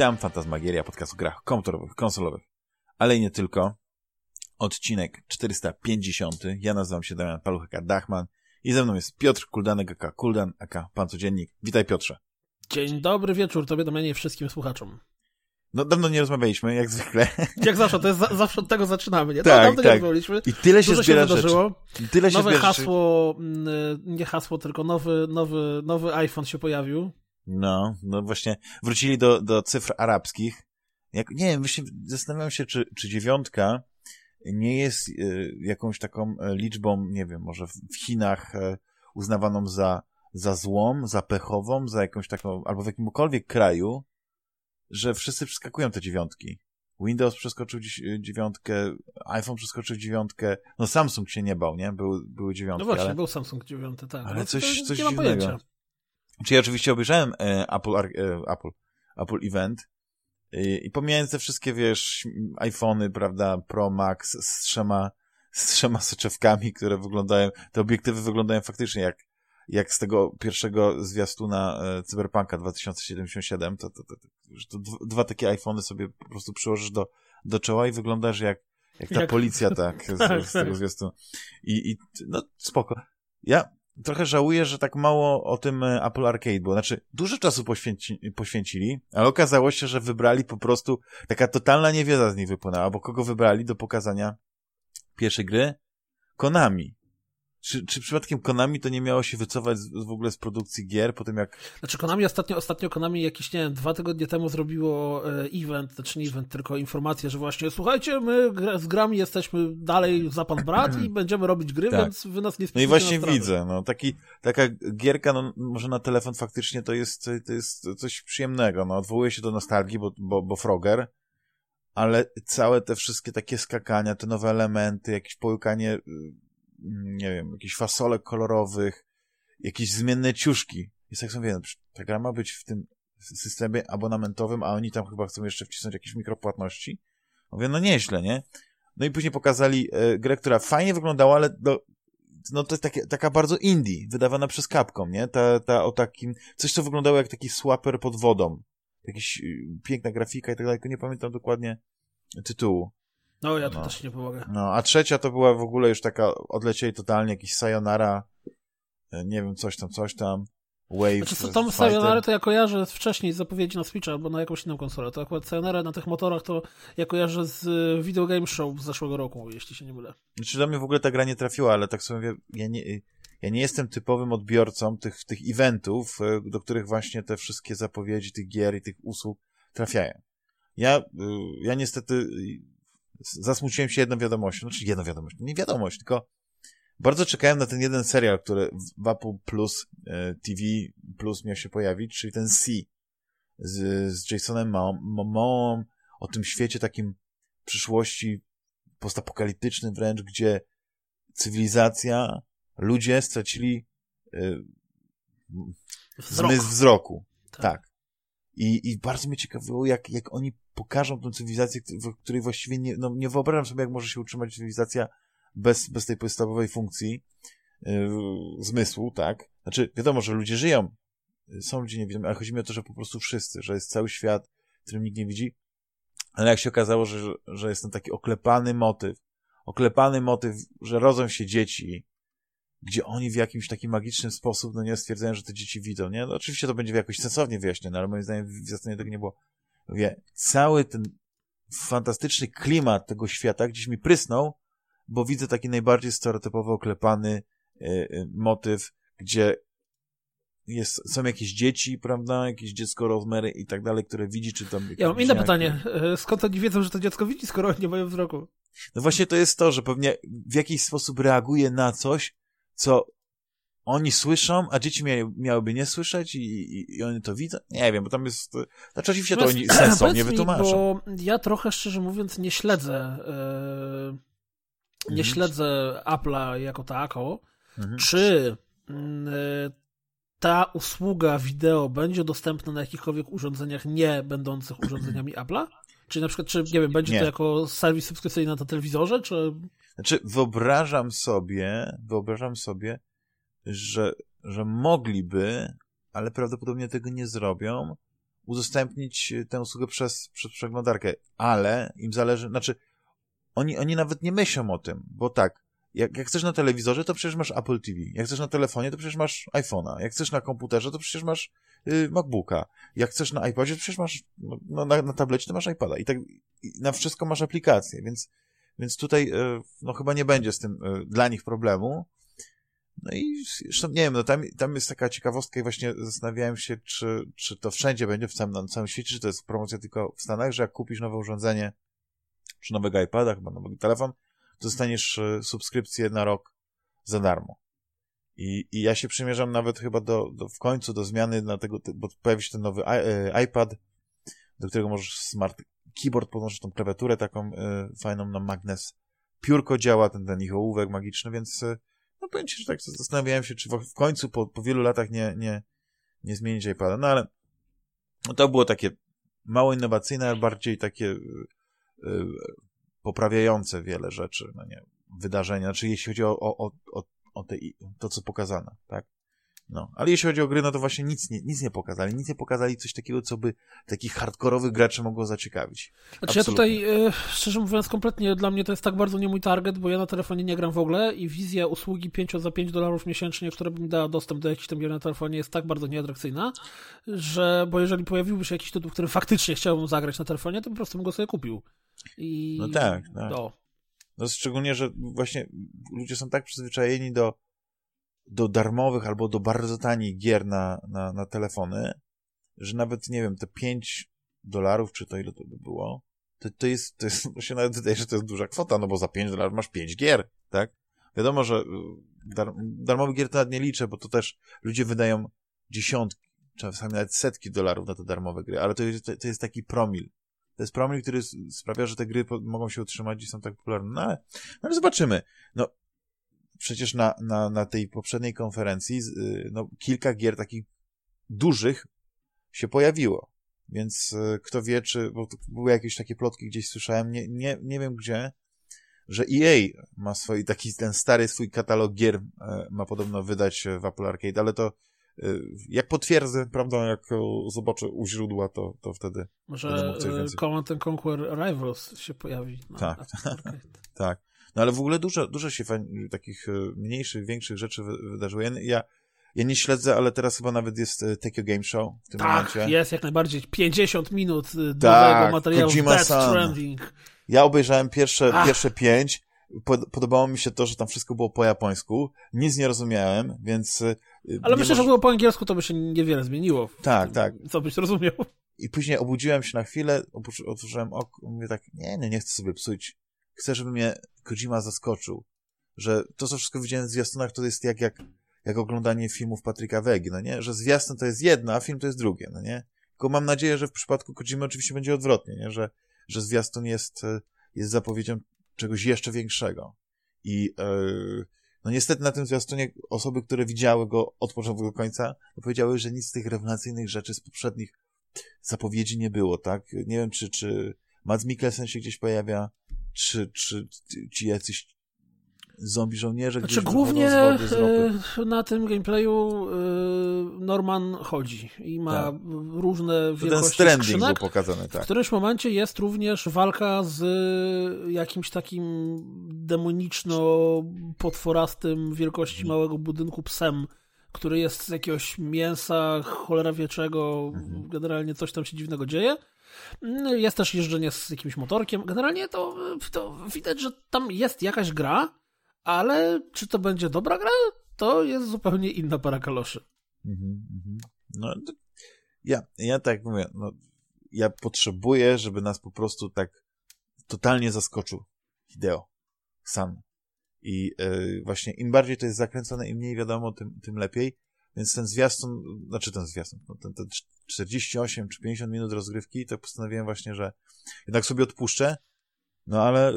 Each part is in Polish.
Witam, Fantasmagieria, podcast o grach komputerowych, konsolowych, ale i nie tylko. Odcinek 450. Ja nazywam się Damian Paluchaka-Dachman i ze mną jest Piotr Kuldanek, aka Kuldan, aka Pan Codziennik. Witaj Piotrze. Dzień dobry wieczór, tobie do mnie wszystkim słuchaczom. No dawno nie rozmawialiśmy, jak zwykle. Jak zawsze, to jest za, zawsze od tego zaczynamy, nie? Tak, dawno tak. nie rozmawialiśmy. I tyle się Dużo zbiera się wydarzyło. rzeczy. Tyle się Nowe hasło, mm, nie hasło, tylko nowy, nowy, nowy iPhone się pojawił. No, no właśnie wrócili do, do cyfr arabskich. Jak, nie wiem, właśnie zastanawiam się, czy, czy dziewiątka nie jest y, jakąś taką e, liczbą, nie wiem, może w, Chinach e, uznawaną za, za złą, za pechową, za jakąś taką, albo w jakimkolwiek kraju, że wszyscy przeskakują te dziewiątki. Windows przeskoczył y, dziewiątkę, iPhone przeskoczył dziewiątkę, no Samsung się nie bał, nie? Były, były dziewiątki, No właśnie, ale... był Samsung 9, tak. ale no, coś- coś nie dziwnego. pojęcia. Czy ja oczywiście obejrzałem e, Apple, e, Apple, Apple Event e, i pomijając te wszystkie, wiesz, iPhony, prawda, Pro Max z trzema, z trzema soczewkami, które wyglądają, te obiektywy wyglądają faktycznie jak, jak z tego pierwszego zwiastuna Cyberpunka 2077, to, to, to, to, dwa takie iPhony sobie po prostu przyłożysz do, do czoła i wyglądasz jak, jak ta Jak- policja, tak, z, Tak, z tego tak. zwiastuna. I, I, no, spoko. Ja trochę żałuję, że tak mało o tym e, Apple Arcade było. Znaczy, dużo czasu poświęci, poświęcili, ale okazało się, że wybrali po prostu, taka totalna niewiedza z nich wypłynęła, bo kogo wybrali do pokazania pierwszej gry? Konami. Czy, czy przypadkiem Konami to nie miało się wycofać z, w ogóle z produkcji gier, po tym jak... Znaczy Konami ostatnio, ostatnio Konami jakieś, nie wiem, dwa tygodnie temu zrobiło e, event, znaczy nie event, tylko informację, że właśnie słuchajcie, my z grami jesteśmy dalej za pan brat i będziemy robić gry, Tak. więc wy nas nie No i właśnie widzę, no taki, taka gierka, no może na telefon faktycznie to jest, to jest coś przyjemnego, no odwołuje się do nostalgii, bo, bo, bo Frogger, ale całe te wszystkie takie skakania, te nowe elementy, jakieś połykanie, y, nie wiem, jakieś fasolek kolorowych, jakieś zmienne ciuszki. Jest jak sobie, ta gra ma być w tym systemie abonamentowym, a oni tam chyba chcą jeszcze wcisnąć jakieś mikropłatności. Mówię, no nieźle, nie? No i później pokazali e, grę, która fajnie wyglądała, ale do, no to jest takie, taka bardzo indie, wydawana przez Capcom, nie? Ta, ta o takim, coś co wyglądało jak taki swapper pod wodą. Jakiś y, piękna grafika i tak dalej, nie pamiętam dokładnie tytułu. No ja tu No. też nie pomogę. No, a trzecia to była w ogóle już taka, odlecieli totalnie, jakiś Sayonara, e, nie wiem, coś tam, coś tam, Wave Znaczy, co tą Sayonara to ja kojarzę z wcześniej z zapowiedzi na Switcha albo na jakąś inną konsolę. To akurat Sayonara na tych motorach to ja kojarzę z y, Video Game Show z zeszłego roku, jeśli się nie mylę. Znaczy do mnie w ogóle ta gra nie trafiła, ale tak sobie ja nie, ja nie jestem typowym odbiorcą tych, tych eventów, e, do których właśnie te wszystkie zapowiedzi tych gier i tych usług trafiają. Ja, ja niestety zasmuciłem się jedną wiadomością, znaczy jedną wiadomość, nie wiadomość, tylko bardzo czekałem na ten jeden serial, który w Apple Plus e, TV Plus miał się pojawić, czyli ten C z, z Jasonem Momą o tym świecie takim przyszłości postapokaliptycznym wręcz, gdzie cywilizacja, ludzie stracili y, Wzrok. zmysł wzroku. Tak. Tak. I, I bardzo mnie ciekawiło, jak, jak oni pokażą tę cywilizację, w której właściwie nie, no, nie wyobrażam sobie, jak może się utrzymać cywilizacja bez, bez tej podstawowej funkcji yy, zmysłu, tak? Znaczy, wiadomo, że ludzie żyją, są ludzie niewidomi, ale chodzi mi o to, że po prostu wszyscy, że jest cały świat, którym nikt nie widzi, ale jak się okazało, że, że jest ten taki oklepany motyw, oklepany motyw, że rodzą się dzieci, gdzie oni w jakimś taki magiczny sposób, no nie, stwierdzają, że te dzieci widzą, nie? No, oczywiście to będzie jakoś sensownie wyjaśnione, ale moim zdaniem w zwiastunie tego nie było. Mówię, cały ten fantastyczny klimat tego świata gdzieś mi prysnął, bo widzę taki najbardziej stereotypowo oklepany y, y, motyw, gdzie jest, są jakieś dzieci, prawda, jakieś dziecko Rosemary i tak dalej, które widzi, czy tam... Ja mam inne pytanie. E, Skąd oni wiedzą, że to dziecko widzi, skoro oni nie mają wzroku? No właśnie to jest to, że pewnie w jakiś sposób reaguje na coś, co oni słyszą, a dzieci mia miałyby nie słyszeć i, i, i oni to widzą. Nie wiem, bo tam jest... Znaczy oczywiście to oni sensownie mi, wytłumaczą. Bo ja trochę, szczerze mówiąc, nie śledzę e, nie Mhm. śledzę Apple'a jako tako. Mhm. Czy e, ta usługa wideo będzie dostępna na jakichkolwiek urządzeniach nie będących urządzeniami Apple'a? Czy na przykład, czy nie wiem, będzie Nie. to jako serwis subskrypcyjny na telewizorze, czy... Znaczy, wyobrażam sobie, wyobrażam sobie, że, że mogliby, ale prawdopodobnie tego nie zrobią, udostępnić tę usługę przez, przez przeglądarkę, ale im zależy, znaczy oni, oni nawet nie myślą o tym, bo tak, jak, jak chcesz na telewizorze, to przecież masz Apple TV. Jak chcesz na telefonie, to przecież masz iPhone'a. Jak chcesz na komputerze, to przecież masz y, MacBooka. Jak chcesz na iPadzie, to przecież masz, no, no, na, na tablecie to masz iPada. I tak i na wszystko masz aplikację, więc, więc tutaj y, no chyba nie będzie z tym y, dla nich problemu. No i zresztą nie wiem, no tam, tam jest taka ciekawostka i właśnie zastanawiałem się, czy, czy to wszędzie będzie w całym, na całym świecie, czy to jest promocja tylko w Stanach, że jak kupisz nowe urządzenie, czy nowego iPada, chyba nowy telefon, dostaniesz e, subskrypcję na rok za darmo. I, I ja się przymierzam nawet chyba do, do, w końcu do zmiany na tego, bo pojawi się ten nowy e, iPad, do którego możesz smart keyboard podłączyć tą klawiaturę taką y, fajną na magnes. Piórko działa, ten, ten ich ołówek magiczny, więc y, no powiem ci, że tak zastanawiałem się, czy w, w końcu po, po wielu latach nie, nie, nie zmienić iPada. No ale no, to było takie mało innowacyjne, ale bardziej takie y, poprawiające wiele rzeczy, no nie, wydarzenia, znaczy jeśli chodzi o, o, o, o te, to, co pokazano, tak? No, ale jeśli chodzi o gry, no to właśnie nic nie, nic nie pokazali. Nic nie pokazali coś takiego, co by takich hardkorowych graczy mogło zaciekawić. Znaczy ja tutaj, e, szczerze mówiąc, kompletnie dla mnie to jest tak bardzo nie mój target, bo ja na telefonie nie gram w ogóle i wizja usługi 5 za 5 dolarów miesięcznie, która by mi dała dostęp do jakichś tam gier na telefonie jest tak bardzo nieatrakcyjna, że, bo jeżeli pojawiłby się jakiś tytuł, który faktycznie chciałbym zagrać na telefonie, to po prostu bym go sobie kupił. I... No tak, tak. No. no szczególnie, że właśnie ludzie są tak przyzwyczajeni do do darmowych albo do bardzo tanich gier na, na, na telefony, że nawet, nie wiem, te 5 dolarów, czy to ile to by było, to, to jest, to jest, się nawet wydaje, że to jest duża kwota, no bo za 5 dolarów masz 5 gier, tak? Wiadomo, że y, dar, darmowych gier to nawet nie liczę, bo to też ludzie wydają dziesiątki, czasami nawet setki dolarów na te darmowe gry, ale to jest, to, to jest taki promil. To jest promil, który sprawia, że te gry mogą się utrzymać i są tak popularne. No ale, no ale zobaczymy. No, przecież na, na, na tej poprzedniej konferencji y, no, kilka gier takich dużych się pojawiło. Więc y, kto wie, czy, bo były jakieś takie plotki gdzieś słyszałem, nie, nie, nie wiem gdzie, że EA ma swój taki, ten stary swój katalog gier e, ma podobno wydać w Apple Arcade, ale to y, jak potwierdzę, prawda, jak zobaczę u źródła, to, to wtedy Może Command Conquer Rivals się pojawi. tak, tak. No ale w ogóle dużo, dużo się takich e, mniejszych, większych rzeczy wydarzyło. Ja, ja, nie śledzę, ale teraz chyba nawet jest e, Tokyo Game Show w tym tak, momencie. Tak, jest jak najbardziej. 50 minut e, tak, materiału Death Stranding. Ja obejrzałem pierwsze, pierwsze pięć. Podobało mi się to, że tam wszystko było po japońsku. Nic nie rozumiałem, więc... Ale myślę, że było po angielsku, to by się niewiele zmieniło. Tak, tak. Co byś rozumiał. I później obudziłem się na chwilę, otworzyłem oko, mówię tak, nie, nie, nie chcę sobie psuć. Chcę, żeby mnie Kojima zaskoczył, że to, co wszystko widziałem w zwiastunach, to jest jak, jak, jak oglądanie filmów Patryka Wegi, no nie? Że zwiastun to jest jedno, a film to jest drugie, no nie? Tylko mam nadzieję, że w przypadku Kojimy oczywiście będzie odwrotnie, nie? Że, że zwiastun jest, e, jest zapowiedzią czegoś jeszcze większego. I yy, no niestety na tym zwiastunie osoby, które widziały go od początku do końca, powiedziały, że nic z tych rewelacyjnych rzeczy z poprzednich zapowiedzi nie było, tak? Nie wiem, czy, czy Mads Mikkelsen się gdzieś pojawia, czy, czy ci jacyś zombie żołnierze znaczy, głównie e, na tym gameplayu e, Norman chodzi i ma tak. różne wielkości ten skrzynek. był pokazany, tak. W którymś momencie jest również walka z jakimś takim demoniczno-potworastym wielkości mhm. małego budynku psem, który jest z jakiegoś mięsa, cholera wieczego, mhm. generalnie coś tam się dziwnego dzieje. No, jest też jeżdżenie z jakimś motorkiem. Generalnie to, to widać, że tam jest jakaś gra, ale czy to będzie dobra gra, to jest zupełnie inna para kaloszy. Mhm, mhm. No, ja, ja tak mówię, no, ja potrzebuję, żeby nas po prostu tak totalnie zaskoczył Hideo San. I yy, właśnie im bardziej to jest zakręcone, im mniej wiadomo, tym, tym lepiej. Więc ten zwiastun, znaczy ten zwiastun, no ten, ten 48 czy 50 minut rozgrywki, to postanowiłem właśnie, że jednak sobie odpuszczę, no ale y,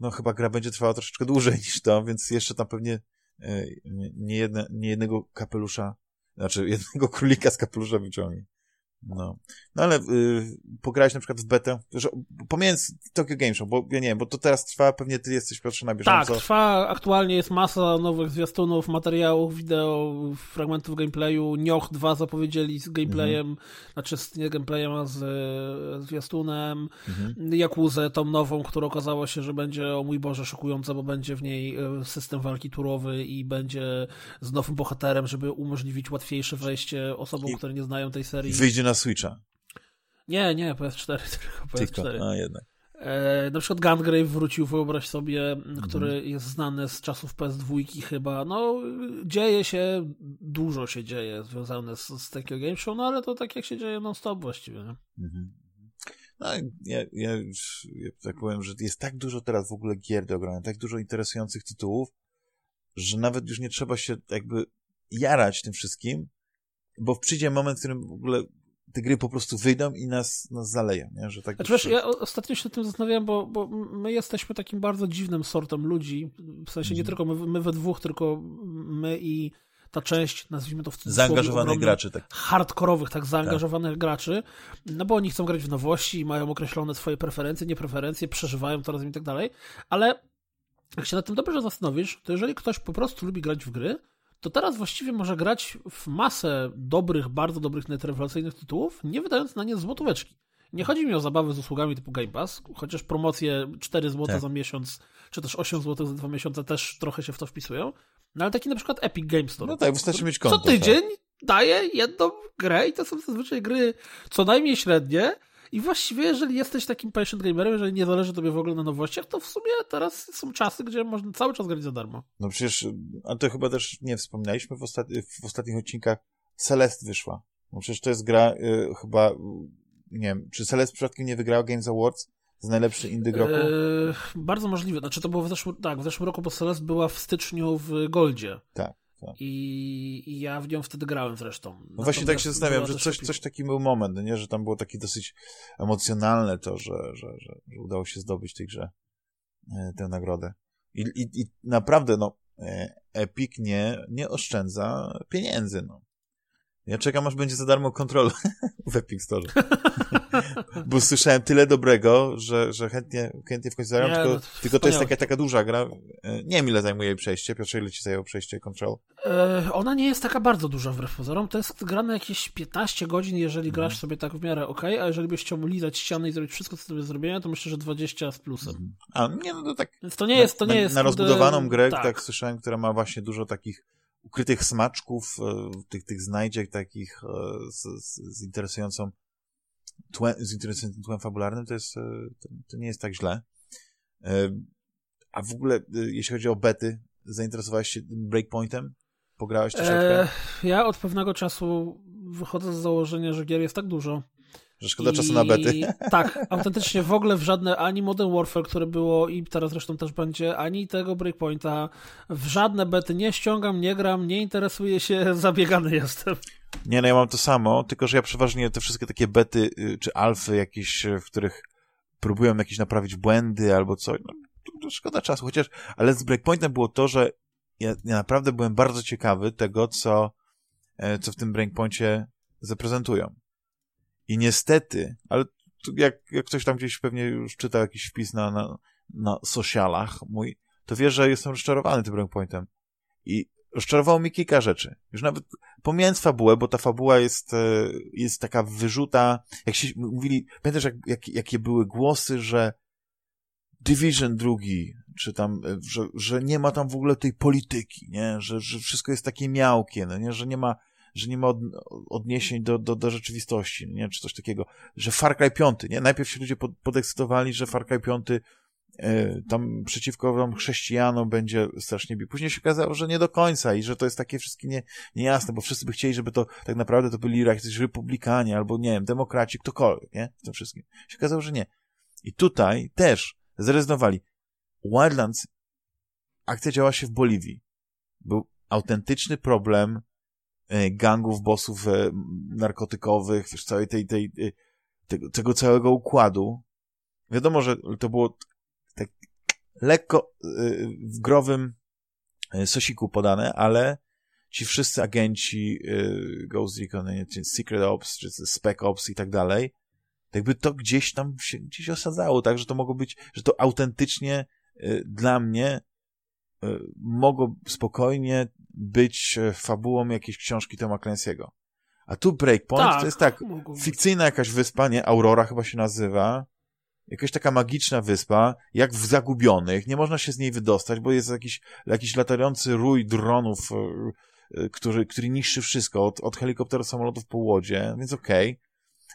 no chyba gra będzie trwała troszeczkę dłużej niż to, więc jeszcze tam pewnie y, nie, jedne, nie jednego kapelusza, znaczy jednego królika z kapelusza wyciągnie. No, no ale y, pograłeś na przykład w betę, że, pomijając Tokyo Game Show, bo ja nie wiem, bo to teraz trwa, pewnie ty jesteś Piotrze na bieżąco. Tak, trwa, aktualnie jest masa nowych zwiastunów, materiałów, wideo, fragmentów gameplayu, Nioch 2 zapowiedzieli z gameplayem, mhm. znaczy z, nie gameplayem, a z, z zwiastunem, mhm. Jakuzę, tą nową, która okazało się, że będzie, o mój Boże, szokująca, bo będzie w niej e, system walki turowy i będzie z nowym bohaterem, żeby umożliwić łatwiejsze wejście osobom, I które nie znają tej serii. Wyjdzie na Switcha. Nie, nie, PS4, tylko PS4. A, jednak. E, na przykład Gungrave wrócił, wyobraź sobie, mhm. który jest znany z czasów PS2 chyba. No, dzieje się, dużo się dzieje związane z, z takiego game show, no ale to tak jak się dzieje non-stop właściwie. Nie? Mhm. No, ja, ja, już, ja tak powiem, że jest tak dużo teraz w ogóle gier do grania, tak dużo interesujących tytułów, że nawet już nie trzeba się jakby jarać tym wszystkim, bo przyjdzie moment, w którym w ogóle te gry po prostu wyjdą i nas, nas zaleją, nie? Że tak znaczy, wiesz, ja ostatnio się tym zastanawiałem, bo, bo my jesteśmy takim bardzo dziwnym sortem ludzi, w sensie nie mhm. tylko my, my we dwóch, tylko my i ta część, nazwijmy to w cudzysłowie, Zaangażowanych graczy, tak. Hardkorowych, tak, zaangażowanych tak. graczy, no bo oni chcą grać w nowości, mają określone swoje preferencje, niepreferencje, przeżywają to razem i tak dalej, ale jak się nad tym dobrze zastanowisz, to jeżeli ktoś po prostu lubi grać w gry, to teraz właściwie może grać w masę dobrych, bardzo dobrych netreflacyjnych tytułów, nie wydając na nie złotóweczki. Nie chodzi mi o zabawy z usługami typu Game Pass, chociaż promocje 4 zł tak. za miesiąc, czy też 8 zł za dwa miesiące też trochę się w to wpisują. No ale taki na przykład Epic Game Store. No tak, wystarczy mieć konto. Co tydzień tak. daje jedną grę i to są zazwyczaj gry co najmniej średnie, i właściwie, jeżeli jesteś takim patient gamerem, jeżeli nie zależy tobie w ogóle na nowościach, to w sumie teraz są czasy, gdzie można cały czas grać za darmo. No przecież, a to chyba też nie wspominaliśmy w, ostatni, w ostatnich odcinkach, Celeste wyszła. No przecież to jest gra y, chyba, nie wiem, czy Celeste przypadkiem nie wygrała Games Awards? Z najlepszy indyk roku? Eee, bardzo możliwe. Znaczy to było w zeszłym, tak, w zeszłym roku, bo Celeste była w styczniu w Goldzie. Tak. Tak. I, I, ja w nią wtedy grałem zresztą. No właśnie tak się zastanawiam, że coś, coś taki był moment, nie? że tam było takie dosyć emocjonalne to, że, że, że, że udało się zdobyć tej grze e, tę nagrodę. I, i, i naprawdę, no, e, Epic nie, nie oszczędza pieniędzy, no. Ja czekam, aż będzie za darmo kontrol w Epic Store. Bo słyszałem tyle dobrego, że, że chętnie, chętnie w końcu zagram, tylko, no, tylko to jest taka, taka duża gra. E, nie wiem, ile zajmuje jej przejście. Piotrze, ile ci zajęło przejście Control? E, ona nie jest taka bardzo duża wbrew pozorom. To jest gra na jakieś 15 godzin, jeżeli mhm. grasz sobie tak w miarę ok, a jeżeli byś chciał lizać ściany i zrobić wszystko, co sobie zrobienia, to myślę, że 20 z plusem. Mhm. A, nie, no to tak... Więc to nie jest, to nie na, jest... Na rozbudowaną grę, tak. tak słyszałem, która ma właśnie dużo takich ukrytych smaczków, e, tych, tych znajdziek takich e, z, z, interesującą tłem, z interesującym tłem fabularnym, to jest, e, to, to nie jest tak źle. A w ogóle, jeśli chodzi o bety, zainteresowałeś się Breakpointem? Pograłeś troszeczkę? Eee, ja od pewnego czasu wychodzę z założenia, że gier jest tak dużo, że szkoda I... czasu na bety. Tak, autentycznie w ogóle w żadne ani Modern Warfare, które było i teraz zresztą też będzie, ani tego Breakpointa, w żadne bety nie ściągam, nie gram, nie interesuję się, zabiegany jestem. Nie, no ja mam to samo, tylko że ja przeważnie te wszystkie takie bety y, czy alfy jakieś, y, w których próbują jakieś naprawić błędy albo coś, no, to, szkoda czasu, chociaż, ale z Breakpointem było to, że ja, ja naprawdę byłem bardzo ciekawy tego, co, e, co w tym Breakpoincie zaprezentują. I niestety, ale jak, jak ktoś tam gdzieś pewnie już czytał jakiś wpis na, na, na socialach mój, to wie, że jestem rozczarowany tym Breakpointem. I rozczarowało mi kilka rzeczy. Już nawet pomijając fabułę, bo ta fabuła jest, e, jest taka wyrzuta, jak się mówili, pamiętasz jak, jak, jakie były głosy, że Division drugi, czy tam, e, że, że nie ma tam w ogóle tej polityki, nie? Że, że wszystko jest takie miałkie, no nie? Że nie ma, że nie ma od, odniesień do, do, do rzeczywistości, nie? czy coś takiego, że Far Cry 5, nie? Najpierw się ludzie pod, podekscytowali, że Far Cry 5 e, tam przeciwko tam chrześcijanom będzie strasznie bił. Później się okazało, że nie do końca i że to jest takie wszystkie nie, niejasne, bo wszyscy by chcieli, żeby to tak naprawdę to byli jacyś republikanie albo, nie wiem, demokraci, ktokolwiek, nie? W tym wszystkim. Się okazało, że nie. I tutaj też zrezygnowali. Wildlands, akcja działa się w Boliwii. Był autentyczny problem gangów, bossów e, narkotykowych, wiesz, całej tej, tej, e, tego, tego całego układu. Wiadomo, że to było tak lekko w growym sosiku podane, ale ci wszyscy agenci Ghost Recon, czy Secret Ops, czy Spec Ops i tak dalej, jakby to gdzieś tam się gdzieś osadzało, tak, że to mogło być, że to autentycznie dla mnie mogło spokojnie być y, fabułą jakiejś książki Toma Clancy'ego. A tu Breakpoint Tak, to jest tak, fikcyjna jakaś wyspa, nie? Aurora chyba się nazywa. Jakaś taka magiczna wyspa, jak w Zagubionych. Nie można się z niej wydostać, bo jest jakiś, jakiś latający rój dronów, y, y, który, który niszczy wszystko, od, od helikopterów, samolotów po łodzie, więc okej.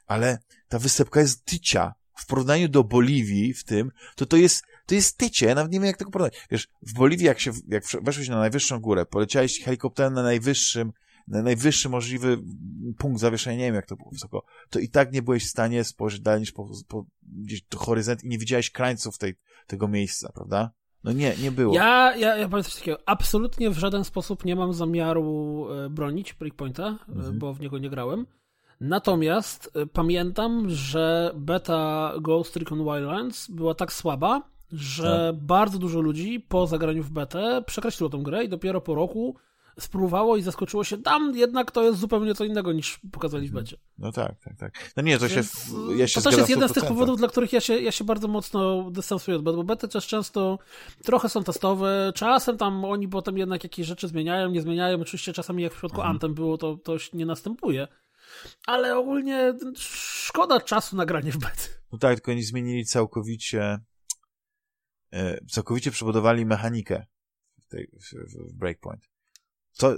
Ale ta wysepka jest tycia. W porównaniu do Boliwii w tym, to to jest, to jest tycie. Nawet nie wiem, jak tego porównać. Wiesz, w Boliwii, jak się, jak weszłeś na najwyższą górę, poleciałeś helikopterem na najwyższym, na najwyższy możliwy punkt zawieszenia, nie wiem jak to było wysoko, to i tak nie byłeś w stanie spojrzeć dalej niż po, po gdzieś do horyzont i nie widziałeś krańców tej, tego miejsca, prawda? No nie, nie było. Ja, ja, ja powiem coś takiego. Absolutnie w żaden sposób nie mam zamiaru e, bronić Breakpointa, e, Mhm. bo w niego nie grałem. Natomiast e, pamiętam, że beta Ghost Recon Wildlands była tak słaba, że Tak. bardzo dużo ludzi po zagraniu w betę przekreśliło tą grę i dopiero po roku spróbowało i zaskoczyło się, tam jednak to jest zupełnie co innego niż pokazali w becie. No tak, tak, tak. No nie, to się, ja się to też jest jeden z tych 100%. powodów, dla których ja się, ja się bardzo mocno dystansuję od bet, bo bety też często trochę są testowe, czasem tam oni potem jednak jakieś rzeczy zmieniają, nie zmieniają, oczywiście czasami jak w przypadku Mhm. Anthem było, to, to nie następuje, ale ogólnie szkoda czasu na granie w bety. No tak, tylko oni zmienili całkowicie, całkowicie przebudowali mechanikę w, tej, w, Breakpoint. To,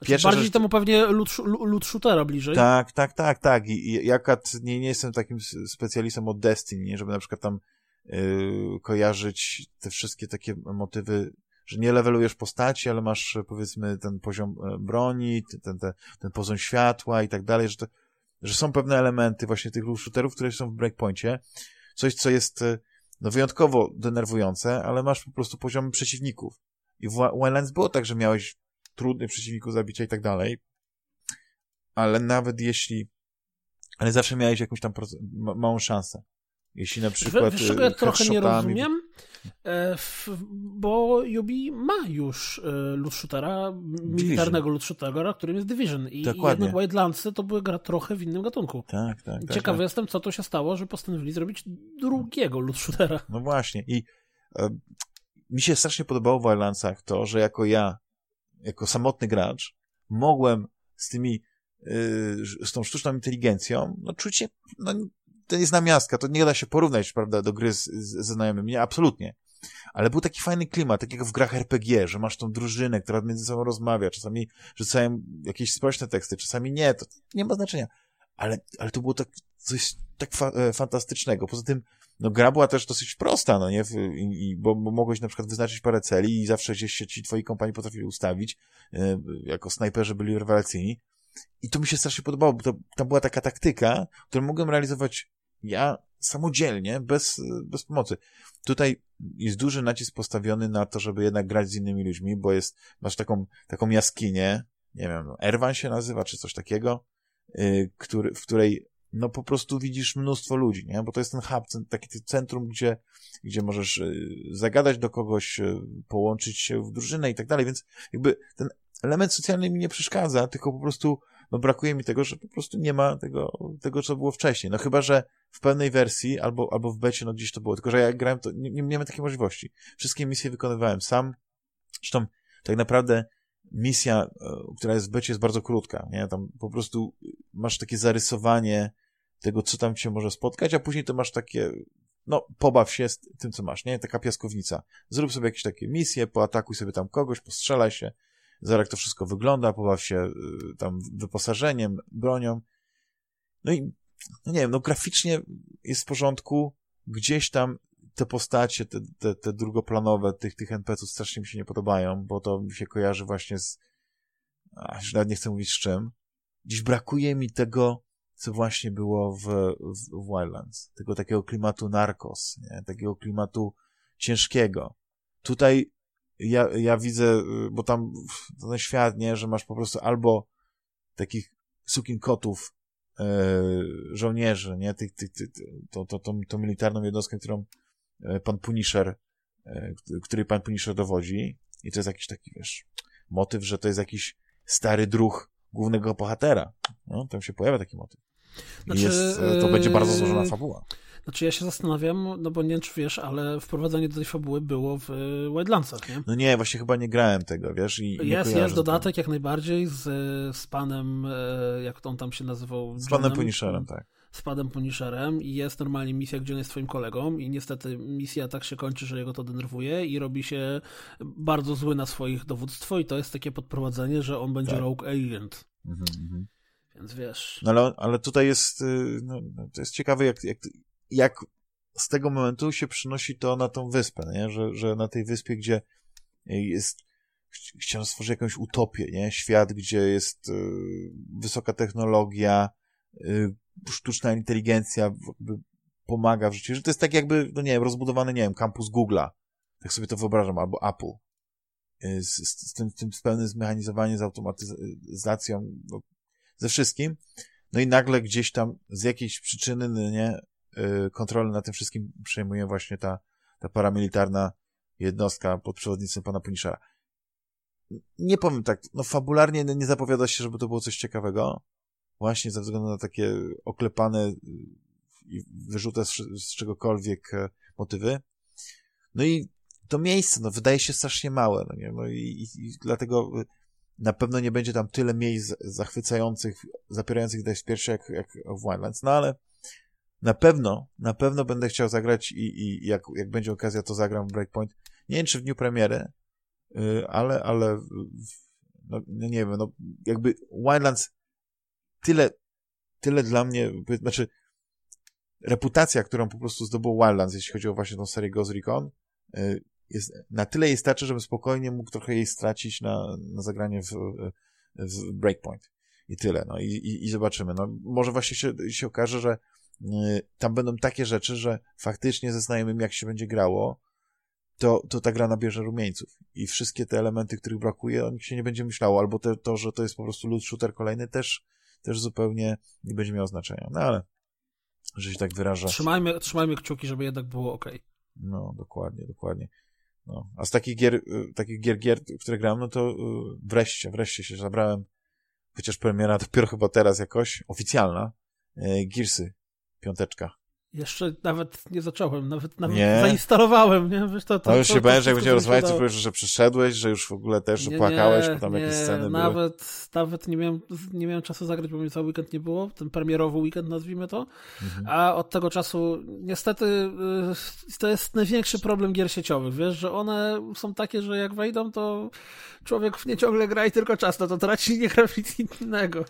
Pierwsza Bardziej rzecz- temu pewnie loot, loot shootera bliżej. Tak, tak, tak, tak. I, i ja nie, nie jestem takim specjalistą od Destiny, żeby na przykład tam yy, kojarzyć te wszystkie takie motywy, że nie levelujesz postaci, ale masz e, powiedzmy ten poziom e, broni, ten, ten, ten, poziom światła i tak dalej, że, to, że są pewne elementy właśnie tych loot shooterów, które są w Breakpoincie. Coś, co jest e, no, wyjątkowo denerwujące, ale masz po prostu poziomy przeciwników. I w Wi- Wildlands było tak, że miałeś trudnych przeciwników zabicia i tak dalej, ale nawet jeśli, ale zawsze miałeś jakąś tam małą szansę. Jeśli na przykład Wiesz, czego ja y, trochę nie rozumiem? E, bo Yubi ma już e, loot shootera, militarnego loot shootera, którym jest Division. I, Dokładnie. jednak Wildlandsy to były gra trochę w innym gatunku. Tak, tak, tak. Ciekawy tak. jestem, co to się stało, że postanowili zrobić drugiego loot shootera. No właśnie. I e, mi się strasznie podobało w Wildlandsach to, że jako ja, jako samotny gracz, mogłem z tymi, y, z tą sztuczną inteligencją, no czuć się, no to jest namiastka, to nie da się porównać, prawda, do gry z, z, ze znajomymi, nie, absolutnie. Ale był taki fajny klimat, tak jak w grach RPG, że masz tą drużynę, która między sobą rozmawia, czasami rzucają jakieś społeczne teksty, czasami nie, to nie ma znaczenia. Ale, ale to było tak, coś tak fa e, fantastycznego. Poza tym, no gra była też dosyć prosta, no nie, i, i, bo, bo mogłeś na przykład wyznaczyć parę celi i zawsze gdzieś się ci twoi kompanii potrafili ustawić, e, jako snajperzy byli rewelacyjni. I to mi się strasznie podobało, bo to, tam była taka taktyka, którą mogłem realizować ja samodzielnie, bez, bez pomocy. Tutaj jest duży nacisk postawiony na to, żeby jednak grać z innymi ludźmi, bo jest, masz taką, taką jaskinię, nie wiem, Erwan się nazywa, czy coś takiego, y, który, w której no po prostu widzisz mnóstwo ludzi, nie? Bo to jest ten hub, ten, takie centrum, gdzie, gdzie możesz y, zagadać do kogoś, y, połączyć się w drużynę i tak dalej, więc jakby ten element socjalny mi nie przeszkadza, tylko po prostu no brakuje mi tego, że po prostu nie ma tego, tego co było wcześniej. No chyba, że w pewnej wersji albo, albo w becie, no gdzieś to było, tylko że jak grałem, to nie, nie miałem takiej możliwości. Wszystkie misje wykonywałem sam, zresztą tak naprawdę misja, e, która jest w becie jest bardzo krótka, nie? Tam po prostu masz takie zarysowanie tego, co tam cię może spotkać, a później to masz takie, no, pobaw się z tym, co masz, nie? Taka piaskownica. Zrób sobie jakieś takie misje, poatakuj sobie tam kogoś, postrzelaj się, zobacz jak to wszystko wygląda, pobaw się y, tam wyposażeniem, bronią. No i, no nie wiem, no graficznie jest w porządku, gdzieś tam te postacie, te, te, te drugoplanowe tych, tych NPC-ów strasznie mi się nie podobają, bo to mi się kojarzy właśnie z, a, już nawet nie chcę mówić z czym. Dziś brakuje mi tego, co właśnie było w, w, w Wildlands. Tego takiego klimatu narkos, nie? takiego klimatu ciężkiego. Tutaj ja, ja widzę, y, bo tam ten świat, nie, że masz po prostu albo takich sukin kotów, e, żołnierzy, nie, tych, tych, tych, to, to, to, to militarną jednostkę, którą e, pan Punisher, e, której pan Punisher dowodzi i to jest jakiś taki, wiesz, motyw, że to jest jakiś stary druh głównego bohatera. No, tam się pojawia taki motyw. Znaczy, jest, to będzie bardzo złożona fabuła. Znaczy ja się zastanawiam, no bo nie wiem czy wiesz, ale wprowadzenie do tej fabuły było w Wildlandsach, nie? No nie, właśnie chyba nie grałem tego, wiesz? I jest, jest dodatek jak najbardziej z, z panem, e, jak on tam się nazywał? Z panem Punisherem, tak z padem Punisherem i jest normalnie misja, gdzie on jest twoim kolegą i niestety misja tak się kończy, że jego to denerwuje i robi się bardzo zły na swoich dowództwo i to jest takie podprowadzenie, że on będzie tak. rogue agent. Mhm, mhm. Więc wiesz... No ale, ale tutaj jest, y, no, no, to jest ciekawe, jak, jak, jak z tego momentu się przynosi to na tą wyspę, nie? Że, że na tej wyspie, gdzie jest chciałem stworzyć jakąś utopię, nie? Świat, gdzie jest y, wysoka technologia, y, sztuczna inteligencja pomaga w życiu, że to jest tak jakby, no nie wiem, rozbudowany, nie wiem, kampus Google'a, tak sobie to wyobrażam, albo Apple, y, z, z, z tym, z tym pełnym zmechanizowaniem, z automatyzacją, no, ze wszystkim, no i nagle gdzieś tam z jakiejś przyczyny, no nie, kontrolę nad tym wszystkim przejmuje właśnie ta, ta paramilitarna jednostka pod przewodnictwem pana Punishera. Nie powiem tak, no fabularnie nie zapowiada się, żeby to było coś ciekawego, właśnie ze względu na takie oklepane y, i wyrzute z, z czegokolwiek e, motywy. No i to miejsce, no, wydaje się strasznie małe, no, nie? no i, i, i dlatego y, na pewno nie będzie tam tyle miejsc zachwycających, zapierających dać w jak, jak w Wildlands, no ale na pewno, na pewno będę chciał zagrać i, i jak, jak będzie okazja, to zagram w Breakpoint. Nie wiem, czy w dniu premiery, yy, ale, ale no, no, nie wiem, no jakby Wildlands tyle, tyle dla mnie, znaczy reputacja, którą po prostu zdobył Wildlands, jeśli chodzi o właśnie tą serię Ghost Recon, y, jest, na tyle jej starczy, żebym spokojnie mógł trochę jej stracić na, na zagranie w, w Breakpoint. I tyle, no i, i, i zobaczymy. No, może właśnie się, się okaże, że y, tam będą takie rzeczy, że faktycznie ze znajomymi, jak się będzie grało, to, to ta gra nabierze rumieńców. I wszystkie te elementy, których brakuje, o nich się nie będzie myślało. Albo te, to, że to jest po prostu loot shooter kolejny, też, też zupełnie nie będzie miało znaczenia. No ale, że się tak wyraża. Trzymajmy, trzymajmy kciuki, żeby jednak było ok. No, dokładnie, dokładnie. No. A z takich gier, y, takich gier, gier, które grałem, no to y, wreszcie, wreszcie się zabrałem, chociaż premiera dopiero chyba teraz jakoś, oficjalna, y, Gearsy, piąteczka. Jeszcze nawet nie zacząłem, nawet, nawet nie. zainstalowałem, nie? Wiesz, to, to, no już się bałem, że jak będzie rozmawiać, to powiesz, że przeszedłeś, że już w ogóle też nie, płakałeś, bo tam nie, jakieś sceny nawet, były. Nawet nie miałem, nie miałem czasu zagrać, bo mi cały weekend nie było, ten premierowy weekend nazwijmy to, mhm. a od tego czasu niestety y, to jest największy problem gier sieciowych, wiesz, że one są takie, że jak wejdą, to człowiek w nie ciągle gra i tylko czas na to traci, nie gra nic innego.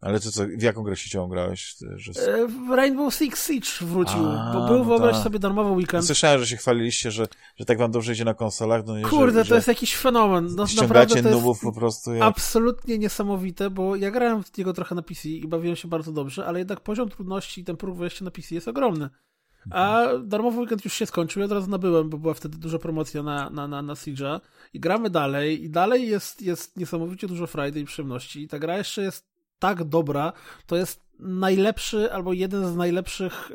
Ale to co, w jaką grę sieciową grałeś? Że... E, w Rainbow Six Siege wrócił, A, bo był, no wyobraź ta. sobie, darmowy weekend. Słyszałem, że się chwaliliście, że, że tak wam dobrze idzie na konsolach. No, nie, Kurde, że, to jest jakiś fenomen. No, to nubów po prostu. Jak... Absolutnie niesamowite, bo ja grałem w niego trochę na PC i bawiłem się bardzo dobrze, ale jednak poziom trudności i ten próg wejścia na PC jest ogromny. A darmowy weekend już się skończył, ja od razu nabyłem, bo była wtedy duża promocja na, na, na, na Siege'a i gramy dalej i dalej jest, jest niesamowicie dużo frajdy i przyjemności i ta gra jeszcze jest tak dobra, to jest najlepszy albo jeden z najlepszych y,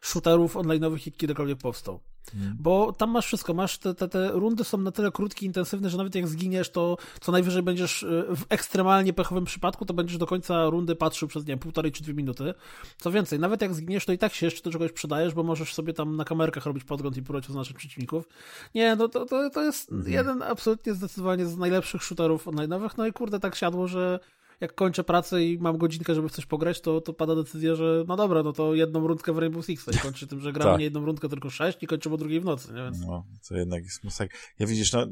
shooterów online'owych, jaki kiedykolwiek powstał. Hmm. Bo tam masz wszystko, masz te, te, te rundy są na tyle krótkie, intensywne, że nawet jak zginiesz, to co najwyżej będziesz y, w ekstremalnie pechowym przypadku, to będziesz do końca rundy patrzył przez, nie wiem, półtorej czy dwie minuty. Co więcej, nawet jak zginiesz, to i tak się jeszcze do czegoś przydajesz, bo możesz sobie tam na kamerkach robić podgląd i próbować oznaczyć przeciwników. Nie, no to, to, to jest hmm. jeden absolutnie zdecydowanie z najlepszych shooterów online'owych, no i kurde, tak siadło, że jak kończę pracę i mam godzinkę, żeby w coś pograć, to, to pada decyzja, że no dobra, no to jedną rundkę w Rainbow Six i kończy tym, że gramy tak. nie jedną rundkę, tylko sześć i kończymy o drugiej w nocy, nie? Więc... No, to jednak jest masak. Ja widzisz, no,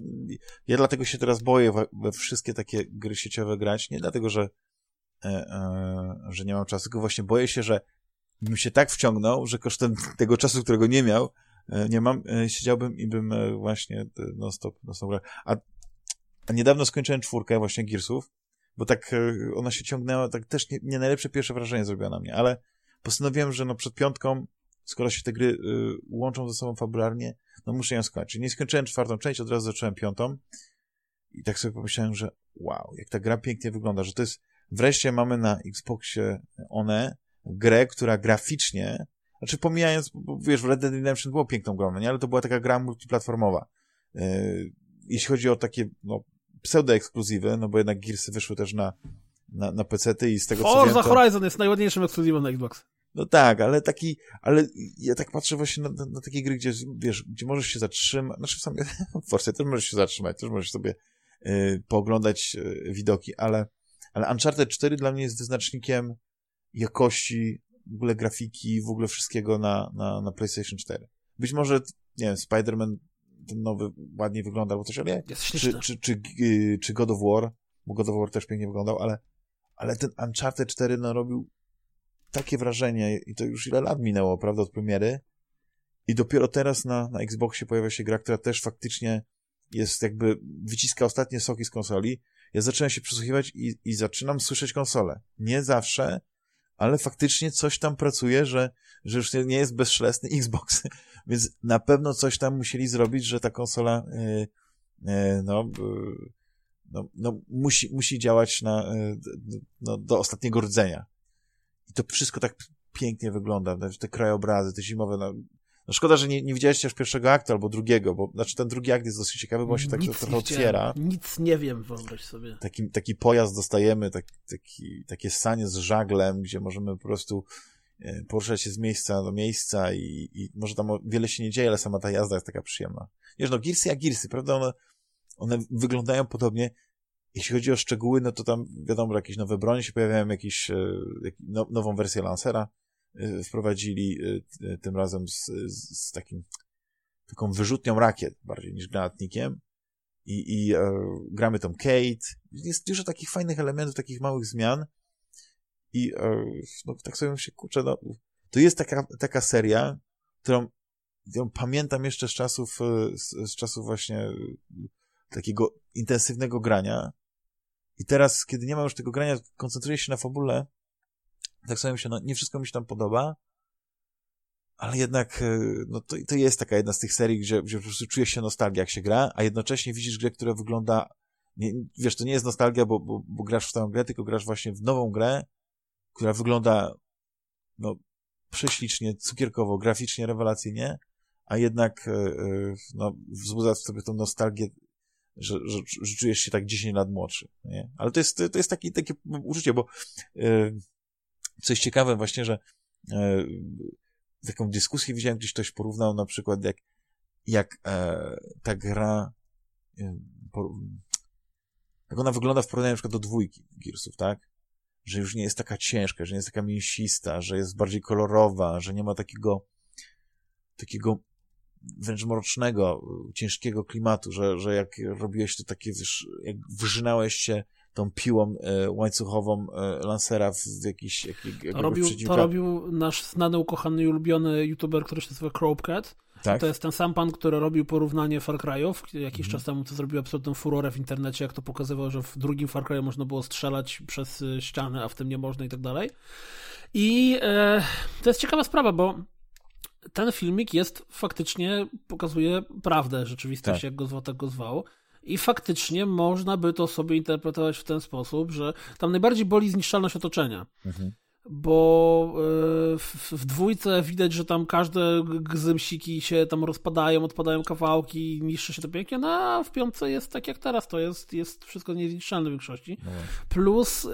ja dlatego się teraz boję we, wszystkie takie gry sieciowe grać, nie dlatego, że e, e, że nie mam czasu, tylko właśnie boję się, że bym się tak wciągnął, że kosztem tego czasu, którego nie miał, e, nie mam, e, siedziałbym i bym e, właśnie non stop, non stop grał. A, a niedawno skończyłem czwórkę właśnie Gearsów bo tak e, ona się ciągnęła, tak też nie, nie najlepsze pierwsze wrażenie zrobiła na mnie, ale postanowiłem, że no przed piątką, skoro się te gry y, łączą ze sobą fabularnie, no muszę ją skończyć. Nie skończyłem czwartą część, od razu zacząłem piątą i tak sobie pomyślałem, że wow, jak ta gra pięknie wygląda, że to jest, wreszcie mamy na Xboxie One grę, która graficznie, znaczy pomijając, bo wiesz, w Red Dead Redemption było piękną grą, no nie? ale to była taka gra multiplatformowa. Yy, jeśli chodzi o takie, no, pseudo-ekskluzywy, no bo jednak Gearsy wyszły też na, na, na PC-ty i z tego Forza co wiem, to... Horizon jest najładniejszym ekskluzywem na Xbox. No tak, ale taki, ale ja tak patrzę właśnie na, na, na takie gry, gdzie, wiesz, gdzie możesz się zatrzymać, znaczy w sumie w Force też możesz się zatrzymać, też możesz sobie y, pooglądać y, widoki, ale, ale Uncharted 4 dla mnie jest wyznacznikiem jakości, w ogóle grafiki, w ogóle wszystkiego na, na, na PlayStation 4. Być może, nie wiem, Spider-Man ten nowy ładnie wygląda albo coś, ale. Jest Czy, czy, czy, y, czy God of War, bo God of War też pięknie wyglądał, ale, ale ten Uncharted 4 no, robił takie wrażenie i to już ile lat minęło, prawda, od premiery i dopiero teraz na, na Xboxie pojawia się gra, która też faktycznie jest jakby, wyciska ostatnie soki z konsoli. Ja zacząłem się przysłuchiwać i, i zaczynam słyszeć konsolę. Nie zawsze, ale faktycznie coś tam pracuje, że, że już nie jest bezszelestny Xbox, więc na pewno coś tam musieli zrobić, że ta konsola yy, yy, no, yy, no, no musi, musi działać na, d- no, do ostatniego rdzenia. I to wszystko tak pięknie wygląda, te krajobrazy, te zimowe, no, no szkoda, że nie, nie widzieliście aż pierwszego aktu albo drugiego, bo znaczy ten drugi akt jest dosyć ciekawy, bo on się tak Nic trochę otwiera. Nic nie wiem, wyobraź sobie. taki, taki pojazd dostajemy, tak, taki, takie sanie z żaglem, gdzie możemy po prostu e, poruszać się z miejsca do miejsca i, i może tam wiele się nie dzieje, ale sama ta jazda jest taka przyjemna. Wiesz, no Gearsy jak Gearsy, prawda? One, one wyglądają podobnie. Jeśli chodzi o szczegóły, no to tam wiadomo, jakieś nowe bronie się pojawiają, jakieś, e, jak, no, nową wersję Lancera wprowadzili e, t- tym razem z, z, takim taką wyrzutnią rakiet bardziej niż granatnikiem. I, i e, gramy tą Kate. Jest dużo takich fajnych elementów, takich małych zmian. I e, no, tak sobie myślę, kurczę, no, to jest taka, taka seria, którą ją pamiętam jeszcze z czasów, e, z, z czasów właśnie e, takiego intensywnego grania. I teraz, kiedy nie ma już tego grania, koncentruję się na fabule, tak sobie myślę, no nie wszystko mi się tam podoba, ale jednak e, no to, to jest taka jedna z tych serii, gdzie, gdzie po prostu czujesz się nostalgię, jak się gra, a jednocześnie widzisz grę, która wygląda nie, wiesz, to nie jest nostalgia, bo, bo, bo grasz w tą grę, tylko grasz właśnie w nową grę, która wygląda no prześlicznie, cukierkowo, graficznie, rewelacyjnie, a jednak e, no, wzbudza w sobie tą nostalgię, że, że, że czujesz się tak 10 lat młodszy. Nie? Ale to jest, to jest taki, takie uczucie, bo coś ciekawe właśnie, że e, taką dyskusję widziałem, gdzieś ktoś porównał na przykład jak, jak e, ta gra e, por, jak ona wygląda w porównaniu na przykład do dwójki Gearsów, tak? Że już nie jest taka ciężka, że nie jest taka mięsista, że jest bardziej kolorowa, że nie ma takiego takiego wręcz mrocznego, ciężkiego klimatu, że, że jak robiłeś to takie, wiesz, jak wrzynałeś się tą piłą e, łańcuchową e, lansera w, w jakiś jak, To robił, to robił nasz znany, ukochany i ulubiony youtuber, który się nazywa Crowcat. tak? To jest ten sam pan, który robił porównanie Far Cry'ów. Jakiś Mhm. czas temu to zrobił absolutną furorę w internecie, jak to pokazywał, że w drugim Far Cry'u można było strzelać przez y, ściany, a w tym nie można i tak dalej. I e, to jest ciekawa sprawa, bo ten filmik jest faktycznie, pokazuje prawdę, rzeczywistość, Tak. jak go zwał, tak go zwał. I faktycznie można by to sobie interpretować w ten sposób, że tam najbardziej boli zniszczalność otoczenia Mhm. Bo e, w, dwójce widać, że tam każde gzymsiki się tam rozpadają, odpadają kawałki, niszczy się to pięknie, no a w piątce jest tak jak teraz, to jest, jest wszystko niezniszczalne w większości. No. Plus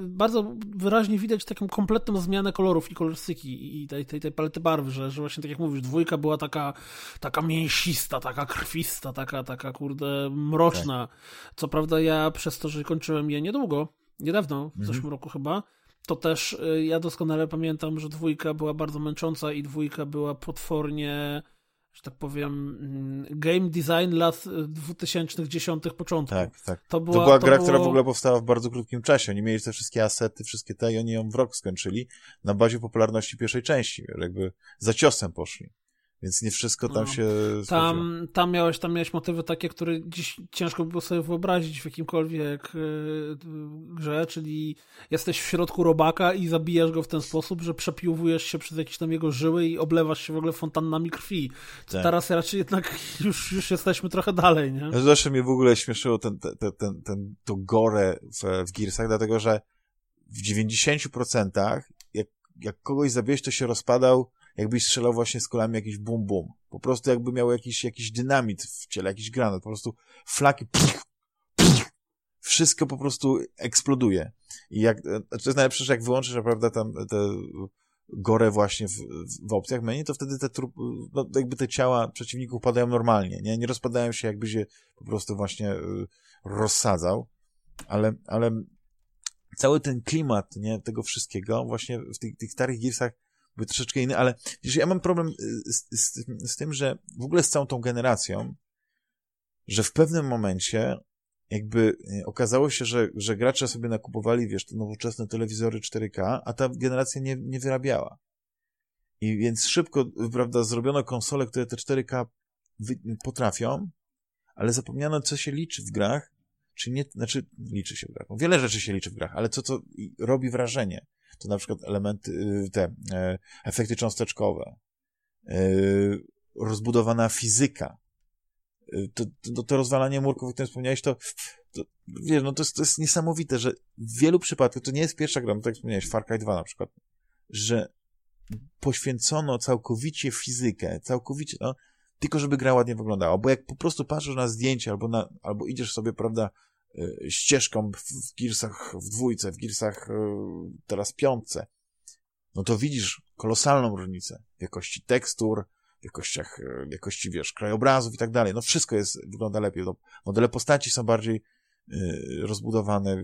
bardzo wyraźnie widać taką kompletną zmianę kolorów i kolorystyki i tej, tej, tej palety barwy, że, że właśnie tak jak mówisz, dwójka była taka, taka mięsista, taka krwista, taka, taka kurde mroczna. Co prawda ja przez to, że kończyłem je niedługo, niedawno, w zeszłym roku chyba, to też y, ja doskonale pamiętam, że dwójka była bardzo męcząca i dwójka była potwornie, że tak powiem, mm, game design lat y, 2010 początku. Tak, tak. To To była, była to gra, było... która w ogóle powstała w bardzo krótkim czasie. Oni mieli te wszystkie asety, wszystkie te i oni ją w rok skończyli na bazie popularności pierwszej części. Jakby za ciosem poszli. Więc nie wszystko tam No. się. Tam, tam, miałeś, tam miałeś motywy takie, które dziś ciężko by było sobie wyobrazić w jakimkolwiek y, grze, czyli jesteś w środku robaka i zabijasz go w ten sposób, że przepiłujesz się przez jakieś tam jego żyły i oblewasz się w ogóle fontannami krwi. Tak. Teraz raczej jednak już, już jesteśmy trochę dalej, nie? Zawsze mnie w ogóle śmieszyło ten, ten, ten, ten, to gore w, w Gearsach, dlatego że w 90% jak, jak kogoś zabiłeś, to się rozpadał, jakbyś strzelał właśnie z kulami jakiś bum bum. Po prostu jakby miał jakiś, jakiś dynamit w ciele, jakiś granat. Po prostu flaki pff, wszystko po prostu eksploduje. I jak, to jest najlepsze, że jak wyłączysz, prawda, tam te gorę właśnie w, w opcjach menu, to wtedy te trup, no, jakby te ciała przeciwników padają normalnie, nie? Nie rozpadają się, jakby się po prostu właśnie y, rozsadzał, ale, ale cały ten klimat, nie, tego wszystkiego właśnie w tych, tych starych Gearsach był troszeczkę inny, ale wiesz, ja mam problem y, z, z, z tym, że w ogóle z całą tą generacją, że w pewnym momencie jakby y, okazało się, że, że gracze sobie nakupowali, wiesz, te nowoczesne telewizory 4K, a ta generacja nie, nie wyrabiała. I więc szybko, prawda, zrobiono konsole, które te 4K potrafią, ale zapomniano, co się liczy w grach, czy nie, znaczy, liczy się w grach. Wiele rzeczy się liczy w grach, ale co, co robi wrażenie, to na przykład elementy, y, te e, efekty cząsteczkowe, e, rozbudowana fizyka, to, to, to rozwalanie murków, o którym wspomniałeś, to, to wiesz, no to jest, to jest niesamowite, że w wielu przypadkach, to nie jest pierwsza gra, no tak jak wspomniałeś, Far Cry 2 na przykład, że poświęcono całkowicie fizykę, całkowicie, no, tylko żeby gra ładnie wyglądała, bo jak po prostu patrzysz na zdjęcie albo, na, albo idziesz sobie, prawda, y, ścieżką w Gearsach w dwójce, w Gearsach y, teraz piątce, no to widzisz kolosalną różnicę w jakości tekstur, w jakościach, e, w jakości, wiesz, krajobrazów i tak dalej. No wszystko jest, wygląda lepiej. No, modele postaci są bardziej y, rozbudowane,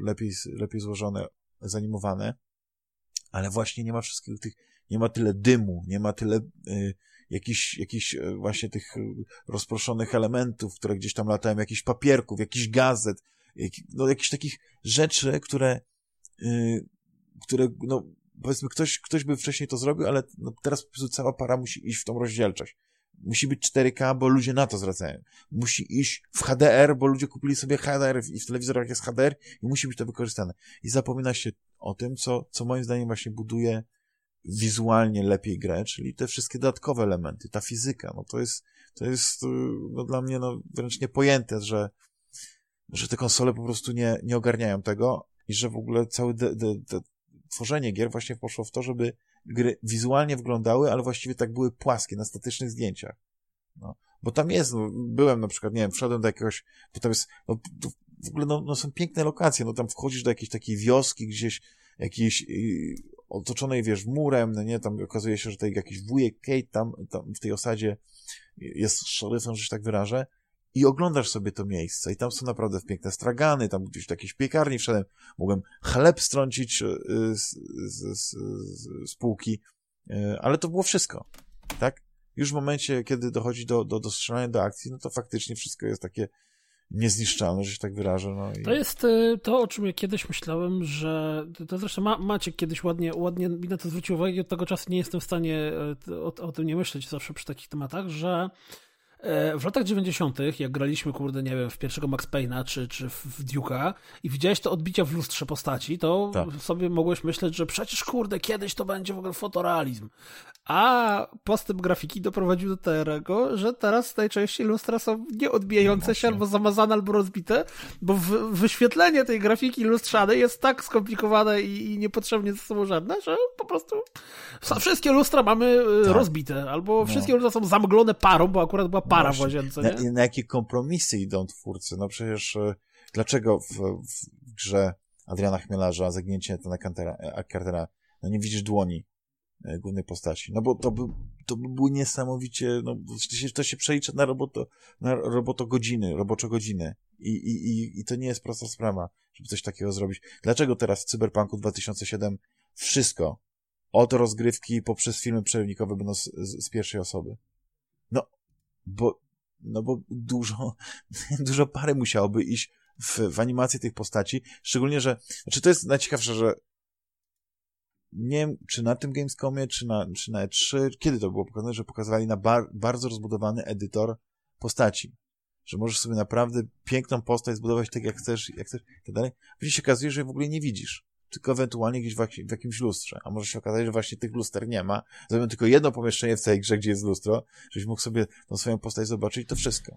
lepiej, lepiej złożone, zanimowane, ale właśnie nie ma wszystkich tych, nie ma tyle dymu, nie ma tyle y, jakichś, jakichś właśnie tych rozproszonych elementów, które gdzieś tam latają, jakichś papierków, jakichś gazet, jak, no jakichś takich rzeczy, które, y, które, no, powiedzmy, ktoś, ktoś by wcześniej to zrobił, ale no, teraz po prostu cała para musi iść w tą rozdzielczość. Musi być 4K, bo ludzie na to zwracają. Musi iść w HDR, bo ludzie kupili sobie HDR i w telewizorach jest HDR i musi być to wykorzystane. I zapomina się o tym, co, co moim zdaniem właśnie buduje wizualnie lepiej grę, czyli te wszystkie dodatkowe elementy, ta fizyka, no to jest, to jest no dla mnie no, wręcz niepojęte, że, że te konsole po prostu nie, nie ogarniają tego i że w ogóle cały de, de, de, tworzenie gier właśnie poszło w to, żeby gry wizualnie wyglądały, ale właściwie tak były płaskie, na statycznych zdjęciach. No. Bo tam jest, no, byłem na przykład, nie wiem, wszedłem do jakiegoś, bo tam jest, no, w ogóle no, no, są piękne lokacje, no tam wchodzisz do jakiejś takiej wioski gdzieś, jakiejś yy, otoczonej, wiesz, murem, no nie, tam okazuje się, że tutaj jakiś wujek Kate tam, tam w tej osadzie jest szeryfem, że się tak wyrażę, i oglądasz sobie to miejsce i tam są naprawdę piękne stragany, tam gdzieś do jakiejś piekarni wszedłem, mogłem chleb strącić e, z, z, z, z półki, e, ale to było wszystko, tak? Już w momencie, kiedy dochodzi do, do, do strzelania do akcji, no to faktycznie wszystko jest takie niezniszczalne, że się tak wyrażę. No i... To jest e, to, o czym ja kiedyś myślałem, że to zresztą Ma Maciek kiedyś ładnie, ładnie mi na to zwrócił uwagę i od tego czasu nie jestem w stanie o, o tym nie myśleć zawsze przy takich tematach, że w latach 90., jak graliśmy, kurde, nie wiem, w pierwszego Max Payne'a czy, czy w Duke'a i widziałeś te odbicia w lustrze postaci, to tak. sobie mogłeś myśleć, że przecież, kurde, kiedyś to będzie w ogóle fotorealizm. A postęp grafiki doprowadził do tego, że teraz najczęściej lustra są nieodbijające się, albo zamazane, albo rozbite, bo wyświetlenie tej grafiki lustrzanej jest tak skomplikowane i, i niepotrzebnie ze sobą żadne, że po prostu wszystkie lustra mamy e, tak. rozbite, albo no. wszystkie lustra są zamglone parą, bo akurat była para w łazience, nie? Na, na, jakie kompromisy idą twórcy? No przecież e, dlaczego w, w grze Adriana Chmielarza Zagnięcie na Cartera no nie widzisz dłoni e, głównej postaci? No bo to by, to by było niesamowicie, no to się, to się przelicza na roboto, na roboto godziny, roboczo godziny. I, i, i, I to nie jest prosta sprawa, żeby coś takiego zrobić. Dlaczego teraz w Cyberpunku 2007 wszystko, od rozgrywki poprzez filmy przerywnikowe będą z, z, z pierwszej osoby? Bo, no bo dużo, dużo pary musiałoby iść w, w animację tych postaci, szczególnie, że, znaczy to jest najciekawsze, że nie wiem, czy na tym Gamescomie, czy na, czy na E3, kiedy to było pokazane, że pokazywali na bar, bardzo rozbudowany edytor postaci. Że możesz sobie naprawdę piękną postać zbudować tak, jak chcesz, jak chcesz, i tak dalej. Później się okazuje, że w ogóle nie widzisz tylko ewentualnie gdzieś w, jakimś lustrze. A może się okazać, że właśnie tych luster nie ma. Zrobią tylko jedno pomieszczenie w całej grze, gdzie jest lustro, żebyś mógł sobie tą swoją postać zobaczyć to wszystko.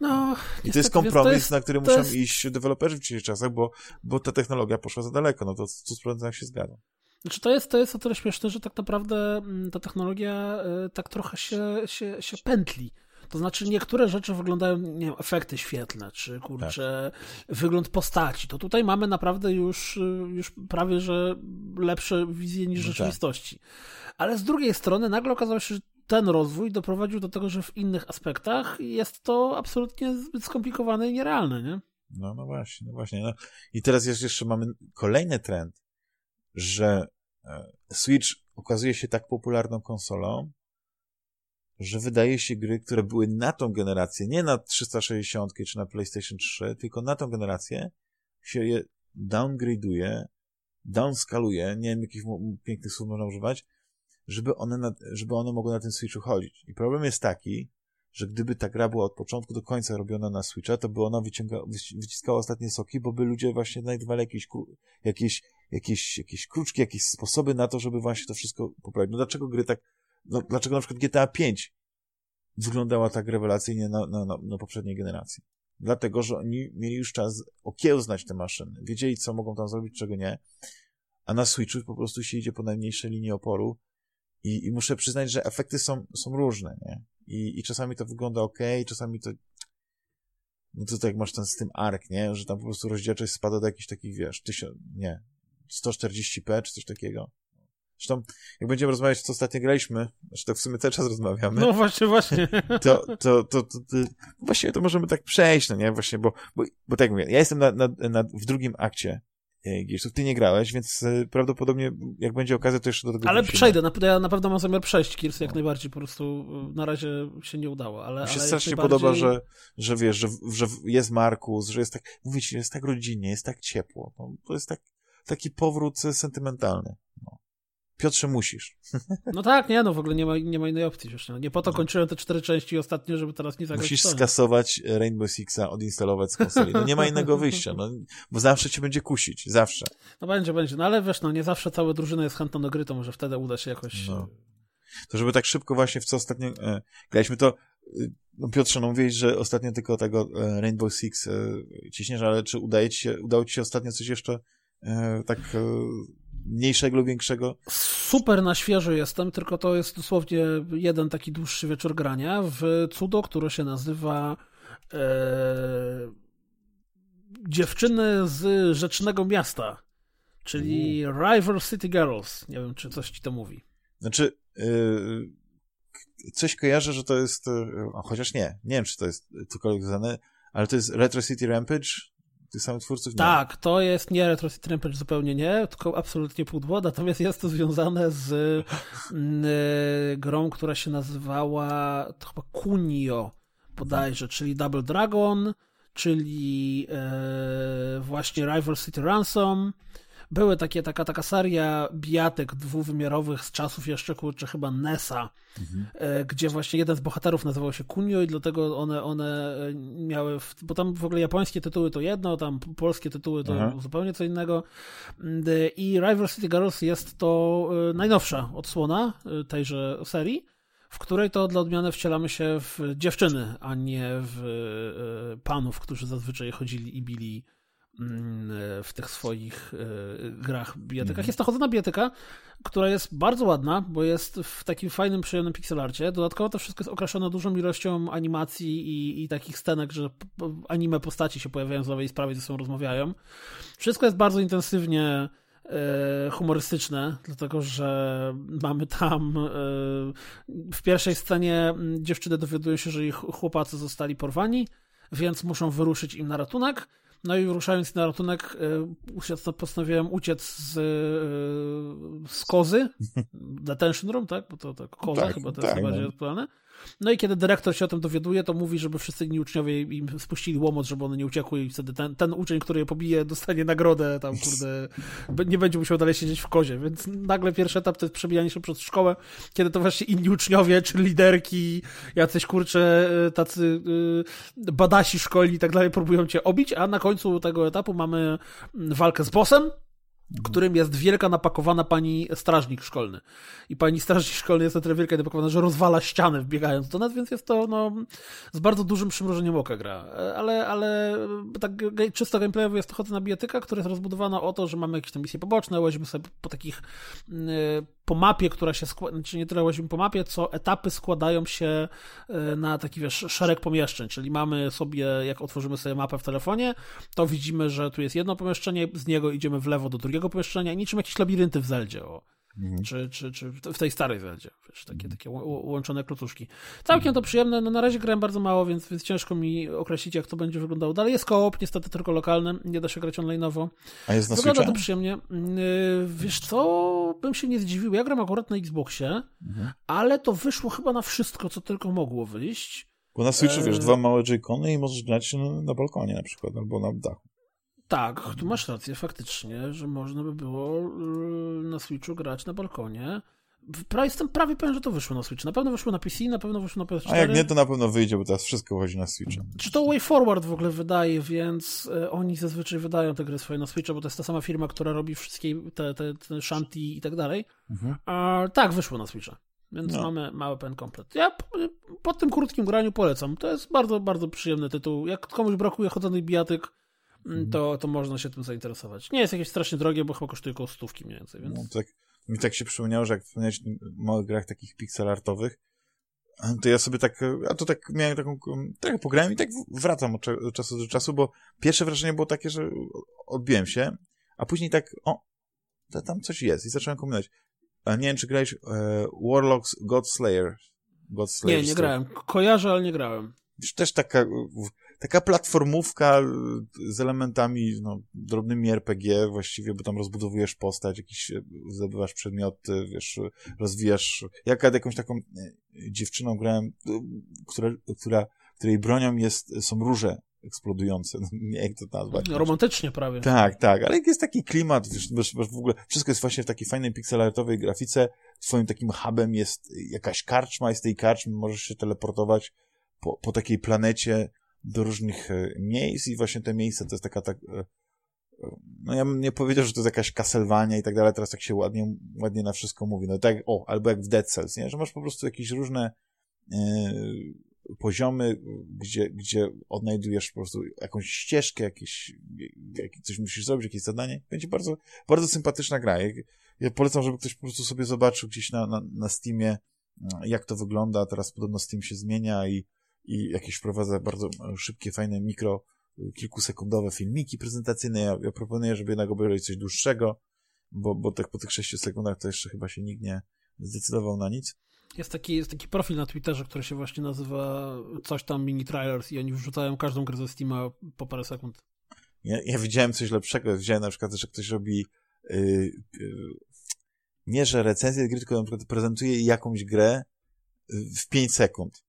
No, I to jest kompromis, jest, na który muszą jest... iść deweloperzy w dzisiejszych czasach, bo, bo ta technologia poszła za daleko. No to tu z problemem się zgadzam. Znaczy to jest, to jest o tyle śmieszne, że tak naprawdę mm, ta technologia y, tak trochę się, się, się pętli To znaczy niektóre rzeczy wyglądają, nie wiem, efekty świetlne, czy kurczę, tak. wygląd postaci. To tutaj mamy naprawdę już, już prawie, że lepsze wizje niż no tak. rzeczywistości. Ale z drugiej strony nagle okazało się, że ten rozwój doprowadził do tego, że w innych aspektach jest to absolutnie zbyt skomplikowane i nierealne, nie? No, no właśnie, no właśnie. No. I teraz jeszcze mamy kolejny trend, że e, Switch okazuje się tak popularną konsolą, że wydaje się gry, które były na tą generację, nie na 360 czy na PlayStation 3, tylko na tą generację, się je downgrade'uje, downskaluje, nie wiem jakich pięknych słów można używać, żeby one, na, żeby one mogły na tym Switchu chodzić. I problem jest taki, że gdyby ta gra była od początku do końca robiona na Switcha, to by ona wyciąga, wyciskała ostatnie soki, bo by ludzie właśnie znajdowali jakieś, jakieś, jakieś, jakieś kruczki, jakieś sposoby na to, żeby właśnie to wszystko poprawić. No dlaczego gry tak, no, dlaczego na przykład GTA 5 wyglądała tak rewelacyjnie na, na, na, na poprzedniej generacji? Dlatego, że oni mieli już czas okiełznać te maszyny. Wiedzieli, co mogą tam zrobić, czego nie. A na Switchu po prostu się idzie po najmniejszej linii oporu i, i muszę przyznać, że efekty są, są różne, nie? I, I czasami to wygląda ok, czasami to no to tak masz ten z tym ark, nie? Że tam po prostu rozdzielczość spada do jakichś takich, wiesz, tysiąc, nie, 140p czy coś takiego. Zresztą, jak będziemy rozmawiać, co ostatnio graliśmy, znaczy to w sumie cały czas rozmawiamy. No właśnie, właśnie. To, to, to, to, to właściwie to możemy tak przejść, no nie? Właśnie, bo, bo, bo tak mówię, ja jestem na, na, na, w drugim akcie Gearsów. Ty nie grałeś, więc e, prawdopodobnie jak będzie okazja, to jeszcze do tego Ale przejdę, na, ja naprawdę mam zamiar przejść Gears jak no. najbardziej, po prostu e, na razie się nie udało. Ale, Mi się ale strasznie najbardziej... podoba, że, że wiesz, że, że jest Markus, że jest tak, mówię ci, jest tak rodzinnie, jest tak ciepło. No, to jest tak, taki powrót sentymentalny. No. Piotrze, musisz. No tak, nie, no w ogóle nie ma, nie ma innej opcji już. No. Nie po to kończyłem te cztery części ostatnio, żeby teraz nie zagrać Musisz skasować Rainbow Sixa, odinstalować z konsoli. No nie ma innego wyjścia, no, bo zawsze cię będzie kusić, zawsze. No będzie, będzie, no ale wiesz, no nie zawsze cała drużyna jest chętna do gry, to może wtedy uda się jakoś... No. To żeby tak szybko właśnie w co ostatnio e, graliśmy, to e, no Piotrze, no mówiłeś, że ostatnio tylko tego e, Rainbow Six e, ciśniesz, ale czy udaje ci się, udało ci się ostatnio coś jeszcze e, tak e, mniejszego lub większego? Super na świeżo jestem, tylko to jest dosłownie jeden taki dłuższy wieczór grania w cudo, które się nazywa e, Dziewczyny z Rzecznego Miasta, czyli U. Rival City Girls. Nie wiem, czy coś ci to mówi. Znaczy, yy, coś kojarzę, że to jest, yy, chociaż nie, nie wiem, czy to jest cokolwiek związane, ale to jest Retro City Rampage, tych samych twórców? Nie. Tak, to jest nie Retro City Rampage zupełnie nie, tylko absolutnie pudło, natomiast jest to związane z y, grą, która się nazywała to chyba Kunio bodajże, czyli Double Dragon, czyli y, właśnie Rival City Ransom, były takie, taka, taka seria bijatek dwuwymiarowych z czasów jeszcze, kurczę, chyba NESa, mhm. E, gdzie właśnie jeden z bohaterów nazywał się Kunio i dlatego one, one e, miały, bo tam w ogóle japońskie tytuły to jedno, tam polskie tytuły to mhm. zupełnie co innego i Rival City Girls jest to e, najnowsza odsłona tejże serii, w której to dla odmiany wcielamy się w dziewczyny, a nie w panów, którzy zazwyczaj chodzili i bili w tych swoich e, grach bijatekach. Mhm. Jest to chodzona bijatyka, która jest bardzo ładna, bo jest w takim fajnym, przyjemnym pixelarcie. Dodatkowo to wszystko jest okraszone dużą ilością animacji i, i takich scenek, że anime postaci się pojawiają z lewej i z prawej ze sobą rozmawiają. Wszystko jest bardzo intensywnie e, humorystyczne, dlatego że mamy tam e, w pierwszej scenie dziewczyny dowiadują się, że ich chłopacy zostali porwani, więc muszą wyruszyć im na ratunek no i ruszając na ratunek, e, postanowiłem uciec z, e, z kozy, detention room, tak? Bo to, to koza tak, chyba to jest tak, bardziej no. aktualne. No i kiedy dyrektor się o tym dowiaduje, to mówi, żeby wszyscy inni uczniowie im spuścili łomot, żeby one nie uciekły i wtedy ten, ten uczeń, który je pobije, dostanie nagrodę tam, kurde, nie będzie musiał dalej siedzieć w kozie. Więc nagle pierwszy etap to jest przebijanie się przez szkołę, kiedy to właśnie inni uczniowie, czy liderki, jacyś, kurcze, e, tacy yy, badasi szkoli i tak dalej próbują cię obić, a na końcu tego etapu mamy walkę z bossem, którym jest wielka napakowana pani strażnik szkolny. I pani strażnik szkolny jest na tyle wielka i napakowana, że rozwala ścianę wbiegając do nas, więc jest to no, z bardzo dużym przymrużeniem oka gra. Ale, ale tak czysto gameplayowo jest to chodzona bijatyka, która jest rozbudowana o to, że mamy jakieś tam misje poboczne, łazimy sobie po takich po mapie, która się składa, znaczy nie tyle właśnie po mapie, co etapy składają się e, na taki, wiesz, szereg pomieszczeń, czyli mamy sobie, jak otworzymy sobie mapę w telefonie, to widzimy, że tu jest jedno pomieszczenie, z niego idziemy w lewo do drugiego pomieszczenia niczym jakieś labirynty w Zeldzie, o. Mhm. Czy, czy, czy w tej starej Zeldzie, wiesz, takie, mhm. takie łączone klocuszki. Całkiem to przyjemne, no na razie grałem bardzo mało, więc, więc ciężko mi określić, jak to będzie wyglądało. Dalej jest koop, niestety tylko lokalny, nie da się grać online'owo. A jest na Wygląda Switcha? to przyjemnie. Yy, wiesz co, bym się nie zdziwił, ja gram akurat na Xboxie, mhm. ale to wyszło chyba na wszystko, co tylko mogło wyjść. Bo na Switchu, e... wiesz, dwa małe Joy-Cony i możesz grać na, na balkonie na przykład, albo na dachu. Tak, tu masz rację faktycznie, że można by było y, na Switchu grać na balkonie. Jestem prawie pewien, że to wyszło na Switch. Na pewno wyszło na PC, na pewno wyszło na PS4. A jak nie, to na pewno wyjdzie, bo teraz wszystko chodzi na Switcha. Czy to Way Forward w ogóle wydaje, więc e, oni zazwyczaj wydają te gry swoje na Switcha, bo to jest ta sama firma, która robi wszystkie te, te, te shanty i tak dalej. Mhm. A, tak, wyszło na Switcha. Więc no. mamy mały pen komplet. Ja po, po, tym krótkim graniu polecam. To jest bardzo, bardzo przyjemny tytuł. Jak komuś brakuje chodzonych bijatyk. To, to można się tym zainteresować. Nie jest jakieś strasznie drogie, bo chyba kosztuje około stówki mniej więcej, więc... No, tak, mi tak się przypomniało, że jak wspomniałeś o małych grach takich pixelartowych, to ja sobie tak, a to tak miałem taką, trochę pograłem i tak wracam od, czasu do czasu, bo pierwsze wrażenie było takie, że odbiłem się, a później tak, o, to tam coś jest i zacząłem kombinować. Nie wiem, czy grałeś e, Warlocks God Slayer. God Slayer nie, nie grałem. Kojarzę, ale nie grałem. Też taka taka platformówka z elementami no, drobnymi RPG właściwie, bo tam rozbudowujesz postać, jakieś zdobywasz przedmioty, wiesz, rozwijasz. Jak jakąś taką e, dziewczyną grałem, która, która, której bronią jest, są róże eksplodujące, no, nie jak to nazwać. Romantycznie prawie. Tak, tak, ale jest taki klimat, wiesz, wiesz, w ogóle wszystko jest właśnie w takiej fajnej pixelartowej grafice, twoim takim hubem jest jakaś karczma i z tej karczmy możesz się teleportować po, po takiej planecie, do różnych e, miejsc i właśnie te miejsca to jest taka tak e, e, no ja bym nie powiedział, że to jest jakaś Castlevania i tak dalej, teraz tak się ładnie, ładnie na wszystko mówi. No tak, o, albo jak w Dead Cells, nie? Że masz po prostu jakieś różne poziomy, gdzie, gdzie odnajdujesz po prostu jakąś ścieżkę, jakieś, jak, coś musisz zrobić, jakieś zadanie. Będzie bardzo, bardzo sympatyczna gra. Ja, ja polecam, żeby ktoś po prostu sobie zobaczył gdzieś na, na, na Steamie, jak to wygląda. Teraz podobno Steam się zmienia i i jakieś wprowadza bardzo szybkie, fajne mikro, kilkusekundowe filmiki prezentacyjne. Ja, ja proponuję, żeby jednak obejrzeć coś dłuższego, bo, bo tak po tych 6 sekundach to jeszcze chyba się nikt nie zdecydował na nic. Jest taki, jest taki profil na Twitterze, który się właśnie nazywa coś tam mini trailers i oni wrzucają każdą grę ze Steama po parę sekund. Ja, ja widziałem coś lepszego. Widziałem na przykład, że ktoś robi yy, yy, nie, że recenzję gry, tylko na przykład prezentuje jakąś grę w 5 sekund.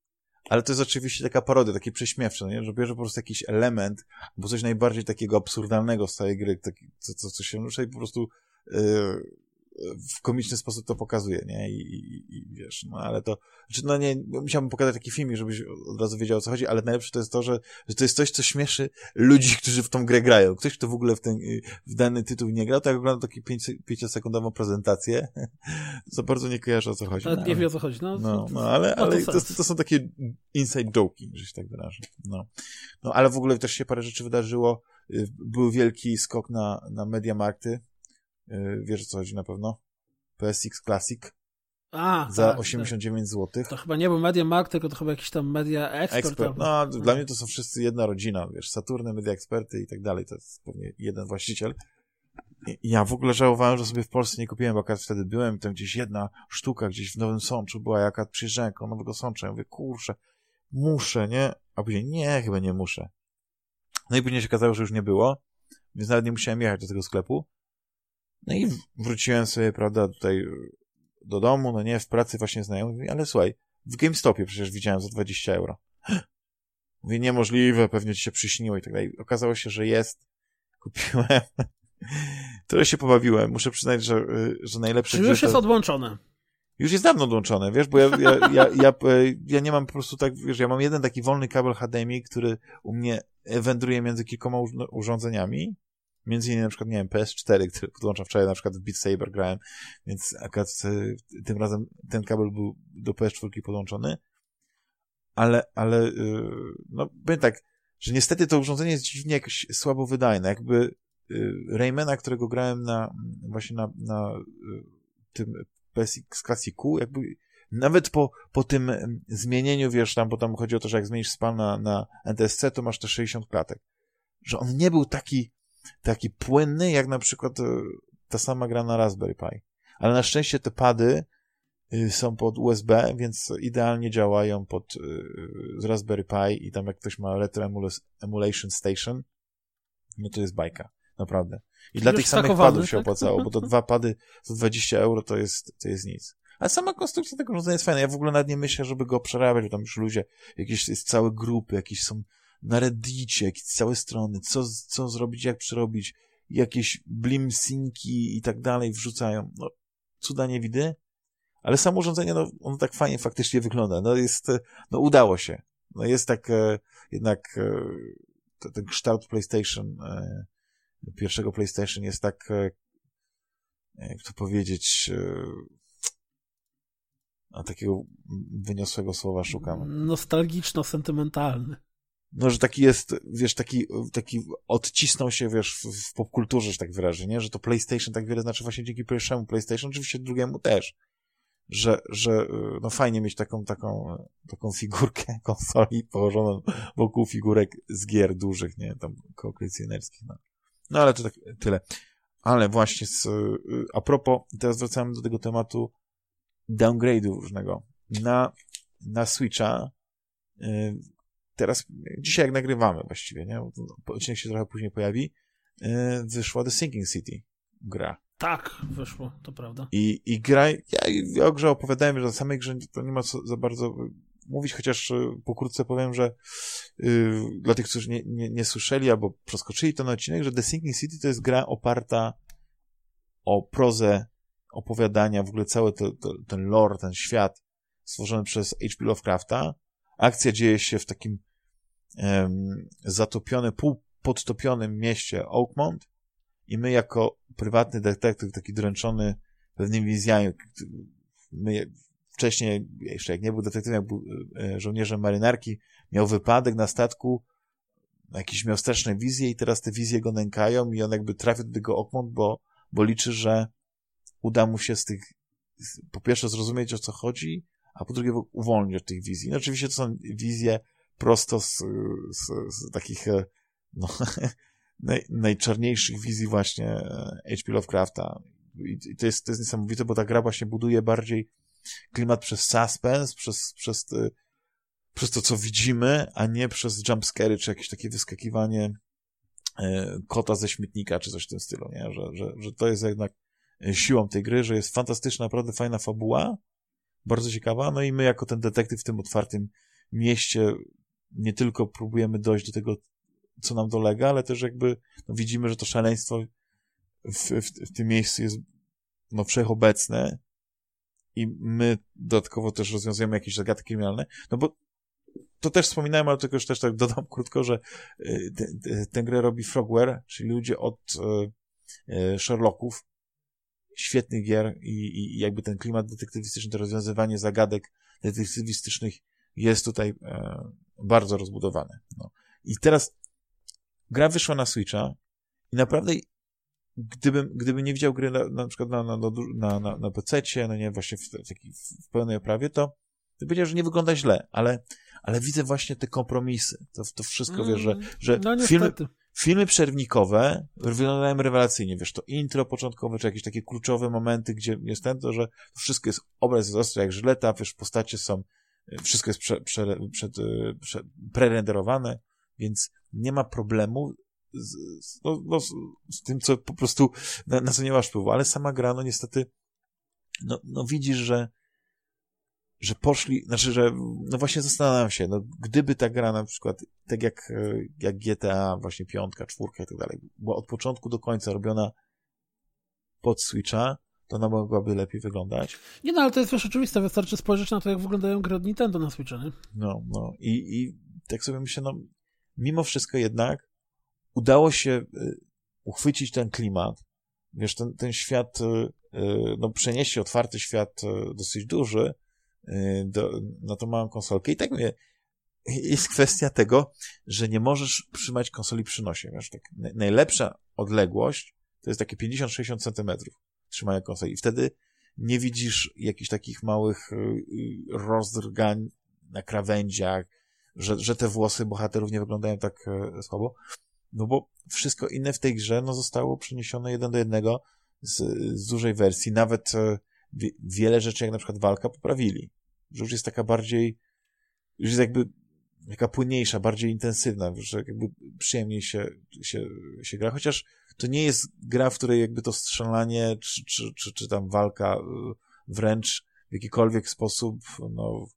Ale to jest oczywiście taka parodia, takie prześmiewcze, nie? że bierze po prostu jakiś element, bo coś najbardziej takiego absurdalnego z całej gry, taki, co, co, co się rusza i po prostu yy, w komiczny sposób to pokazuje, nie? I, i, i wiesz, no ale to, znaczy, no nie, musiałbym pokazać taki film, żebyś od razu wiedział o co chodzi, ale najlepsze to jest to, że, że to jest coś, co śmieszy ludzi, którzy w tą grę grają. Ktoś, kto w ogóle w ten, w dany tytuł nie grał, to jak ogląda taką pięciosekundową prezentację, za bardzo nie kojarzy o co chodzi. Ale no, nie wie o co chodzi, no. No, no ale, no, ale to, to, to, są takie inside joki, że się tak wyrażę. No. no, ale w ogóle też się parę rzeczy wydarzyło. Y, był wielki skok na, na Mediamarkty, Y, wiesz o co chodzi na pewno? PSX Classic. A, za tak, 89 tak. zł. To chyba nie był Media Mark, tylko to chyba jakiś tam Media Expert. Expert. No, dla mnie to są wszyscy jedna rodzina, wiesz, Saturny, Media Experty i tak dalej, to jest pewnie jeden właściciel. I ja w ogóle żałowałem, że sobie w Polsce nie kupiłem, bo akurat wtedy byłem, tam gdzieś jedna sztuka gdzieś w Nowym Sączu była, jaka przyjeżdżałem koło Nowego Sącza, ja mówię, kurczę, muszę, nie? A później, nie, chyba nie muszę. No i później się okazało, że już nie było, więc nawet nie musiałem jechać do tego sklepu. No i wróciłem sobie, prawda, tutaj do domu, no nie, w pracy właśnie znajomy, ale słuchaj, w GameStopie przecież widziałem za 20 euro. Mówię, niemożliwe, pewnie ci się przyśniło i tak dalej. Okazało się, że jest. Kupiłem. Tyle się pobawiłem. Muszę przyznać, że, że najlepsze... Czy już jest to... odłączone? Już jest dawno odłączone, wiesz, bo ja, ja, ja, ja, ja nie mam po prostu tak, wiesz, ja mam jeden taki wolny kabel HDMI, który u mnie wędruje między kilkoma urządzeniami Między innymi na przykład, nie wiem, PS4, który podłączam wczoraj, na przykład w Beat Saber grałem, więc akurat e, tym razem ten kabel był do PS4 podłączony, ale, ale, e, no, powiem tak, że niestety to urządzenie jest dziwnie jakoś słabo wydajne, jakby e, Raymana, którego grałem na, właśnie na, na tym klasy Q, jakby nawet po, po tym zmienieniu, wiesz, tam, bo tam chodzi o to, że jak zmienisz span na, na NTSC, to masz te 60 klatek. Że on nie był taki, taki płynny, jak na przykład e, ta sama gra na Raspberry Pi. Ale na szczęście te pady y, są pod USB, więc idealnie działają pod z Raspberry Pi i tam jak ktoś ma Retro Emulation Station, no to jest bajka. Naprawdę. I dla tych samych padów się tak? opłacało, bo to dwa pady za 20 euro to jest, to jest nic. Ale sama konstrukcja tego urządzenia jest fajna. Ja w ogóle nawet nie myślę, żeby go przerabiać, bo tam już ludzie, jakieś jest całe grupy, jakieś są na reddicie, jakieś całe strony, co, co zrobić, jak przerobić, jakieś blimsinki i tak dalej wrzucają. No, cuda nie widy, ale samo urządzenie, no, ono tak fajnie faktycznie wygląda. No jest, no udało się. No jest tak e, jednak e, ten kształt PlayStation e, pierwszego PlayStation jest tak, e, jak to powiedzieć, e, a takiego wyniosłego słowa szukam. Nostalgiczno-sentymentalny. No, że taki jest, wiesz, taki, taki odcisnął się, wiesz, w, w popkulturze, że tak wyrażę, nie? Że to PlayStation tak wiele znaczy właśnie dzięki pierwszemu PlayStation, oczywiście drugiemu też. Że, że, e, no fajnie mieć taką, taką, taką figurkę konsoli położoną wokół figurek z gier dużych, nie? Tam kolekcjonerskich, no. No ale to tak tyle. Ale właśnie z, y, a propos, teraz wracamy do tego tematu downgrade'u różnego. Na, na Switcha y, teraz, dzisiaj jak nagrywamy właściwie, nie? Odcinek się trochę później pojawi, y, wyszła The Sinking City gra. Tak, wyszło, to prawda. I, i gra, ja, ja o grze opowiadałem, że na samej grze to nie ma co, za bardzo mówić, chociaż y, pokrótce powiem, że yy, dla tych, którzy nie, nie, nie słyszeli albo przeskoczyli ten odcinek, że The Sinking City to jest gra oparta o prozę opowiadania, w ogóle cały ten lore, ten świat stworzony przez H.P. Lovecrafta. Akcja dzieje się w takim zatopionym, półpodtopionym mieście Oakmont i my jako prywatny detektyw, taki dręczony pewnymi wizjami, my wcześniej, jeszcze jak nie był detektywem, jak był e, żołnierzem marynarki, miał wypadek na statku, jakieś miał straszne wizje i teraz te wizje go nękają i on jakby trafia do tego okmont, bo, bo liczy, że uda mu się z tych, po pierwsze zrozumieć o co chodzi, a po drugie uwolnić od tych wizji. No oczywiście to są wizje prosto z, z, z takich e, no, naj, najczarniejszych wizji właśnie H.P. Lovecrafta. I to jest, to jest niesamowite, bo ta gra właśnie buduje bardziej klimat przez suspense, przez, przez, przez to, co widzimy, a nie przez jumpscary, czy jakieś takie wyskakiwanie e, kota ze śmietnika, czy coś w tym stylu, nie? Że, że, że to jest jednak siłą tej gry, że jest fantastyczna, naprawdę fajna fabuła, bardzo ciekawa, no i my jako ten detektyw w tym otwartym mieście nie tylko próbujemy dojść do tego, co nam dolega, ale też jakby no, widzimy, że to szaleństwo w, w, w tym miejscu jest no, wszechobecne i my dodatkowo też rozwiązujemy jakieś zagadki kryminalne, no bo to też wspominałem, ale tylko już też tak dodam krótko, że y, tę grę robi Frogware, czyli ludzie od y, y, Sherlocków, świetnych gier i, i jakby ten klimat detektywistyczny, to rozwiązywanie zagadek detektywistycznych jest tutaj e, bardzo rozbudowane. No. I teraz gra wyszła na Switcha i naprawdę gdybym, gdybym nie widział gry na, na przykład na, na, na, na, na PC-cie, no nie, właśnie w, w, w pełnej oprawie, to, to powiedział, że nie wygląda źle, ale, ale widzę właśnie te kompromisy. To, to wszystko, mm, wiesz, że, mm, że no, filmy, filmy przerwnikowe wyglądają rewelacyjnie, wiesz, to intro początkowe, czy jakieś takie kluczowe momenty, gdzie jest ten, to, że wszystko jest, obraz jest ostry jak żyleta, wiesz, postacie są, wszystko jest prze, prze, przed, prze, prerenderowane, więc nie ma problemu z, no, no, z tym, co po prostu, na, na co nie masz wpływu, ale sama gra, no niestety, no, no widzisz, że że poszli, znaczy, że no właśnie zastanawiam się, no gdyby ta gra na przykład, tak jak, jak GTA, właśnie piątka, czwórka i tak dalej, była od początku do końca robiona pod Switcha, to ona mogłaby lepiej wyglądać. Nie no, ale to jest też oczywiste, wystarczy spojrzeć na to, jak wyglądają gry od Nintendo na Switcha, nie? No, no. I, i tak sobie myślę, no mimo wszystko jednak udało się y, uchwycić ten klimat, wiesz, ten, ten świat, y, y, no przenieść otwarty świat dosyć duży do, na tą małą konsolkę. I tak mówię, jest kwestia tego, że nie możesz trzymać konsoli przy nosie, wiesz, tak, najlepsza odległość to jest takie 50-60 centymetrów trzymania konsoli i wtedy nie widzisz jakichś takich małych y, rozdrgań na krawędziach, że, że te włosy bohaterów nie wyglądają tak e, słabo, no bo wszystko inne w tej grze no, zostało przeniesione jeden do jednego z, z dużej wersji. Nawet e, wiele rzeczy, jak na przykład walka, poprawili. Że już jest taka bardziej, już jest jakby taka płynniejsza, bardziej intensywna, że jakby przyjemniej się, się, się gra, chociaż to nie jest gra, w której jakby to strzelanie, czy, czy, czy, czy tam walka y, wręcz w jakikolwiek sposób, no,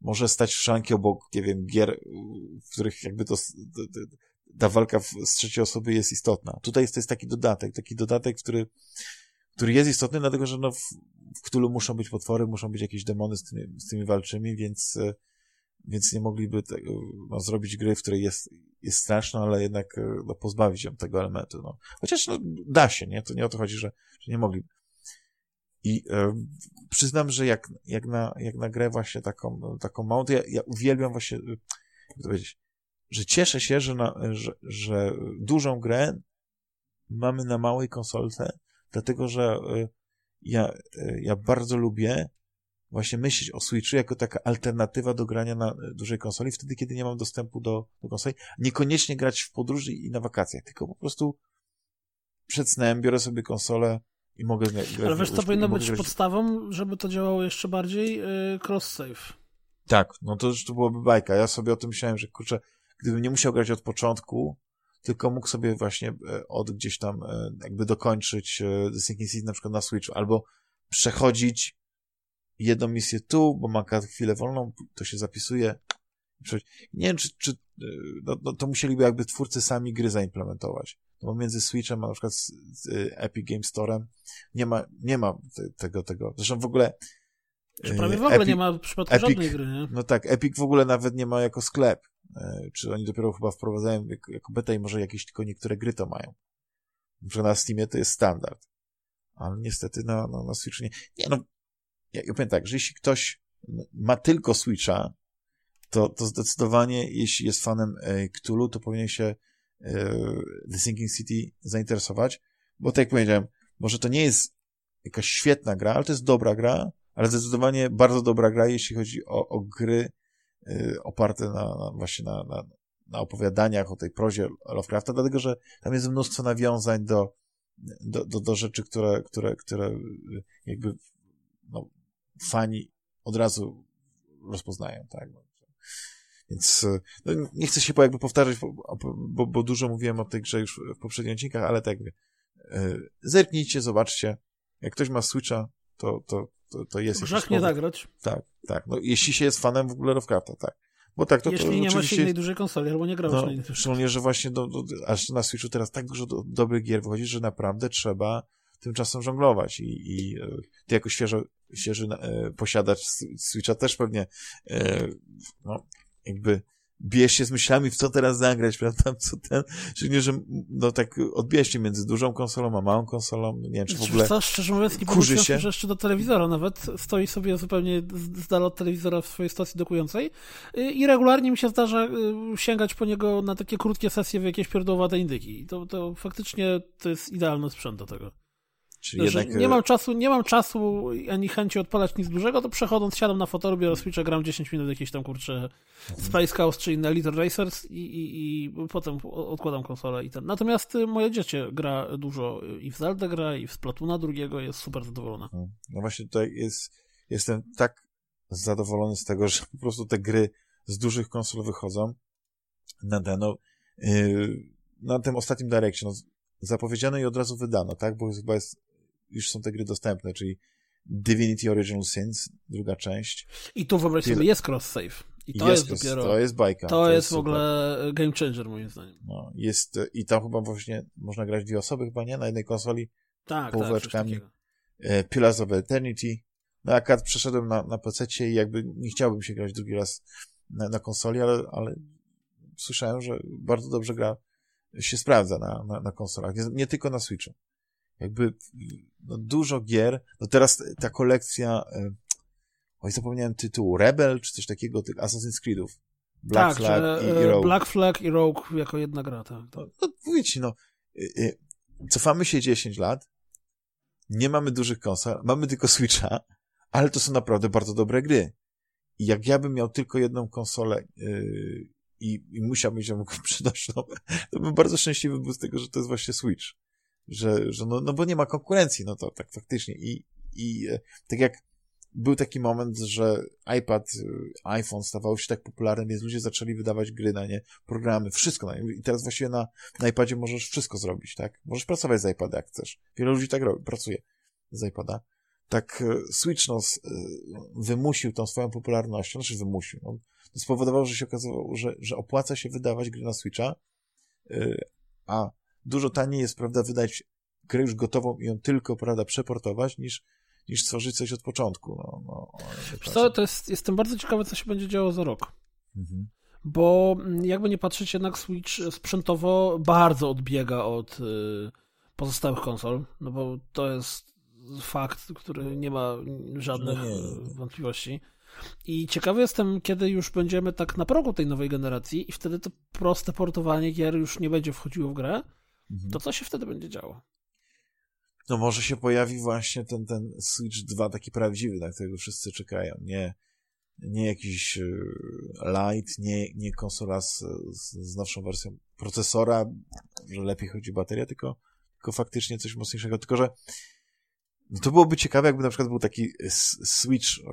może stać w szanki obok, nie wiem, gier, y, w których jakby to, ta walka z trzeciej osoby jest istotna. Tutaj jest, to jest taki dodatek, taki dodatek, który, który jest istotny, dlatego że no, w, w muszą być potwory, muszą być jakieś demony z tymi, z tymi walczymi, więc, y, więc nie mogliby te, no, zrobić gry, w której jest, jest straszna, ale jednak no, pozbawić ją tego elementu. No. Chociaż no, da się, nie? To nie o to chodzi, że, że nie mogli. I e, przyznam, że jak, jak, na, jak na grę właśnie taką, taką małą, to ja, ja uwielbiam właśnie, e, jak to powiedzieć, że cieszę się, że, na, że, że dużą grę mamy na małej konsolce, dlatego że e, ja, e, ja bardzo lubię właśnie myśleć o Switchu jako taka alternatywa do grania na dużej konsoli, wtedy, kiedy nie mam dostępu do, do konsoli. Niekoniecznie grać w podróży i na wakacjach, tylko po prostu przed snem biorę sobie konsolę, i mogę grać. Ale wiesz, co powinno być grać... podstawą, żeby to działało jeszcze bardziej? Yy, cross-save. Tak, no to już to byłoby bajka. Ja sobie o tym myślałem, że kurczę, gdybym nie musiał grać od początku, tylko mógł sobie właśnie e, od gdzieś tam e, jakby dokończyć e, The Sinking City na przykład na Switchu, albo przechodzić jedną misję tu, bo ma chwilę wolną, to się zapisuje. Nie wiem, czy, czy no, no, to musieliby jakby twórcy sami gry zaimplementować. No bo między Switchem a na przykład z, z Epic Game Store'em nie ma, nie ma te, tego, tego. Zresztą w ogóle czy prawie w ogóle Epic, nie ma w przypadku Epic, żadnej gry, nie? No tak, Epic w ogóle nawet nie ma jako sklep. Czy oni dopiero chyba wprowadzają jako, jako beta i może jakieś tylko niektóre gry to mają. Że na Steamie to jest standard. Ale niestety na, na, na Switchu nie. Nie no, ja, ja powiem tak, że jeśli ktoś ma tylko Switcha, to, to zdecydowanie, jeśli jest fanem e, Cthulhu, to powinien się e, The Sinking City zainteresować, bo tak jak powiedziałem, może to nie jest jakaś świetna gra, ale to jest dobra gra, ale zdecydowanie bardzo dobra gra, jeśli chodzi o, o gry y, oparte na, na właśnie na, na, na, opowiadaniach o tej prozie Lovecrafta, dlatego, że tam jest mnóstwo nawiązań do, do, do, do rzeczy, które, które, które jakby no, fani od razu rozpoznają, tak. Więc y, no, nie chcę się jakby powtarzać, bo, bo, bo, dużo mówiłem o tej grze już w poprzednich odcinkach, ale tak, y, zerknijcie, zobaczcie. Jak ktoś ma Switcha, to, to, to, to jest Grzech nie zagrać. Tak, tak. No, jeśli się jest fanem w ogóle Lovecrafta, tak. Bo tak, to, Jeśli to, nie oczywiście... masz innej dużej konsoli, albo nie grałeś no, na innej Szczególnie, że właśnie do, do, aż na Switchu teraz tak dużo do, dobrych gier wychodzi, że naprawdę trzeba tymczasem żonglować i, i e, ty jako świeżo, świeży e, posiadacz Switcha też pewnie e, no, jakby bierz się z myślami, w co teraz zagrać, prawda, co ten, nie, że no tak odbierz się między dużą konsolą a małą konsolą, nie wiem, czy w ogóle co, szczerze mówiąc, nie kurzy się. że jeszcze do telewizora nawet, stoi sobie zupełnie z dala od telewizora w swojej stacji dokującej i regularnie mi się zdarza y, sięgać po niego na takie krótkie sesje w jakieś pierdolowate indyki. To, to faktycznie to jest idealny sprzęt do tego. Czyli jednak... Nie mam czasu, nie mam czasu ani chęci odpalać nic dużego, to przechodząc siadam na fotel, biorę Switcha, gram 10 minut jakieś tam kurcze Space Chaos czy inne Little Racers i, i, i potem odkładam konsolę i ten. Natomiast y, moje dziecię gra dużo i w Zelda gra i w Splatuna drugiego jest super zadowolona. Mhm. No właśnie tutaj jest, jestem tak zadowolony z tego, że po prostu te gry z dużych konsol wychodzą na ten, no, yy, na tym ostatnim Direction, no, zapowiedziano i od razu wydano, tak? Bo chyba jest już są te gry dostępne, czyli Divinity Original Sins, druga część. I tu wyobraź sobie, jest cross-save. I to jest, jest dopiero... To jest bajka. To, to jest, jest w ogóle game changer, moim zdaniem. No, jest, i tam chyba właśnie można grać dwie osoby, chyba nie? Na jednej konsoli. Tak, półweczkami. tak. E, Pillars of Eternity. No, akurat przeszedłem na, na PC i jakby nie chciałbym się grać drugi raz na, na konsoli, ale, ale słyszałem, że bardzo dobrze gra się sprawdza na, na, na konsolach. Nie, nie tylko na Switchu jakby no, dużo gier. No teraz ta kolekcja, e, oj, zapomniałem tytułu, Rebel, czy coś takiego, tych Assassin's Creedów. Black tak, Flag i, i Rogue. Black Flag i Rogue jako jedna gra, tak. No, no mówię ci, no, y, y, cofamy się 10 lat, nie mamy dużych konsol, mamy tylko Switcha, ale to są naprawdę bardzo dobre gry. I jak ja bym miał tylko jedną konsolę yy, i, i musiałbym ją przenośną, to bym bardzo szczęśliwy był z tego, że to jest właśnie Switch. Że, że no, no bo nie ma konkurencji, no to tak faktycznie. I, i e, tak jak był taki moment, że iPad, y, iPhone stawał się tak popularny, więc ludzie zaczęli wydawać gry na nie, programy, wszystko na nie. I teraz właściwie na, na iPadzie możesz wszystko zrobić, tak? Możesz pracować z iPada jak chcesz. Wiele ludzi tak robi, pracuje z iPada. Tak y, Switch no, wymusił tą swoją popularnością, znaczy wymusił. No, to spowodowało, że się okazało, że, że opłaca się wydawać gry na Switcha, a dużo taniej jest, prawda, wydać grę już gotową i ją tylko, prawda, przeportować, niż niż stworzyć coś od początku. No, no, co, to jest, jestem bardzo ciekawy, co się będzie działo za rok. Mhm. Bo mm, jakby nie patrzeć, jednak Switch sprzętowo bardzo odbiega od y, pozostałych konsol, no bo to jest fakt, który nie ma żadnych no nie. wątpliwości. I ciekawy jestem, kiedy już będziemy tak na progu tej nowej generacji i wtedy to proste portowanie gier już nie będzie wchodziło w grę, mhm. to co się wtedy będzie działo? no może się pojawi właśnie ten, ten Switch 2 taki prawdziwy, na którego wszyscy czekają. Nie, nie jakiś e, light, nie, nie konsola z, z, nowszą wersją procesora, że lepiej chodzi bateria, tylko, tylko faktycznie coś mocniejszego. Tylko, że no to byłoby ciekawe, jakby na przykład był taki Switch e,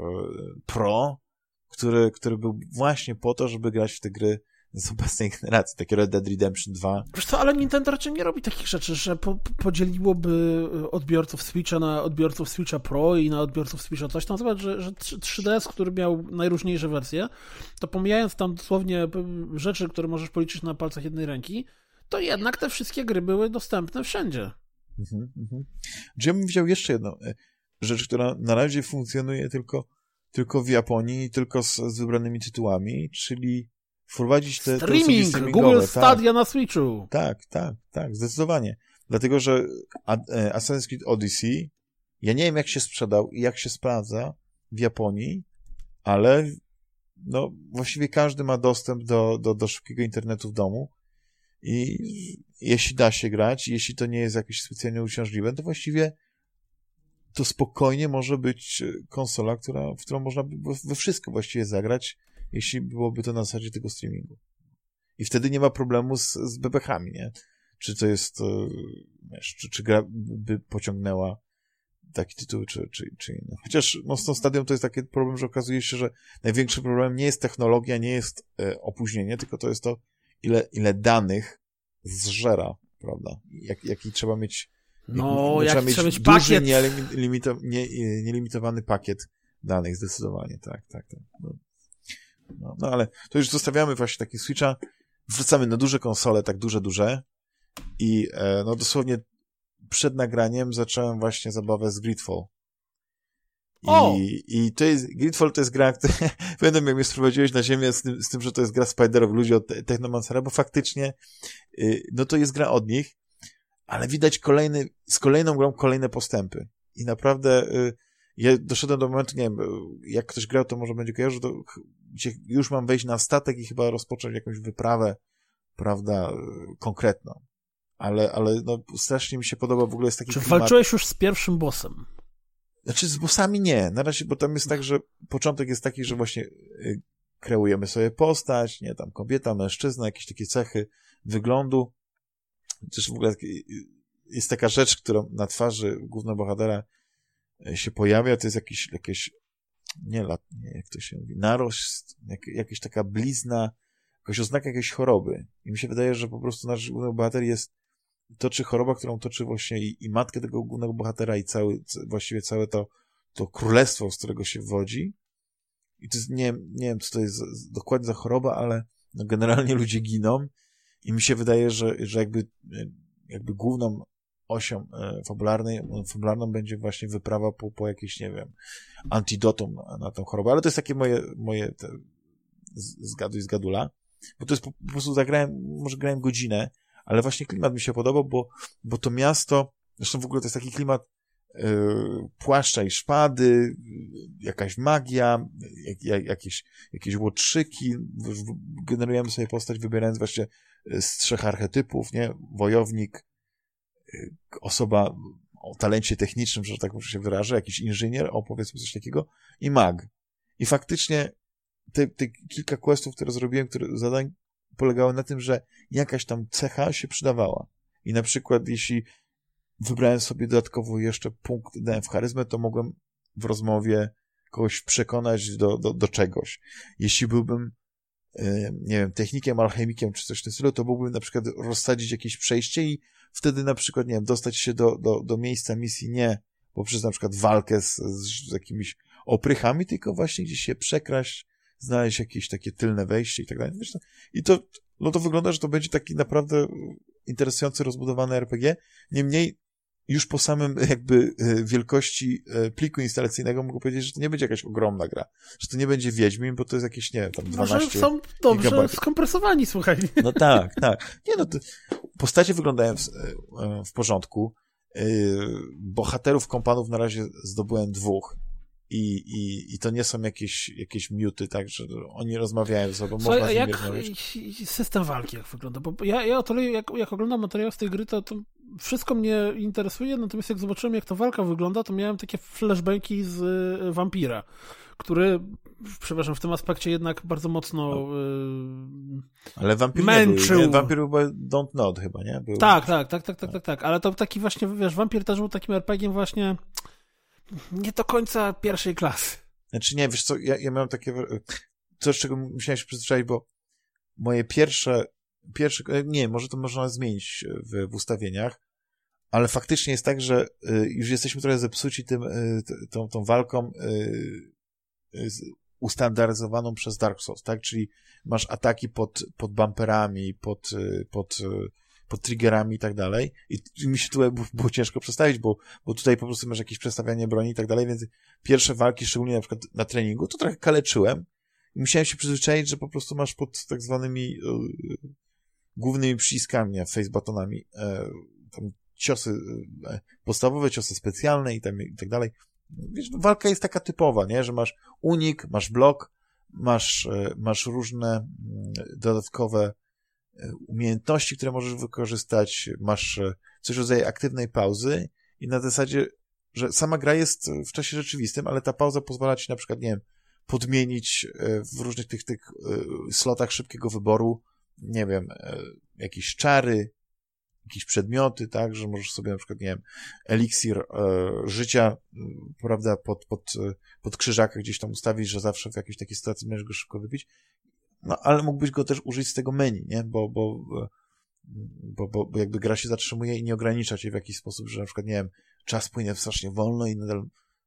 Pro, który, który był właśnie po to, żeby grać w te gry z obecnej generacji, takie Red Dead Redemption 2. Wiesz co, ale Nintendo raczej nie robi takich rzeczy, że po, podzieliłoby odbiorców Switcha na odbiorców Switcha Pro i na odbiorców Switcha coś tam. Zobacz, że, że 3DS, który miał najróżniejsze wersje, to pomijając tam dosłownie rzeczy, które możesz policzyć na palcach jednej ręki, to jednak te wszystkie gry były dostępne wszędzie. Mhm, mhm. Ja bym widział jeszcze jedną e, rzecz, która na razie funkcjonuje tylko, tylko w Japonii i tylko z, z wybranymi tytułami, czyli wprowadzić te, Streaming, te Google tak. Stadia na Switchu. Tak, tak, tak, zdecydowanie. Dlatego, że e, Assassin's Creed Odyssey, ja nie wiem jak się sprzedał i jak się sprawdza w Japonii, ale no, właściwie każdy ma dostęp do, do, do szybkiego internetu w domu i jeśli da się grać, jeśli to nie jest jakieś specjalnie uciążliwe, to właściwie to spokojnie może być konsola, która, w którą można we wszystko właściwie zagrać jeśli byłoby to na zasadzie tego streamingu. I wtedy nie ma problemu z, z BBH-ami, nie? Czy to jest, e, wiesz, czy, czy gra by pociągnęła taki tytuł, czy, czy, czy inny. Chociaż no, z tą stadią to jest taki problem, że okazuje się, że największym problemem nie jest technologia, nie jest e, opóźnienie, tylko to jest to, ile, ile danych zżera, prawda? Jak, jaki trzeba mieć no, jak trzeba mieć, mieć duży, pakiet. Nielimitowany pakiet danych, zdecydowanie, tak, tak, tak. No. No, no ale to już zostawiamy właśnie taki Switcha, wrzucamy na duże konsole, tak duże, duże i e, no dosłownie przed nagraniem zacząłem właśnie zabawę z Gridfall. I, I to jest, Gridfall to jest gra, pamiętam jak mnie sprowadziłeś na ziemię z tym, z tym że to jest gra Spiderów, ludzi od Technomancera, bo faktycznie, y, no to jest gra od nich, ale widać kolejny, z kolejną grą kolejne postępy. I naprawdę, y, ja doszedłem do momentu, nie wiem, jak ktoś grał, to może będzie kojarzył, to już mam wejść na statek i chyba rozpocząć jakąś wyprawę, prawda, konkretną. Ale, ale no, strasznie mi się podoba w ogóle jest taki Czy klimat... walczyłeś już z pierwszym bossem? Znaczy z bossami nie. Na razie, bo tam jest tak, że początek jest taki, że właśnie y, kreujemy sobie postać, nie, tam kobieta, mężczyzna, jakieś takie cechy wyglądu. Też w ogóle y, jest taka rzecz, którą na twarzy głównego bohatera y, się pojawia, to jest jakiś, jakieś nie lat, nie, jak to się mówi, narost, jak, jakaś taka blizna, jakaś oznaka jakiejś choroby. I mi się wydaje, że po prostu nasz główny bohater jest, toczy choroba, którą toczy właśnie i, i matkę tego głównego bohatera i cały, właściwie całe to, to królestwo, z którego się wodzi. I to jest, nie, nie wiem, co to jest dokładnie za choroba, ale no generalnie ludzie giną i mi się wydaje, że, że jakby, jakby główną osią e, fabularnej, fabularną będzie właśnie wyprawa po, po jakieś, nie wiem, antidotum na, na tą chorobę, ale to jest takie moje, moje te, zgaduj z gadula, bo to jest po, po prostu zagrałem, może grałem godzinę, ale właśnie klimat mi się podobał, bo, bo to miasto, zresztą w ogóle to jest taki klimat yy, płaszcza i szpady, jakaś magia, jak, jak, jakieś, jakieś łotrzyki, generujemy sobie postać wybierając właśnie z trzech archetypów, nie? Wojownik, osoba o talencie technicznym, że tak może się wyrażę, jakiś inżynier, o powiedzmy coś takiego, i mag. I faktycznie te, te kilka questów, które zrobiłem, które zadań polegały na tym, że jakaś tam cecha się przydawała. I na przykład, jeśli wybrałem sobie dodatkowo jeszcze punkt, dałem w charyzmę, to mogłem w rozmowie kogoś przekonać do, do, do czegoś. Jeśli byłbym, nie wiem, technikiem, alchemikiem czy coś w tym stylu, to mógłbym na przykład rozsadzić jakieś przejście i wtedy na przykład, nie wiem, dostać się do, do, do miejsca misji nie poprzez na przykład walkę z, z jakimiś oprychami, tylko właśnie gdzieś się przekraść, znaleźć jakieś takie tylne wejście i tak dalej. I to, no to wygląda, że to będzie taki naprawdę interesujący, rozbudowany RPG. Niemniej już po samym jakby e, wielkości e, pliku instalacyjnego mogę powiedzieć, że to nie będzie jakaś ogromna gra. Że to nie będzie Wiedźmin, bo to jest jakieś, nie wiem, tam 12 Może są dobrze gigabajtów. skompresowani, słuchaj. No tak, tak. Nie no, to postacie wyglądają w, e, w porządku. Bohaterów, kompanów na razie zdobyłem dwóch i, i, i to nie są jakieś, jakieś miuty, tak, że oni rozmawiają ze sobą, Słuchaj, można jak system walki jak wygląda? Bo ja, ja o tyle, jak, jak oglądam materiał z tej gry, to, to wszystko mnie interesuje, natomiast jak zobaczyłem, jak ta walka wygląda, to miałem takie flashbacki z y, Vampira, który, przepraszam, w tym aspekcie jednak bardzo mocno no. Ale Vampir męczył. Był, Vampir był Don't Nod chyba, nie? Był... Tak, tak, tak, tak, tak, tak, tak, ale to taki właśnie, wiesz, Vampir też był takim RPG właśnie nie do końca pierwszej klasy. Znaczy nie, wiesz co, ja, ja miałem takie coś, czego musiałem się przyzwyczaić, bo moje pierwsze, pierwsze, nie, może to można zmienić w, w ustawieniach, ale faktycznie jest tak, że y, już jesteśmy trochę zepsuci tym, tą, tą walką ustandaryzowaną przez Dark Souls, tak? Czyli masz ataki pod, pod bumperami, pod, pod pod triggerami i tak dalej. I, mi się tu było, ciężko przestawić, bo, bo tutaj po prostu masz jakieś przestawianie broni i tak dalej, więc pierwsze walki, szczególnie na przykład na treningu, to trochę kaleczyłem i musiałem się przyzwyczaić, że po prostu masz pod tak zwanymi yy, głównymi przyciskami, face batonami, yy, tam ciosy, yy, podstawowe ciosy specjalne i, tam, i tak dalej. Wiesz, walka jest taka typowa, nie? Że masz unik, masz blok, masz, masz różne mm, dodatkowe umiejętności, które możesz wykorzystać, masz e, coś rodzaju aktywnej pauzy i na zasadzie, że sama gra jest w czasie rzeczywistym, ale ta pauza pozwala ci na przykład, nie wiem, podmienić e, w różnych tych, tych e, slotach szybkiego wyboru, nie wiem, jakieś czary, jakieś przedmioty, tak, że możesz sobie na przykład, nie wiem, eliksir życia, prawda, pod, pod, pod krzyżaka gdzieś tam ustawić, że zawsze w jakiejś takiej sytuacji możesz go szybko wypić no, ale mógłbyś go też użyć z tego menu, nie? Bo, bo, bo, bo, bo jakby gra się zatrzymuje i nie ogranicza cię w jakiś sposób, że na przykład, nie wiem, czas płynie strasznie wolno i nadal,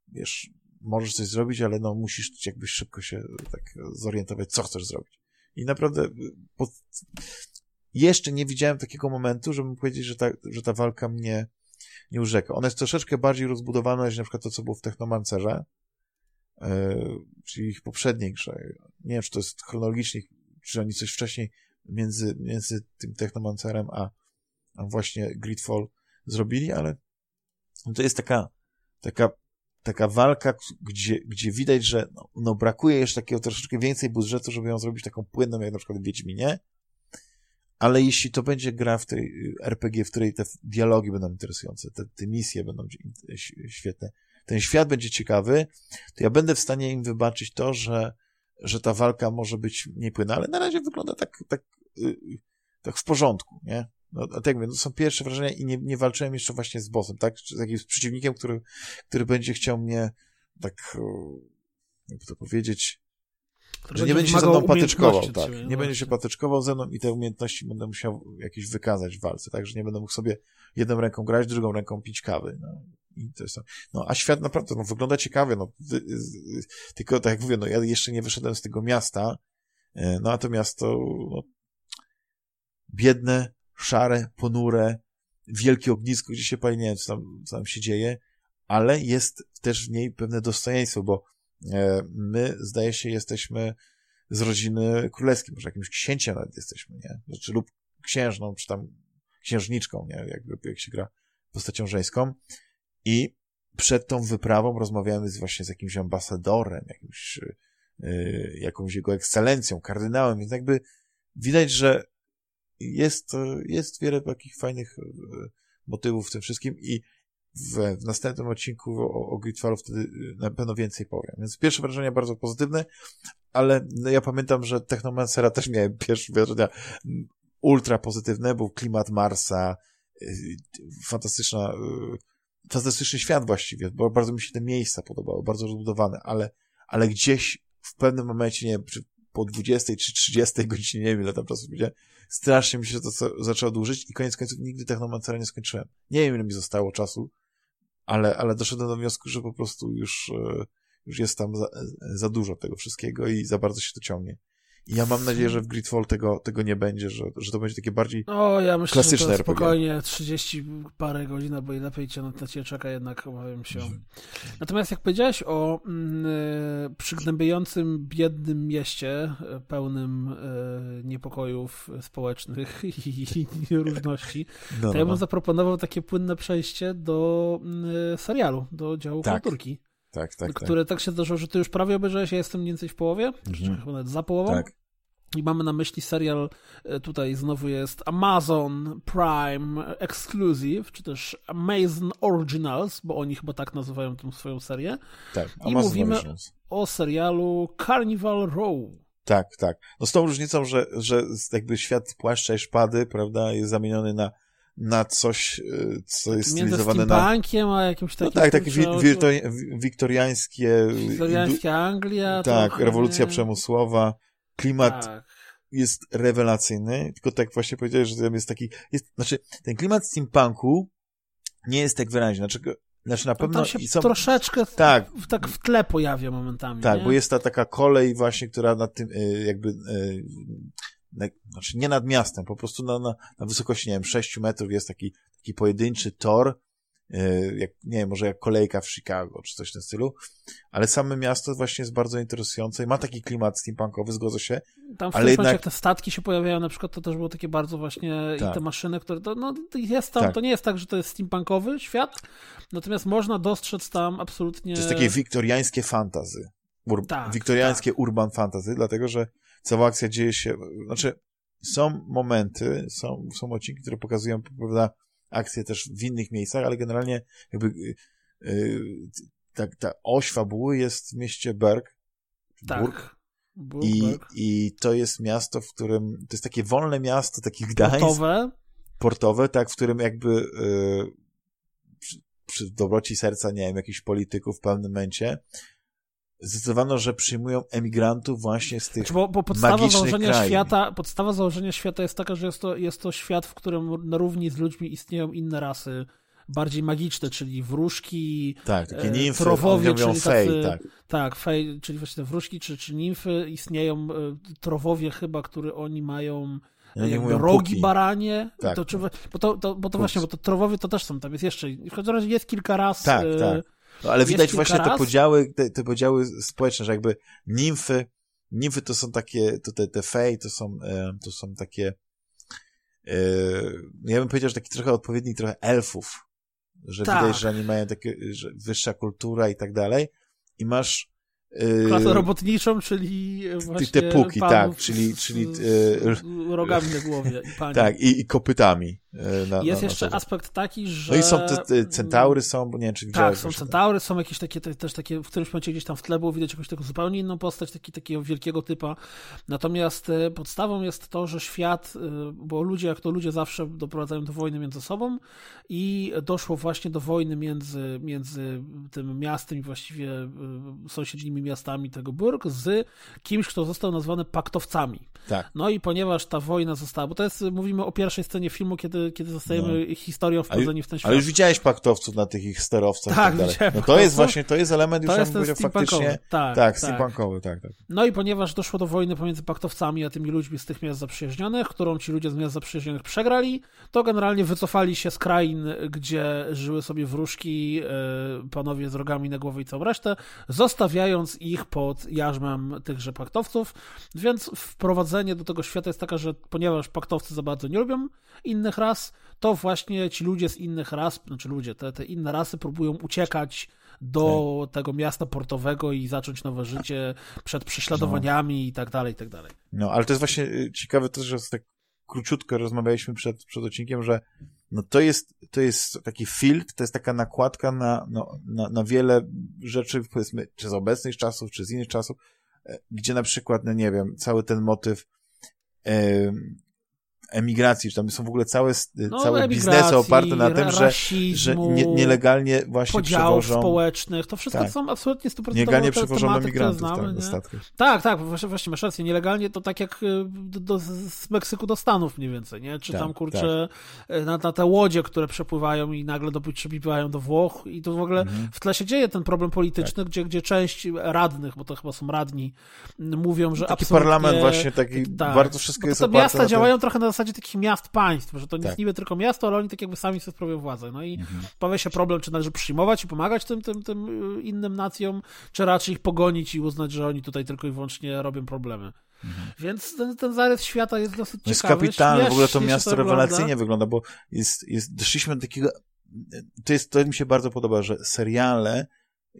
wiesz, możesz coś zrobić, ale no musisz jakby szybko się tak zorientować, co chcesz zrobić. I naprawdę po... jeszcze nie widziałem takiego momentu, żebym powiedzieć, że ta, że ta walka mnie nie urzeka. Ona jest troszeczkę bardziej rozbudowana niż na przykład to, co było w Technomancerze, czyli ich poprzedniej grze. Nie wiem, czy to jest chronologicznie, czy oni coś wcześniej między, między tym Technomancerem a, a właśnie Gridfall zrobili, ale to jest taka, taka, taka walka, gdzie, gdzie widać, że no, no brakuje jeszcze takiego troszeczkę więcej budżetu, żeby ją zrobić taką płynną, jak na przykład w Wiedźminie, ale jeśli to będzie gra w tej RPG, w której te dialogi będą interesujące, te, te misje będą świetne, ten świat będzie ciekawy, to ja będę w stanie im wybaczyć to, że, że ta walka może być niepłynna, ale na razie wygląda tak, tak, yy, tak w porządku, nie? No, tak jak mówię, to są pierwsze wrażenia i nie, nie walczyłem jeszcze właśnie z bossem, tak? Czy z jakimś przeciwnikiem, który, który będzie chciał mnie tak, jakby to powiedzieć, który że nie będzie się ze mną patyczkował, tak. Nie będzie się patyczkował ze mną i te umiejętności będę musiał jakieś wykazać w walce, tak? Że nie będę mógł sobie jedną ręką grać, drugą ręką pić kawy. No. I to jest, no, a świat naprawdę no, wygląda ciekawie, no, tylko tak jak mówię, no, ja jeszcze nie wyszedłem z tego miasta, e, no a to miasto no, biedne, szare, ponure, wielkie ognisko, gdzie się pali, nie wiem, co tam, co tam się dzieje, ale jest też w niej pewne dostojeństwo, bo e, my, zdaje się, jesteśmy z rodziny królewskiej, może jakimś księciem nawet jesteśmy, nie? Znaczy, lub księżną, czy tam księżniczką, nie? Jakby, jak się gra postacią żeńską. I przed tą wyprawą rozmawiamy z, właśnie z jakimś ambasadorem, jakimś, yy, jakąś jego ekscelencją, kardynałem, więc jakby widać, że jest, jest wiele takich fajnych yy, motywów w tym wszystkim i w, w następnym odcinku o, o Gridfallu wtedy y, na pewno więcej powiem. Więc pierwsze wrażenia bardzo pozytywne, ale no, ja pamiętam, że Technomancera też miałem pierwsze wrażenia ultra pozytywne, był klimat Marsa, y, fantastyczna, y, fantastyczny świat właściwie, bo bardzo mi się te miejsca podobały, bardzo rozbudowane, ale, ale gdzieś w pewnym momencie, nie wiem, po 20 czy 30 godzinie, nie wiem ile tam czasu będzie, strasznie mi się to zaczęło dłużyć i koniec końców nigdy Technomancera nie skończyłem. Nie wiem ile mi zostało czasu, ale, ale doszedłem do wniosku, że po prostu już, e, już jest tam za, za dużo tego wszystkiego i za bardzo się to ciągnie. I ja mam nadzieję, że w Gridfall tego, tego nie będzie, że, że to będzie takie bardziej o, ja myślę, klasyczne że to RPG. spokojnie 30 parę godzin, bo i lepiej cię na, na ciebie czeka jednak, obawiam się. Natomiast jak powiedziałeś o mm, e, przygnębiającym, biednym mieście, e, pełnym e, niepokojów społecznych i, i różności, no, to ja no, bym no. zaproponował takie płynne przejście do mm, serialu, do działu tak. kulturki. Tak, tak, które tak. tak się zdarzyło, że ty już prawie obejrzałeś, ja jestem mniej więcej w połowie, mhm. czy nawet za połową. Tak. I mamy na myśli serial, e, tutaj znowu jest Amazon Prime Exclusive, czy też Amazon Originals, bo oni chyba tak nazywają tę swoją serię. Tak, I mówimy Originals. o serialu Carnival Row. Tak, tak. No z tą różnicą, że, że jakby świat płaszcza i szpady, prawda, jest zamieniony na na coś, e, co jest stylizowane na... a jakimś takim... No tak, takie wi wiktoriańskie... Wiktoriańska Anglia. Tak, rewolucja nie? przemysłowa. Klimat tak. jest rewelacyjny, tylko tak właśnie powiedziałeś, że tam jest taki... Jest, znaczy, ten klimat steampunku nie jest tak wyraźny. Znaczy, znaczy na pewno... Tam się są... troszeczkę tak. W, tak w tle pojawia momentami. Tak, nie? bo jest ta taka kolej właśnie, która na tym e, jakby znaczy nie nad miastem, po prostu na, na, na wysokości, nie wiem, 6 metrów jest taki, taki pojedynczy tor, yy, jak, nie wiem, może jak kolejka w Chicago, czy coś w tym stylu, ale same miasto właśnie jest bardzo interesujące i ma taki klimat steampunkowy, zgodzę się. Tam w ale jednak... jak te statki się pojawiają na przykład, to też było takie bardzo właśnie tak. i te maszyny, które, to, no jest tam, tak. to nie jest tak, że to jest steampunkowy świat, natomiast można dostrzec tam absolutnie... To jest takie wiktoriańskie fantazy. Ur... Tak, wiktoriańskie tak. urban fantazy, dlatego, że cała akcja dzieje się, znaczy są momenty, są, są odcinki, które pokazują, prawda, akcje też w innych miejscach, ale generalnie jakby yy, ta, ta oś fabuły jest w mieście Berg. Tak. Burg. I, I to jest miasto, w którym, to jest takie wolne miasto, takie Gdańsk. Portowe. Portowe, tak, w którym jakby yy, przy, przy dobroci serca, nie wiem, jakichś polityków w pewnym momencie zdecydowano, że przyjmują emigrantów właśnie z tych znaczy, bo, bo podstawa założenia krain. świata, podstawa założenia świata jest taka, że jest to, jest to świat, w którym na równi z ludźmi istnieją inne rasy bardziej magiczne, czyli wróżki, tak, takie e, nimfy, trowowie, czyli fej, tacy, tak. tak, fej, czyli właśnie te wróżki czy, czy nimfy, istnieją e, trowowie chyba, które oni mają ja rogi puki. baranie, tak, to, czy, bo to, to, bo to właśnie, bo to trowowie to też są, tam jest jeszcze, w każdym razie jest kilka ras tak, e, tak no, ale widać właśnie te podziały, te, te, podziały społeczne, że jakby nimfy, nimfy to są takie, to te, te fej to są, e, to są takie, e, ja bym powiedział, że taki trochę odpowiednik trochę elfów, że tak. widać, że oni mają takie, że wyższa kultura i tak dalej i masz Yy, Klasę robotniczą, czyli właśnie te puki, tak, czyli, czyli z rogami na głowie i. Tak, i, i kopytami. Yy, na, jest na, na jeszcze aspekt taki, że... No i są te, te centaury są, bo nie wiem, czy widziałeś. Tak, są centaury, są jakieś takie te, też takie, w którymś momencie gdzieś tam w tle było widać jakąś taką zupełnie inną postać, taki, takiego wielkiego typa. Natomiast e, podstawą jest to, że świat, e, bo ludzie, jak to ludzie zawsze doprowadzają do wojny między sobą i doszło właśnie do wojny między, między tym miastem i właściwie e, sąsiednimi miastami tego burg z kimś, kto został nazwany paktowcami. Tak. No i ponieważ ta wojna została, bo to jest, mówimy o pierwszej scenie filmu, kiedy, kiedy zostajemy no. historią wprowadzeni w ten świat. Ale już widziałeś paktowców na tych ich sterowcach tak, tak dalej. No to jest właśnie, to jest element już, to jest powiedział, faktycznie, tak, tak, steampunkowy, tak, tak. No i ponieważ doszło do wojny pomiędzy paktowcami a tymi ludźmi z tych miast zaprzyjaźnionych, którą ci ludzie z miast zaprzyjaźnionych przegrali, to generalnie wycofali się z krain, gdzie żyły sobie wróżki, yy, panowie z rogami na głowę i całą resztę, zostawiając ich pod jarzmem tychże paktowców, więc wprowadzenie do tego świata jest taka, że ponieważ paktowcy za bardzo nie lubią innych to właśnie ci ludzie z innych ras, znaczy ludzie, te, te inne rasy próbują uciekać do tak. tego miasta portowego i zacząć nowe życie przed prześladowaniami no. i tak dalej, i tak dalej. No, ale to jest właśnie y, ciekawe to, że tak króciutko rozmawialiśmy przed, przed odcinkiem, że no to jest, to jest taki filtr, to jest taka nakładka na, no, na, na wiele rzeczy, powiedzmy, czy z obecnych czasów, czy z innych czasów, e, gdzie na przykład, no nie wiem, cały ten motyw emigracji, czy tam są w ogóle całe, no, całe biznesy oparte na tym, że, że nie, nielegalnie właśnie podziałów przewożą... społecznych, to wszystko tak. to są absolutnie stuprocentowe Nielegalnie przewożą emigrantów znamy, tak, statków. Tak, tak, właśnie, właśnie masz rację, nielegalnie to tak jak y, do, do, z Meksyku do Stanów mniej więcej, nie? Czy tak, tam, kurczę, tak. Y, na, na, te łodzie, które przepływają i nagle do, do Włoch i to w ogóle mhm. w tle się dzieje ten problem polityczny, tak. gdzie, gdzie część radnych, bo to chyba są radni, mówią, że taki absolutnie... parlament właśnie, taki tak. bardzo wszystko jest oparte miasta działają trochę na zasadzie takich miast państw, że to nie tak. jest niby tylko miasto, ale oni tak jakby sami sobie sprawują władzę. No i mhm. pojawia się problem, czy należy przyjmować i pomagać tym, tym, tym y, innym nacjom, czy raczej ich pogonić i uznać, że oni tutaj tylko i wyłącznie robią problemy. Mhm. Więc ten, ten zarys świata jest dosyć jest ciekawy. Jest kapitalny, w ogóle to miasto to rewelacyjnie wygląda. wygląda, bo jest, jest, doszliśmy do takiego, to jest, to mi się bardzo podoba, że seriale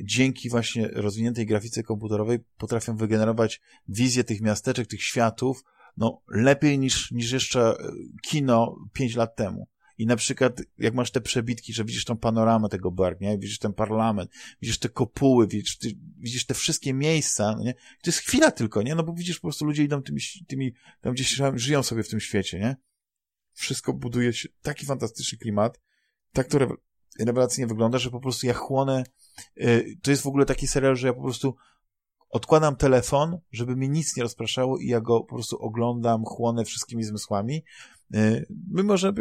dzięki właśnie rozwiniętej grafice komputerowej potrafią wygenerować wizję tych miasteczek, tych światów, no, lepiej niż, niż jeszcze e, kino pięć lat temu. I na przykład, jak masz te przebitki, że widzisz tą panoramę tego bar, nie? Widzisz ten parlament, widzisz te kopuły, widzisz, ty, widzisz te wszystkie miejsca, no nie? To jest chwila tylko, nie? No bo widzisz po prostu ludzie idą tymi, tymi tam gdzieś żyją sobie w tym świecie, nie? Wszystko buduje się, taki fantastyczny klimat, tak to rewelacyjnie wygląda, że po prostu ja chłonę, yy, to jest w ogóle taki serial, że ja po prostu odkładam telefon, żeby mi nic nie rozpraszało i ja go po prostu oglądam, chłonę wszystkimi zmysłami. Y, mimo, że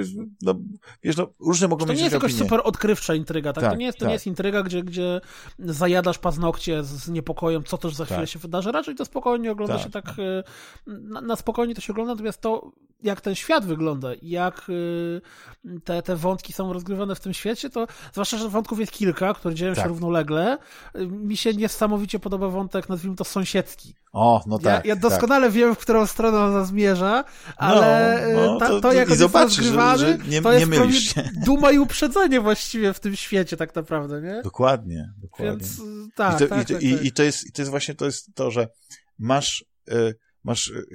no, wiesz, no, różne mogą to mieć To nie jest jakaś super odkrywcza intryga, tak? tak to nie jest, to tak. nie jest intryga, gdzie, gdzie zajadasz paznokcie z niepokojem, co też za chwilę tak. się wydarzy. Raczej to spokojnie ogląda tak. się tak, y, na, na, spokojnie to się ogląda, natomiast to, jak ten świat wygląda, jak y, te, te wątki są rozgrywane w tym świecie, to zwłaszcza, że wątków jest kilka, które dzieją się tak. równolegle. Mi się niesamowicie podoba wątek, nazwijmy to sąsiedzki. O, no tak. Ja, ja doskonale tak. wiem, w którą stronę ona zmierza, ale no, no, to, to, jak jest rozgrywany, że, że nie, to jest nie się. duma i uprzedzenie właściwie w tym świecie tak naprawdę, nie? Dokładnie, dokładnie. Więc tak, I to, tak, i, tak, i, tak. i, to jest, i to jest właśnie to, jest to że masz... Y masz, y,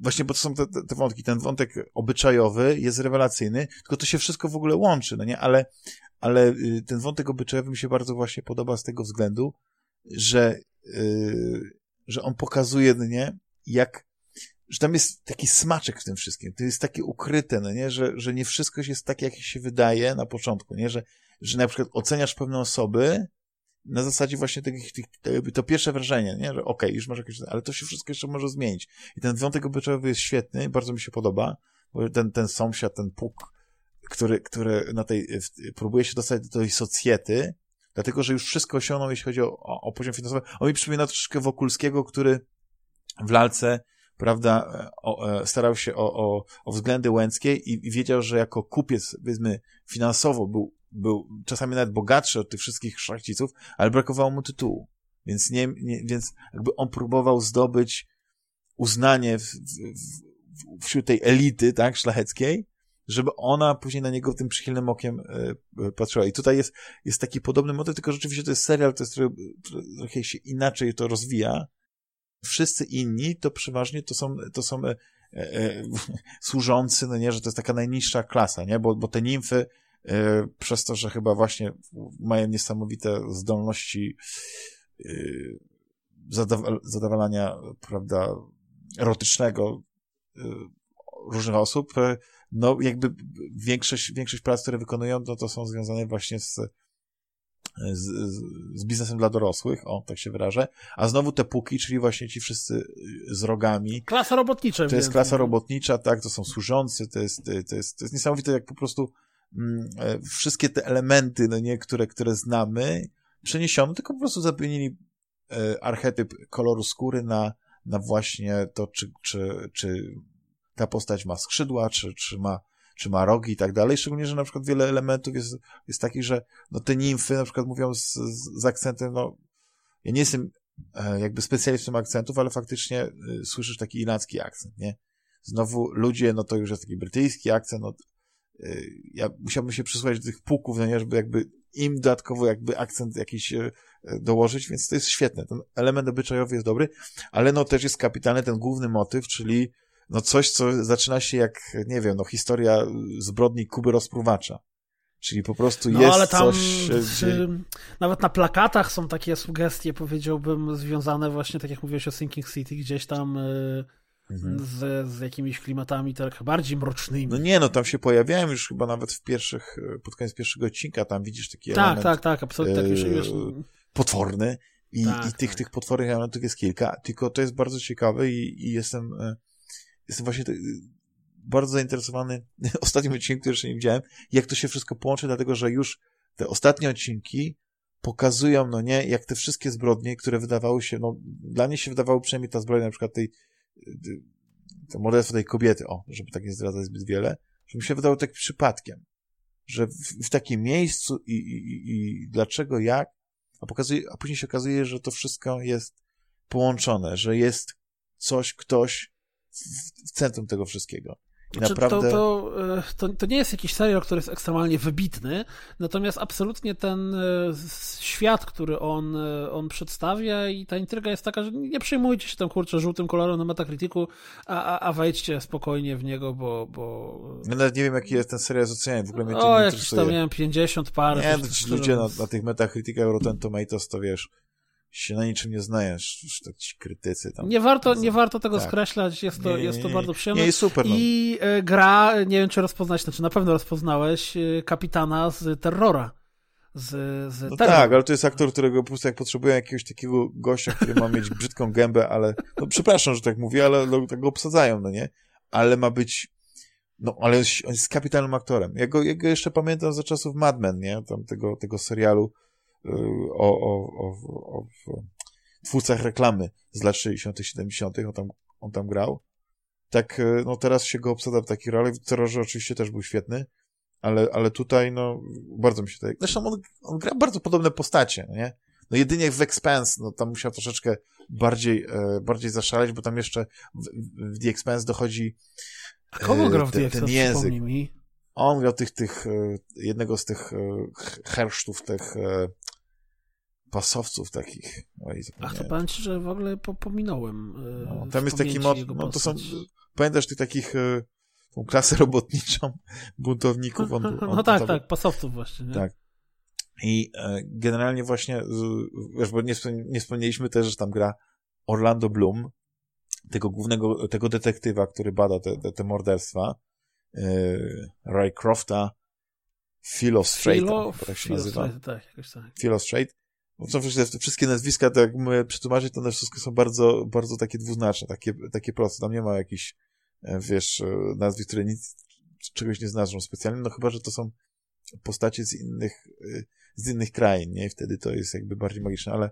właśnie, bo to są te, te, wątki, ten wątek obyczajowy jest rewelacyjny, tylko to się wszystko w ogóle łączy, no nie, ale, ale y, ten wątek obyczajowy mi się bardzo właśnie podoba z tego względu, że, yy, że on pokazuje, no nie, jak, że tam jest taki smaczek w tym wszystkim, to jest takie ukryte, no nie, że, że nie wszystko jest takie, jak się wydaje na początku, nie, że, że na przykład oceniasz pewne osoby, na zasadzie właśnie tych, tych, to pierwsze wrażenie, nie? że okej, okay, już masz jakieś, ale to się wszystko jeszcze może zmienić. I ten wątek obyczajowy jest świetny, bardzo mi się podoba, bo ten, ten sąsiad, ten puk, który, który na tej, próbuje się dostać do tej socjety, dlatego, że już wszystko osiągnął, jeśli chodzi o, o, o poziom finansowy. On mi przypomina troszeczkę Wokulskiego, który w lalce, prawda, o, e, starał się o, o, o względy łęckie i, wiedział, że jako kupiec, powiedzmy, finansowo był był czasami nawet bogatszy od tych wszystkich szlachciców, ale brakowało mu tytułu. Więc, nie, nie, więc jakby on próbował zdobyć uznanie w, w, wśród tej elity, tak, szlacheckiej, żeby ona później na niego tym przychylnym okiem y, patrzyła. I tutaj jest, jest taki podobny motyw, tylko rzeczywiście to jest serial, to jest trochę, trochę się inaczej to rozwija. Wszyscy inni to przeważnie to są, to są e, e, służący, no nie, że to jest taka najniższa klasa, nie, bo, bo te nimfy E, przez to, że chyba właśnie mają niesamowite zdolności e, prawda, erotycznego e, różnych osób, no jakby większość, większość prac, które wykonują, to, to są związane właśnie z, z, z biznesem dla dorosłych, o, tak się wyrażę, a znowu te puki, czyli właśnie ci wszyscy z rogami. Klasa robotnicza. To jest klasa robotnicza, tak, to są służący, to jest, to jest, to jest niesamowite, jak po prostu Mm, e, wszystkie te elementy, no nie, które, które znamy, przeniesiono, tylko po prostu zamienili e, archetyp koloru skóry na, na właśnie to, czy, czy, czy ta postać ma skrzydła, czy, czy ma czy ma rogi i tak dalej, szczególnie, że na przykład wiele elementów jest, jest takich, że no te nimfy na przykład mówią z, z, z akcentem, no ja nie jestem e, jakby specjalistą akcentów, ale faktycznie e, słyszysz taki irlandzki akcent, nie? Znowu ludzie, no to już jest taki brytyjski akcent, no ja musiałbym się przysłuchać do tych puków, no żeby jakby im dodatkowo jakby akcent jakiś e, dołożyć, więc to jest świetne. Ten element obyczajowy jest dobry, ale no też jest kapitalny ten główny motyw, czyli no coś, co zaczyna się jak, nie wiem, no historia zbrodni Kuby Rozpruwacza. Czyli po prostu no, jest ale tam coś... Gdzie... Nawet na plakatach są takie sugestie, powiedziałbym, związane właśnie, tak jak mówiłeś o Sinking City, gdzieś tam y, mhm. z, z jakimiś klimatami tak bardziej mrocznymi. No nie, no tam się pojawiałem już chyba nawet w pierwszych, pod koniec pierwszego odcinka, tam widzisz taki tak, element... Tak, tak, absolutnie. Tak, już, już... Potworny. I, tak, i tych, tak. tych potwornych elementów jest kilka, tylko to jest bardzo ciekawe i, i jestem, e, jestem właśnie bardzo zainteresowany ostatnim odcinkiem, który jeszcze nie widziałem, jak to się wszystko połączy, dlatego że już te ostatnie odcinki pokazują, no nie, jak te wszystkie zbrodnie, które wydawały się, no dla mnie się wydawały przynajmniej ta zbrodnia na przykład tej to morderstwo tej kobiety, o, żeby tak nie zdradzać zbyt wiele, że mi się wydało tak przypadkiem, że w, w takim miejscu i, i, i dlaczego, jak, a, pokazuje, a później się okazuje, że to wszystko jest połączone, że jest coś, ktoś w, centrum tego wszystkiego. Znaczy, naprawdę... to, e, to, to, nie jest jakiś serial, który jest ekstremalnie wybitny, natomiast absolutnie ten e, świat, który on, e, on przedstawia i ta intryga jest taka, że nie przejmujcie się tam, kurczę, żółtym kolorem na Metacriticu, a, a, a wejdźcie spokojnie w niego, bo... bo... Ja nawet nie wiem, jaki jest ten serial z ocenianiem, w ogóle mnie to o, nie jakiś tam, nie wiem, 50 parę. Nie, ci ludzie na, na tych Metacriticach, Rotten Tomatoes, to wiesz się na niczym nie znajesz, już tak ci krytycy tam. Nie warto, nie warto tego tak. skreślać, jest to, nie, jest to bardzo przyjemne. Nie, jest super. No. I e, gra, nie wiem czy rozpoznać, znaczy na pewno rozpoznałeś e, kapitana z Terrora. Z, z no tak, ale to jest aktor, którego po prostu jak potrzebują jakiegoś takiego gościa, który ma mieć brzydką gębę, ale, no przepraszam, że tak mówię, ale no, tak go obsadzają, no nie? Ale ma być, no ale on jest kapitalnym aktorem. Ja go, ja go jeszcze pamiętam za czasów Mad Men, nie? Tam tego, tego serialu, o, o, o, o, o twórcach reklamy z lat 60., 70., on tam, on tam grał. Tak, e, no teraz się go obsadza w takiej roli. W terrorze oczywiście też był świetny, ale, ale tutaj, no, bardzo mi się tutaj. Zresztą on, on gra bardzo podobne postacie, nie? No jedynie w Expanse, no tam musiał troszeczkę bardziej, e, bardziej zaszaleć, bo tam jeszcze w, w The Expanse dochodzi A kogo e, grał w The Expanse, ten język. Mi? On miał tych, tych, e, jednego z tych e, hersztów, tych pasowców takich. Oj, Ach, to powiem ci, że w ogóle po, pominąłem. No, tam jest taki mod, no to są, pamiętasz tych takich, tą klasę robotniczą buntowników? On, on, no tak, tak, pasowców właśnie. Nie? Tak. I e, generalnie właśnie, wiesz, bo nie, nie wspomnieliśmy też, że tam gra Orlando Bloom, tego głównego, tego detektywa, który bada te, te, te morderstwa. E, Rycrofta Phil of Straight, Philo, tak się nazywa. Tak, jakoś tak. Phil of No, wszystkie nazwiska, tak jak my przetłumaczyć, to one wszystkie są bardzo, bardzo takie dwuznaczne, takie, takie proste. Tam nie ma jakichś, e, wiesz, e, nazwisk, które nic, czegoś nie znaczą specjalnie, no chyba, że to są postacie z innych, z innych krain, nie? I wtedy to jest jakby bardziej magiczne, ale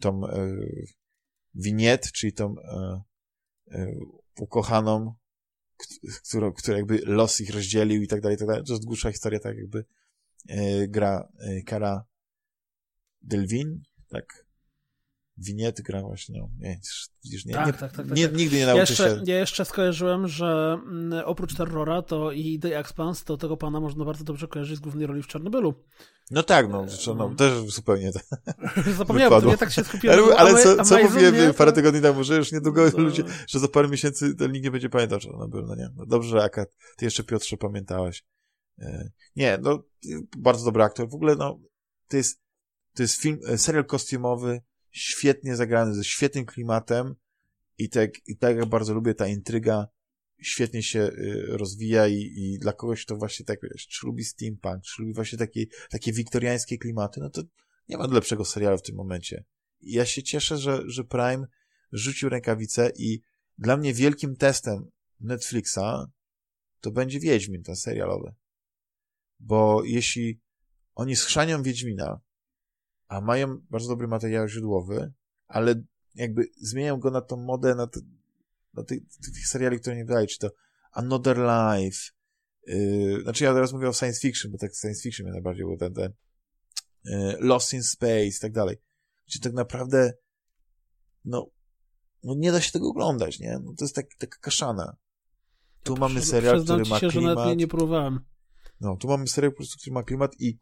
tą winiet, czyli tą ukochaną która, która jakby los ich rozdzielił i tak dalej, i tak dalej. To jest dłuższa historia, tak jakby e, gra e, Kara Delvin, tak? Winiety gra właśnie, no, nie, widzisz, nie, tak, nie, tak, tak, tak, nie, tak. nigdy nie nauczy jeszcze, się. Ja jeszcze skojarzyłem, że mm, oprócz Terrora to i The Expanse, to tego pana można bardzo dobrze kojarzyć z głównej roli w Czarnobylu. No tak, no, znaczy, no też zupełnie tak. Zapomniałem, to nie tak się skupiłem. Ale, ale co, co mówiłem parę tygodni temu, że już niedługo no. ludzie, że za parę miesięcy ten nikt nie będzie pamiętał, była, no nie? No dobrze, Akat, ty jeszcze Piotrze pamiętałeś. E, nie, no, bardzo dobry aktor. W ogóle, no, to jest, to jest film, e, serial kostiumowy, świetnie zagrany, ze świetnym klimatem i tak, i tak jak bardzo lubię ta intryga, świetnie się y, rozwija i, i dla kogoś to właśnie tak, czy lubi steampunk, czy lubi właśnie takie, takie wiktoriańskie klimaty, no to nie ma lepszego serialu w tym momencie. I ja się cieszę, że, że Prime rzucił rękawice i dla mnie wielkim testem Netflixa to będzie Wiedźmin, ten serialowy. Bo jeśli oni schrzanią Wiedźmina, a mają bardzo dobry materiał źródłowy, ale jakby zmieniają go na tą modę, na, no, tych, tych seriali, które nie wydaje, czy to Another Life, yy, znaczy ja teraz mówię o science fiction, bo tak science fiction mnie najbardziej było ten, ten yy, Lost in Space i tak dalej. Gdzie tak naprawdę no, no nie da się tego oglądać, nie? No to jest tak, taka kaszana. Tu ja mamy serial, który ma się, klimat. Że nie, nie próbowałem. No, tu mamy serial, po prostu, który ma klimat i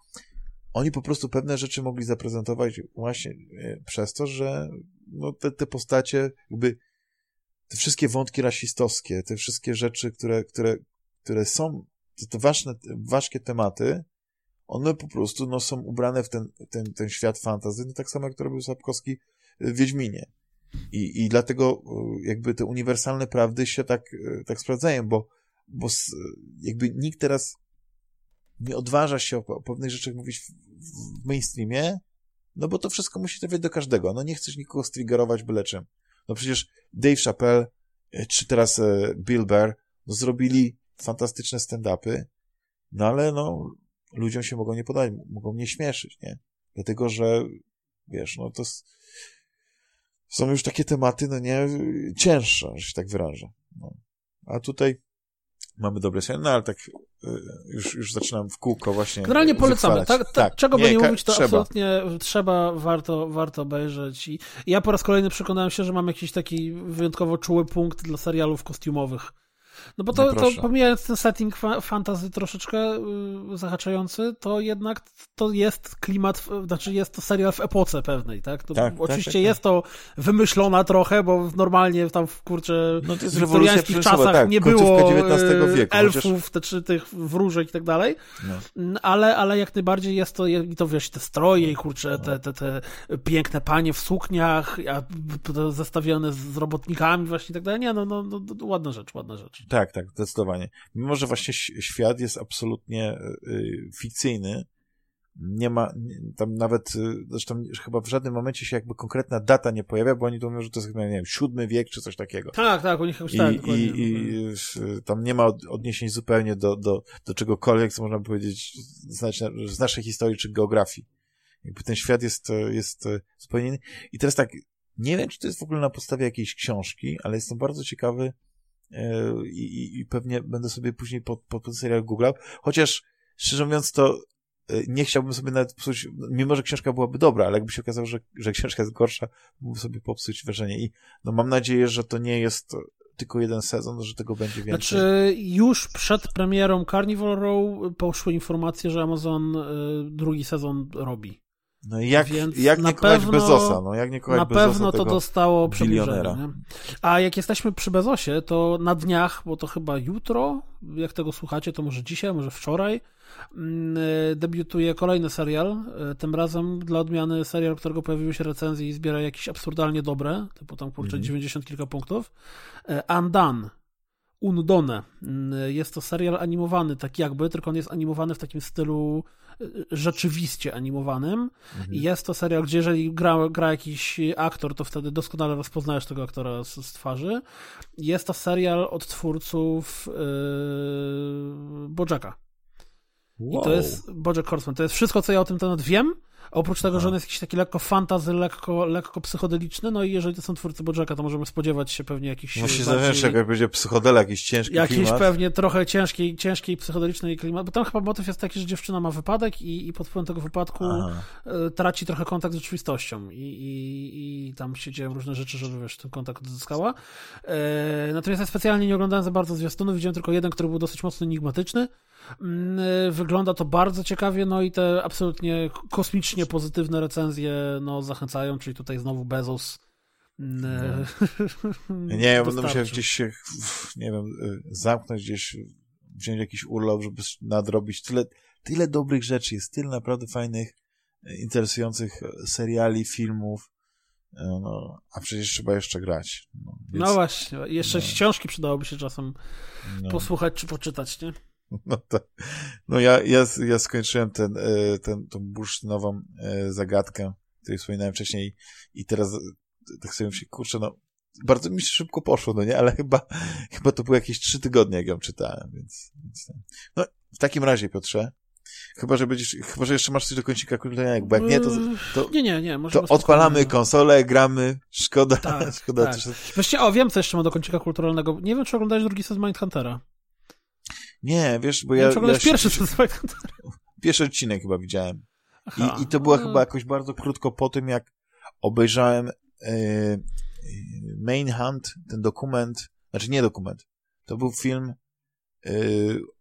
oni po prostu pewne rzeczy mogli zaprezentować właśnie e, przez to, że no, te, te postacie jakby te wszystkie wątki rasistowskie, te wszystkie rzeczy, które, które, które są, te, te ważne, ważkie tematy, one po prostu no, są ubrane w ten, ten, ten świat fantazy, no, tak samo jak to robił Sapkowski w Wiedźminie. I, I dlatego jakby te uniwersalne prawdy się tak, tak sprawdzają, bo, bo jakby nikt teraz nie odważa się o, o pewnych rzeczach mówić w, w mainstreamie, no bo to wszystko musi trafiać do każdego. No nie chcesz nikogo striggerować byle czym. No przecież Dave Chappelle, e, czy teraz e, Bill Burr, no zrobili fantastyczne stand-upy, no ale no ludziom się mogą nie podać, mogą nie śmieszyć, nie? Dlatego, że wiesz, no to są już takie tematy, no nie, cięższe, że się tak wyrażę. No. A tutaj mamy dobre sceny, no ale tak y, już, już zaczynam w kółko właśnie Generalnie polecamy. Tak, tak, czego nie, by nie mówić, to trzeba. absolutnie trzeba, warto, warto obejrzeć. I ja po raz kolejny przekonałem się, że mam jakiś taki wyjątkowo czuły punkt dla serialów kostiumowych. No bo to, to pomijając ten setting fa fantazy troszeczkę yy, zahaczający, to jednak to jest klimat, znaczy jest to serial w epoce pewnej, tak? To tak, tak oczywiście tak, tak, jest to wymyślona trochę, bo normalnie tam w kurczę no to jest w wiktoriańskich czasach tak, nie było XIX wieku, elfów, chociaż... te, czy tych wróżek i tak dalej, no. ale, ale jak najbardziej jest to, i to wiesz, te stroje i kurczę, no. te, te, te piękne panie w sukniach, a zestawione z robotnikami właśnie i tak dalej, nie, no, no, no ładna rzecz, ładna rzecz. Tak, tak, zdecydowanie. Mimo, że właśnie świat jest absolutnie y, fikcyjny, nie ma, tam nawet, y, zresztą chyba w żadnym momencie się jakby konkretna data nie pojawia, bo oni to mówią, że to jest, nie wiem, siódmy wiek czy coś takiego. Tak, tak, u nich już tak, I, i, tam nie ma odniesień zupełnie do, do, do czegokolwiek, co można powiedzieć z, naszej historii czy geografii. Jakby ten świat jest, jest zupełnie inny. I teraz tak, nie wiem, czy to jest w ogóle na podstawie jakiejś książki, ale jestem bardzo ciekawy, E, i, i pewnie będę sobie później pod, pod serial googlał. Chociaż, szczerze mówiąc, to e, nie chciałbym sobie nawet psuć, mimo że książka byłaby dobra, ale jakby się okazało, że, że książka jest gorsza, mógłbym sobie popsuć wrażenie. I no mam nadzieję, że to nie jest tylko jeden sezon, że tego będzie więcej. Znaczy, już przed premierą Carnival Row poszły informacje, że Amazon y, drugi sezon robi. No i jak, Więc jak nie kochać pewno, Bezosa? No jak nie kochać Na Bezosa, pewno to dostało przybliżenie. A jak jesteśmy przy Bezosie, to na dniach, bo to chyba jutro, jak tego słuchacie, to może dzisiaj, może wczoraj, mm, debiutuje kolejny serial. E, tym razem dla odmiany serial, którego pojawiły się recenzje i zbiera jakieś absurdalnie dobre, typu tam kurczę mm 90 kilka punktów. E, Undone Undone. Mm, jest to serial animowany, tak jakby, tylko on jest animowany w takim stylu e, rzeczywiście animowanym. Mhm. I jest to serial, gdzie jeżeli gra, gra jakiś aktor, to wtedy doskonale rozpoznajesz tego aktora z, z twarzy. Jest to serial od twórców yy, Bojacka. Wow. I to jest Bojack Horseman. To jest wszystko, co ja o tym temat wiem. Oprócz tego, że on jest jakiś taki lekko fantazy, lekko, lekko psychodeliczny, no i jeżeli to są twórcy Bożaka, to możemy spodziewać się pewnie jakichś... Musi zależeć, jak będzie psychodel, jakiś ciężki jakiś klimat. Jakiś pewnie trochę ciężki, ciężki psychodeliczny klimat, bo tam chyba motyw jest taki, że dziewczyna ma wypadek i, i pod wpływem tego wypadku Aha. E, traci trochę kontakt z rzeczywistością i, i, i tam się dzieją różne rzeczy, żeby wiesz, ten kontakt odzyskała. E, natomiast ja specjalnie nie oglądałem za bardzo zwiastunu, widziałem tylko jeden, który był dosyć mocno enigmatyczny, wygląda to bardzo ciekawie, no i te absolutnie kosmicznie pozytywne recenzje no, zachęcają, czyli tutaj znowu Bezos. Mm, no. Nie, ja będę musiał gdzieś się, nie wiem, y, zamknąć gdzieś, wziąć jakiś urlop, żeby nadrobić. Tyle, tyle dobrych rzeczy jest, tyle naprawdę fajnych, interesujących seriali, filmów. No, a przecież trzeba jeszcze grać. No, więc, no właśnie, jeszcze no. książki przydałoby się czasem no. posłuchać czy poczytać, nie? No, to, no ja, ja, ja skończyłem ten, e, ten, tą bursztynową e, zagadkę, której wspominałem wcześniej i teraz tak sobie myślę, kurczę, no bardzo mi szybko poszło, no nie, ale chyba, chyba to było jakieś trzy tygodnie, jak ją czytałem, więc, więc no w takim razie, Piotrze, chyba, że będziesz, chyba, że jeszcze masz coś do końcika kulturalnego, bo jak nie, to, to, nie, nie, nie, to odpalamy konsolę, gramy, szkoda, tak, szkoda. Tak. Właściwie, o, wiem, co jeszcze ma do kącika kulturalnego. Nie wiem, czy oglądałeś drugi sezon Mindhuntera. Nie, wiesz, bo ja... ja, ja pierwszy się... Pierwszy odcinek chyba widziałem. I, I to było chyba jakoś bardzo krótko po tym, jak obejrzałem e, Main Hunt, ten dokument, znaczy nie dokument, to był film e,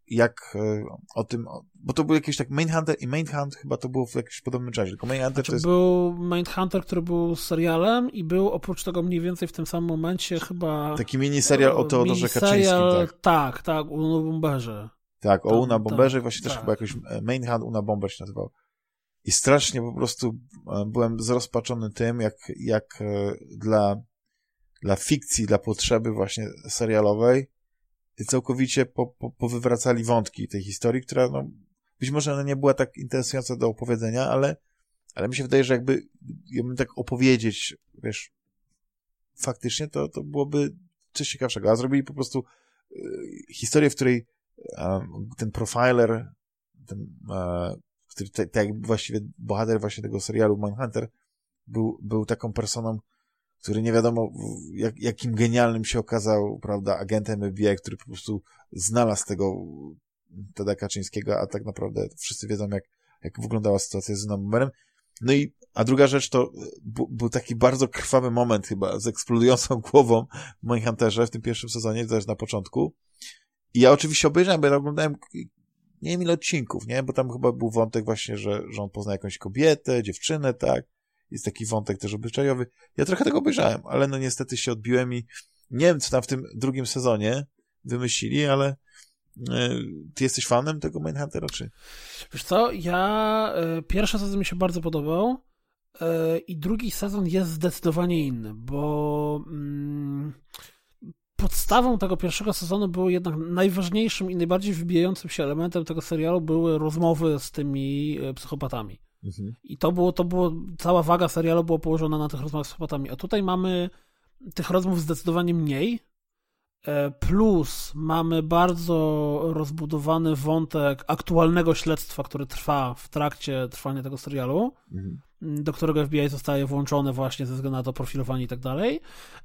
jak e, o tym, bo to był jakiś tak Hunter i Hunt chyba to było w jakimś podobnym czasie, tylko Hunter znaczy, to jest... Był Hunter, który był serialem i był oprócz tego mniej więcej w tym samym momencie chyba... Taki mini serial o Teodorze Kaczyńskim, tak? Tak, tak, Uno Bomberze. Tak, o Una Bomberze i właśnie tak. też chyba jakoś Hunt Una Bomber się nazywał. I strasznie po prostu e, byłem zrozpaczony tym, jak, jak e, dla, dla fikcji, dla potrzeby właśnie serialowej całkowicie po, po, powywracali wątki tej historii, która no, być może ona nie była tak interesująca do opowiedzenia, ale, ale mi się wydaje, że jakby jakbym tak opowiedzieć, wiesz, faktycznie to, to byłoby coś ciekawszego. A zrobili po prostu y, historię, w której ten profiler, ten, który tak jakby właściwie bohater właśnie tego serialu Manhunter był, był taką personą, który nie wiadomo jak, jakim genialnym się okazał, prawda, agentem FBI, który po prostu znalazł tego Teda Kaczyńskiego, a tak naprawdę wszyscy wiedzą, jak, jak wyglądała sytuacja z numerem. No i, a druga rzecz to był taki bardzo krwawy moment chyba z eksplodującą głową w moim Hunterze w tym pierwszym sezonie, też na początku. I ja oczywiście obejrzałem, bo ja oglądałem nie wiem ile odcinków, nie? Bo tam chyba był wątek właśnie, że, że on pozna jakąś kobietę, dziewczynę, tak? Jest taki wątek też obyczajowy. Ja trochę tego obejrzałem, ale no niestety się odbiłem i nie wiem, co tam w tym drugim sezonie wymyślili, ale e, ty jesteś fanem tego Mindhuntera, czy? Wiesz co, ja e, pierwszy sezon mi się bardzo podobał e, i drugi sezon jest zdecydowanie inny, bo mm, podstawą tego pierwszego sezonu było jednak najważniejszym i najbardziej wybijającym się elementem tego serialu były rozmowy z tymi psychopatami. Mhm. I to było, to było, cała waga serialu była położona na tych rozmowach z chłopatami. A tutaj mamy tych rozmów zdecydowanie mniej. E, plus mamy bardzo rozbudowany wątek aktualnego śledztwa, które trwa w trakcie trwania tego serialu. Mhm do którego FBI zostaje włączone właśnie ze względu na to profilowanie i tak dalej.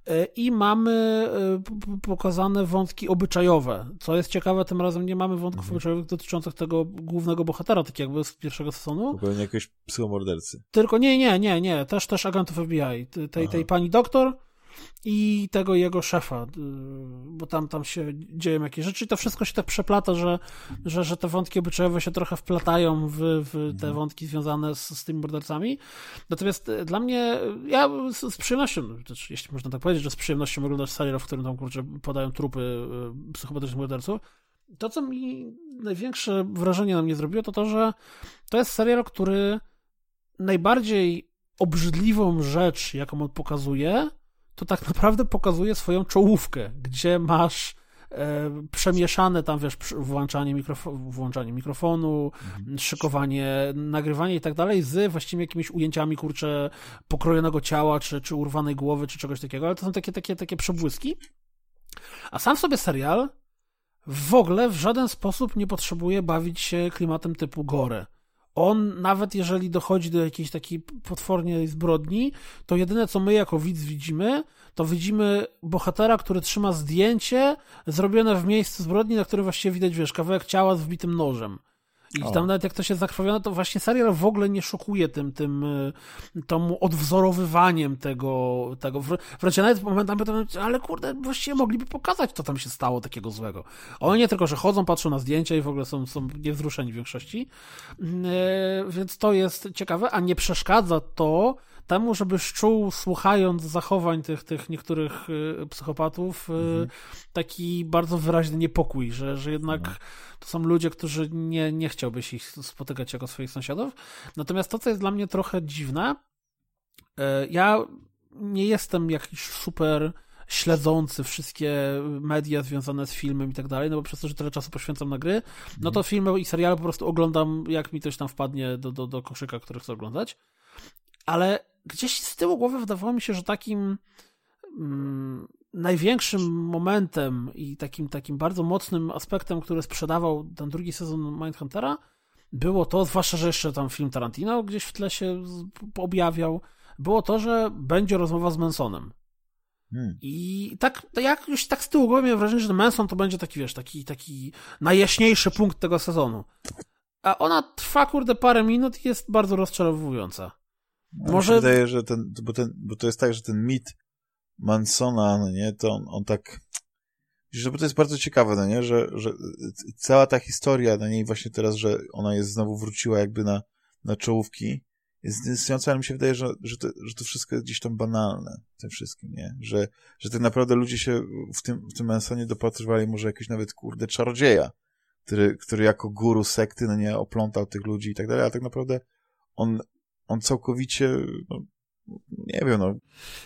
E, I mamy e, pokazane wątki obyczajowe. Co jest ciekawe, tym razem nie mamy wątków mhm. obyczajowych dotyczących tego głównego bohatera, tak jakby z pierwszego sezonu. Pewnie jakiegoś psychomordercy. Tylko nie, nie, nie, nie. Też, też agentów FBI. Tej, tej pani doktor, i tego jego szefa, y, bo tam, tam się dzieją jakieś rzeczy i to wszystko się tak przeplata, że, że, że te wątki obyczajowe się trochę wplatają w, w te mhm. wątki związane z, z tymi mordercami. Natomiast y, dla mnie, ja z, z przyjemnością, jeśli można tak powiedzieć, że z przyjemnością oglądać serial, w którym tam kurczę podają trupy y, psychopatycznych morderców. To, co mi największe wrażenie na mnie zrobiło, to to, że to jest serial, który najbardziej obrzydliwą rzecz, jaką on pokazuje, to tak naprawdę pokazuje swoją czołówkę, gdzie masz e, przemieszane tam, wiesz, włączanie, mikrofo włączanie mikrofonu, mhm. szykowanie, nagrywanie i tak dalej z właściwie jakimiś ujęciami, kurczę, pokrojonego ciała, czy, czy urwanej głowy, czy czegoś takiego, ale to są takie, takie, takie przebłyski. A sam sobie serial w ogóle w żaden sposób nie potrzebuje bawić się klimatem typu gore on, nawet jeżeli dochodzi do jakiejś takiej potwornej zbrodni, to jedyne, co my jako widz widzimy, to widzimy bohatera, który trzyma zdjęcie zrobione w miejscu zbrodni, na którym właściwie widać, wiesz, kawałek ciała z wbitym nożem. I o. tam nawet jak to się zakrwawione, to właśnie serial w ogóle nie szokuje tym, tym, y, tą odwzorowywaniem tego, tego. Wręcz nawet momentami to, ale kurde, właściwie mogliby pokazać, co tam się stało takiego złego. Oni nie tylko, że chodzą, patrzą na zdjęcia i w ogóle są, są niewzruszeni w większości. Yy, więc to jest ciekawe, a nie przeszkadza to, temu, żebyś czuł, słuchając zachowań tych, tych niektórych y, psychopatów, y, mhm. taki bardzo wyraźny niepokój, że, że jednak no. to są ludzie, którzy nie, nie chciałbyś ich spotykać jako swoich sąsiadów. Natomiast to, co jest dla mnie trochę dziwne, y, ja nie jestem jakiś super śledzący wszystkie media związane z filmem i tak dalej, no bo przez to, że tyle czasu poświęcam na gry, no to mhm. filmy i seriale po prostu oglądam, jak mi coś tam wpadnie do, do, do koszyka, który chcę oglądać. Ale gdzieś z tyłu głowy wydawało mi się, że takim mm, największym momentem i takim, takim bardzo mocnym aspektem, który sprzedawał ten drugi sezon Mindhuntera, było to, zwłaszcza, że jeszcze tam film Tarantino gdzieś w tle się objawiał, było to, że będzie rozmowa z Mansonem. Hmm. I tak, jak już tak z tyłu głowy miałem wrażenie, że Manson to będzie taki, wiesz, taki, taki najjaśniejszy punkt tego sezonu. A ona trwa, kurde, parę minut i jest bardzo rozczarowująca. Może... Mi się wydaje, że ten bo, ten, bo to jest tak, że ten mit Mansona, no nie, to on, on tak że to jest bardzo ciekawe, no nie? Że, że cała ta historia na niej właśnie teraz, że ona jest znowu wróciła jakby na, na czołówki, jest interesująca, ale mi się wydaje, że, że, to, że to wszystko jest gdzieś tam banalne tym wszystkim, nie? Że, że tak naprawdę ludzie się w tym, w tym Mansonie dopatrywali może jakiegoś nawet, kurde, czarodzieja, który, który jako guru sekty, no nie, oplątał tych ludzi i tak dalej, a tak naprawdę on, on całkowicie, no, nie wiem, no.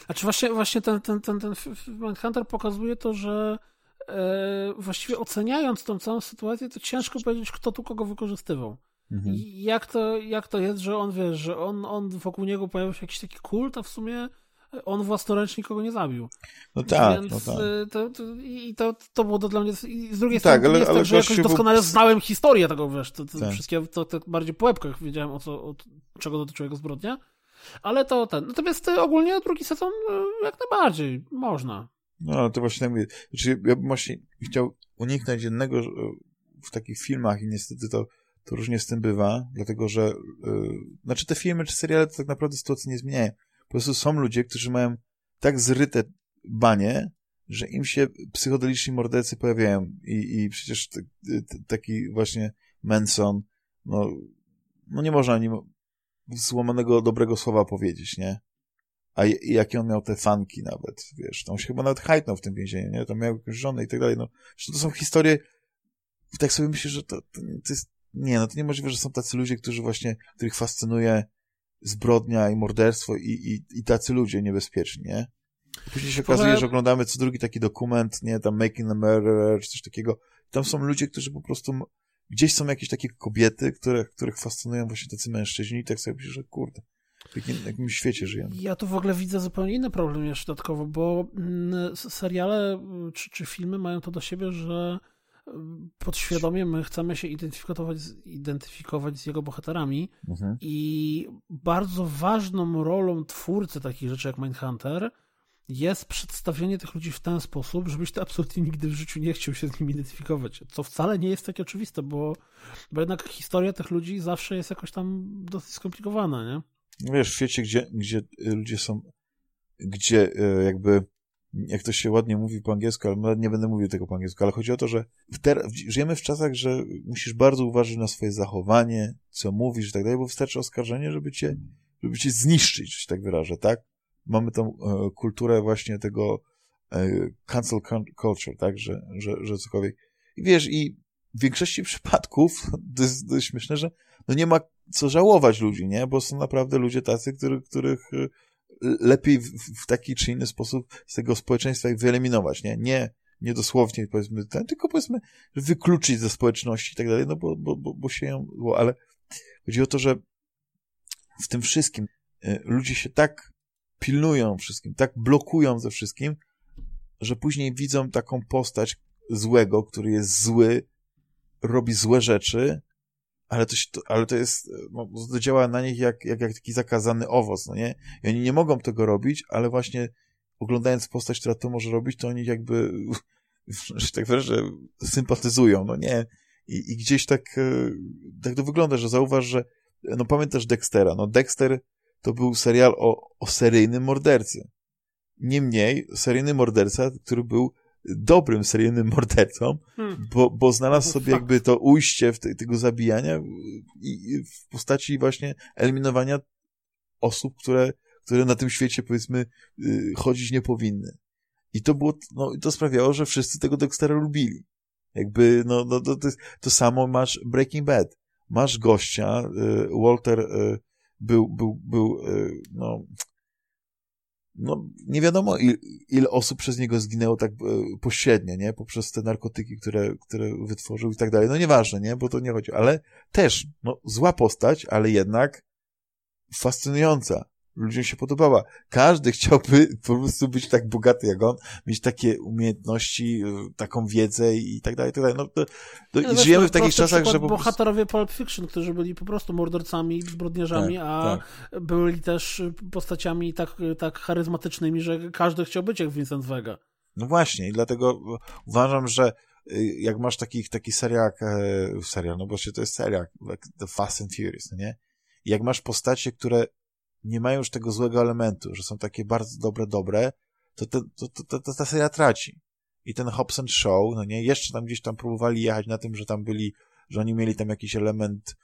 Znaczy właśnie, właśnie ten, ten, ten, ten Manhunter pokazuje to, że e, właściwie oceniając tą całą sytuację, to ciężko powiedzieć, kto tu kogo wykorzystywał. Mhm. Jak, to, jak to jest, że on, wiesz, że on, on wokół niego pojawił się jakiś taki kult, a w sumie on własnoręcznie nikogo nie zabił. No tak, Więc no tak. E, to, to, I to, to było dla mnie... I z drugiej tak, strony ale, jest ale tak, że jakoś doskonale był... znałem historię tego, wiesz, to, to tak. wszystkie, to, to bardziej po łebkach wiedziałem, o co, o czego dotyczyła jego zbrodnia. Ale to ten. Natomiast e, ogólnie drugi sezon e, jak najbardziej można. No, ale to właśnie tak mówię. Znaczy, ja bym właśnie chciał uniknąć jednego w takich filmach i niestety to, to różnie z tym bywa, dlatego że yy, znaczy te filmy czy seriale to tak naprawdę sytuacji nie zmieniają. Po prostu są ludzie, którzy mają tak zryte banie, że im się psychodeliczni mordercy pojawiają i, i przecież t, t, taki właśnie Manson, no, no nie można nim złamanego dobrego słowa powiedzieć, nie? A jakie on miał te fanki nawet, wiesz, tam się chyba nawet hajtnął w tym więzieniu, nie? Tam miał jakąś żonę i tak dalej, no. Że to są historie, tak sobie myślę, że to, to, to jest, nie, no to niemożliwe, że są tacy ludzie, którzy właśnie, których fascynuje zbrodnia i morderstwo i, i, i tacy ludzie niebezpieczni, nie? Później się okazuje, że oglądamy co drugi taki dokument, nie, tam Making a Murderer, czy coś takiego. Tam są ludzie, którzy po prostu, gdzieś są jakieś takie kobiety, które, których fascynują właśnie tacy mężczyźni i tak sobie myślę, że kurde, w jakim, w jakim świecie żyjemy. Ja tu w ogóle widzę zupełnie inny problem jeszcze dodatkowo, bo mm, seriale czy, czy filmy mają to do siebie, że podświadomie my chcemy się identyfikować, identyfikować z jego bohaterami mhm. i bardzo ważną rolą twórcy takich rzeczy jak Mindhunter jest przedstawienie tych ludzi w ten sposób, żebyś ty absolutnie nigdy w życiu nie chciał się z nimi identyfikować. Co wcale nie jest takie oczywiste, bo, bo jednak historia tych ludzi zawsze jest jakoś tam dosyć skomplikowana, nie? Wiesz, w świecie, gdzie, gdzie ludzie są, gdzie e, jakby jak to się ładnie mówi po angielsku, ale nie będę mówił tego po angielsku, ale chodzi o to, że w żyjemy w czasach, że musisz bardzo uważać na swoje zachowanie, co mówisz i tak dalej, bo wystarczy oskarżenie, żeby cię, żeby cię zniszczyć, że się tak wyrażę, tak? Mamy tą e, kulturę właśnie tego e, cancel culture, tak? Że, że, że cokolwiek. I wiesz, i w większości przypadków to jest dość śmieszne, że no nie ma co żałować ludzi, nie? Bo są naprawdę ludzie tacy, który, których lepiej w, w, taki czy inny sposób z tego społeczeństwa ich wyeliminować, nie? Nie, nie dosłownie powiedzmy ten, tylko powiedzmy wykluczyć ze społeczności i tak dalej, no bo, bo, bo, bo się ją, bo, ale chodzi o to, że w tym wszystkim y, ludzie się tak pilnują wszystkim, tak blokują ze wszystkim, że później widzą taką postać złego, który jest zły, robi złe rzeczy, ale to, się, ale to jest, no, to działa na nich jak, jak, jak taki zakazany owoc, no nie? I oni nie mogą tego robić, ale właśnie oglądając postać, która to może robić, to oni jakby, że tak że sympatyzują, no nie? I, i gdzieś tak, e, tak to wygląda, że zauważ, że, no pamiętasz Dextera, no Dexter to był serial o, o seryjnym mordercy. Niemniej, seryjny morderca, który był dobrym seryjnym mordercą, hmm. bo, bo znalazł oh, sobie jakby to ujście w te, tego zabijania i, i w postaci właśnie eliminowania osób, które, które na tym świecie powiedzmy yy, chodzić nie powinny. I to było, no, to sprawiało, że wszyscy tego Dextera lubili. Jakby, no, no to, to, to samo masz Breaking Bad. Masz gościa, y, Walter y, był, był, był y, no, no nie wiadomo il, ile osób przez niego zginęło tak e, pośrednio, nie? Poprzez te narkotyki, które, które wytworzył i tak dalej. No nieważne, nie? Bo to nie chodzi. Ale też, no zła postać, ale jednak fascynująca ludziom się podobała. Każdy chciałby po prostu być tak bogaty jak on, mieć takie umiejętności, y, taką wiedzę i tak dalej, i tak dalej. No, to, to no, żyjemy w takich czasach, że po prostu... bohaterowie Pulp Fiction, którzy byli po prostu mordercami, zbrodniarzami, tak, a tak. byli też postaciami tak, tak charyzmatycznymi, że każdy chciał być jak Vincent Vega. No właśnie i dlatego uważam, że y, jak masz taki, taki serial, jak, e, serial, no bo się to jest serial, The Fast and Furious, no nie? Jak masz postacie, które nie mają już tego złego elementu, że są takie bardzo dobre, dobre, to, to, to, to, to ta seria traci. I, ten Hobson Show, no nie, jeszcze tam gdzieś tam próbowali jechać na tym, że tam byli, że oni mieli tam jakiś element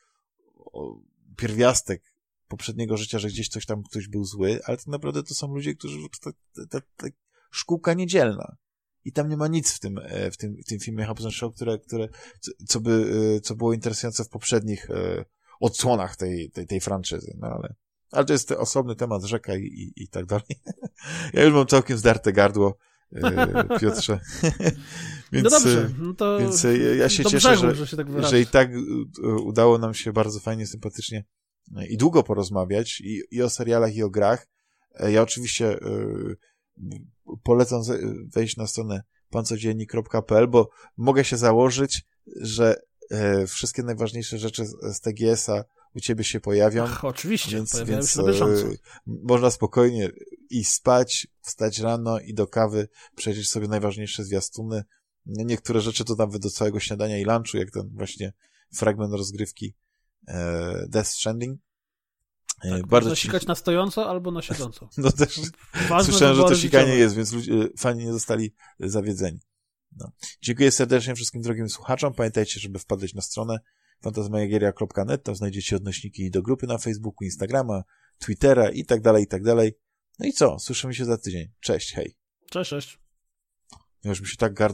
o, pierwiastek poprzedniego życia, że gdzieś coś tam ktoś był zły, ale tak naprawdę to są ludzie, którzy ta, ta, ta szkółka niedzielna. I tam nie ma nic w tym, e, w tym, w tym filmie Hobson Show, które, które, co, by, e, co było interesujące w poprzednich e, odsłonach tej, tej, tej franczyzy, no ale, ale to jest osobny temat, rzeka i, i, i tak dalej. ja już mam całkiem zdarte gardło, Piotrze. więc, no dobrze, no to więc ja się cieszę, brzegu, że, że, tak że i tak udało nam się bardzo fajnie, sympatycznie i długo porozmawiać i, i o serialach, i o grach. Ja oczywiście polecam wejść na stronę pancodziennik.pl, bo mogę się założyć, że e, wszystkie najważniejsze rzeczy z TGS-a u ciebie się pojawią. Ach, oczywiście, więc, pojawiają więc, się na bieżąco. E, można spokojnie i spać, wstać rano i do kawy, przejrzeć sobie najważniejsze zwiastuny. Niektóre rzeczy to nawet do całego śniadania i lunchu, jak ten właśnie fragment rozgrywki e, Death Stranding. E, tak, bardzo można sikać na stojąco albo na siedząco. No też słyszałem, że to sikanie jest, więc ludzie, fani nie zostali zawiedzeni. No. Dziękuję serdecznie wszystkim drogim słuchaczom. Pamiętajcie, żeby wpadać na stronę fantasmagieria.net, tam znajdziecie odnośniki do grupy na Facebooku, Instagrama, Twittera i tak dalej, i tak dalej. No i co? Słyszymy się za tydzień. Cześć, hej. Cześć, cześć. Już mi się tak gardło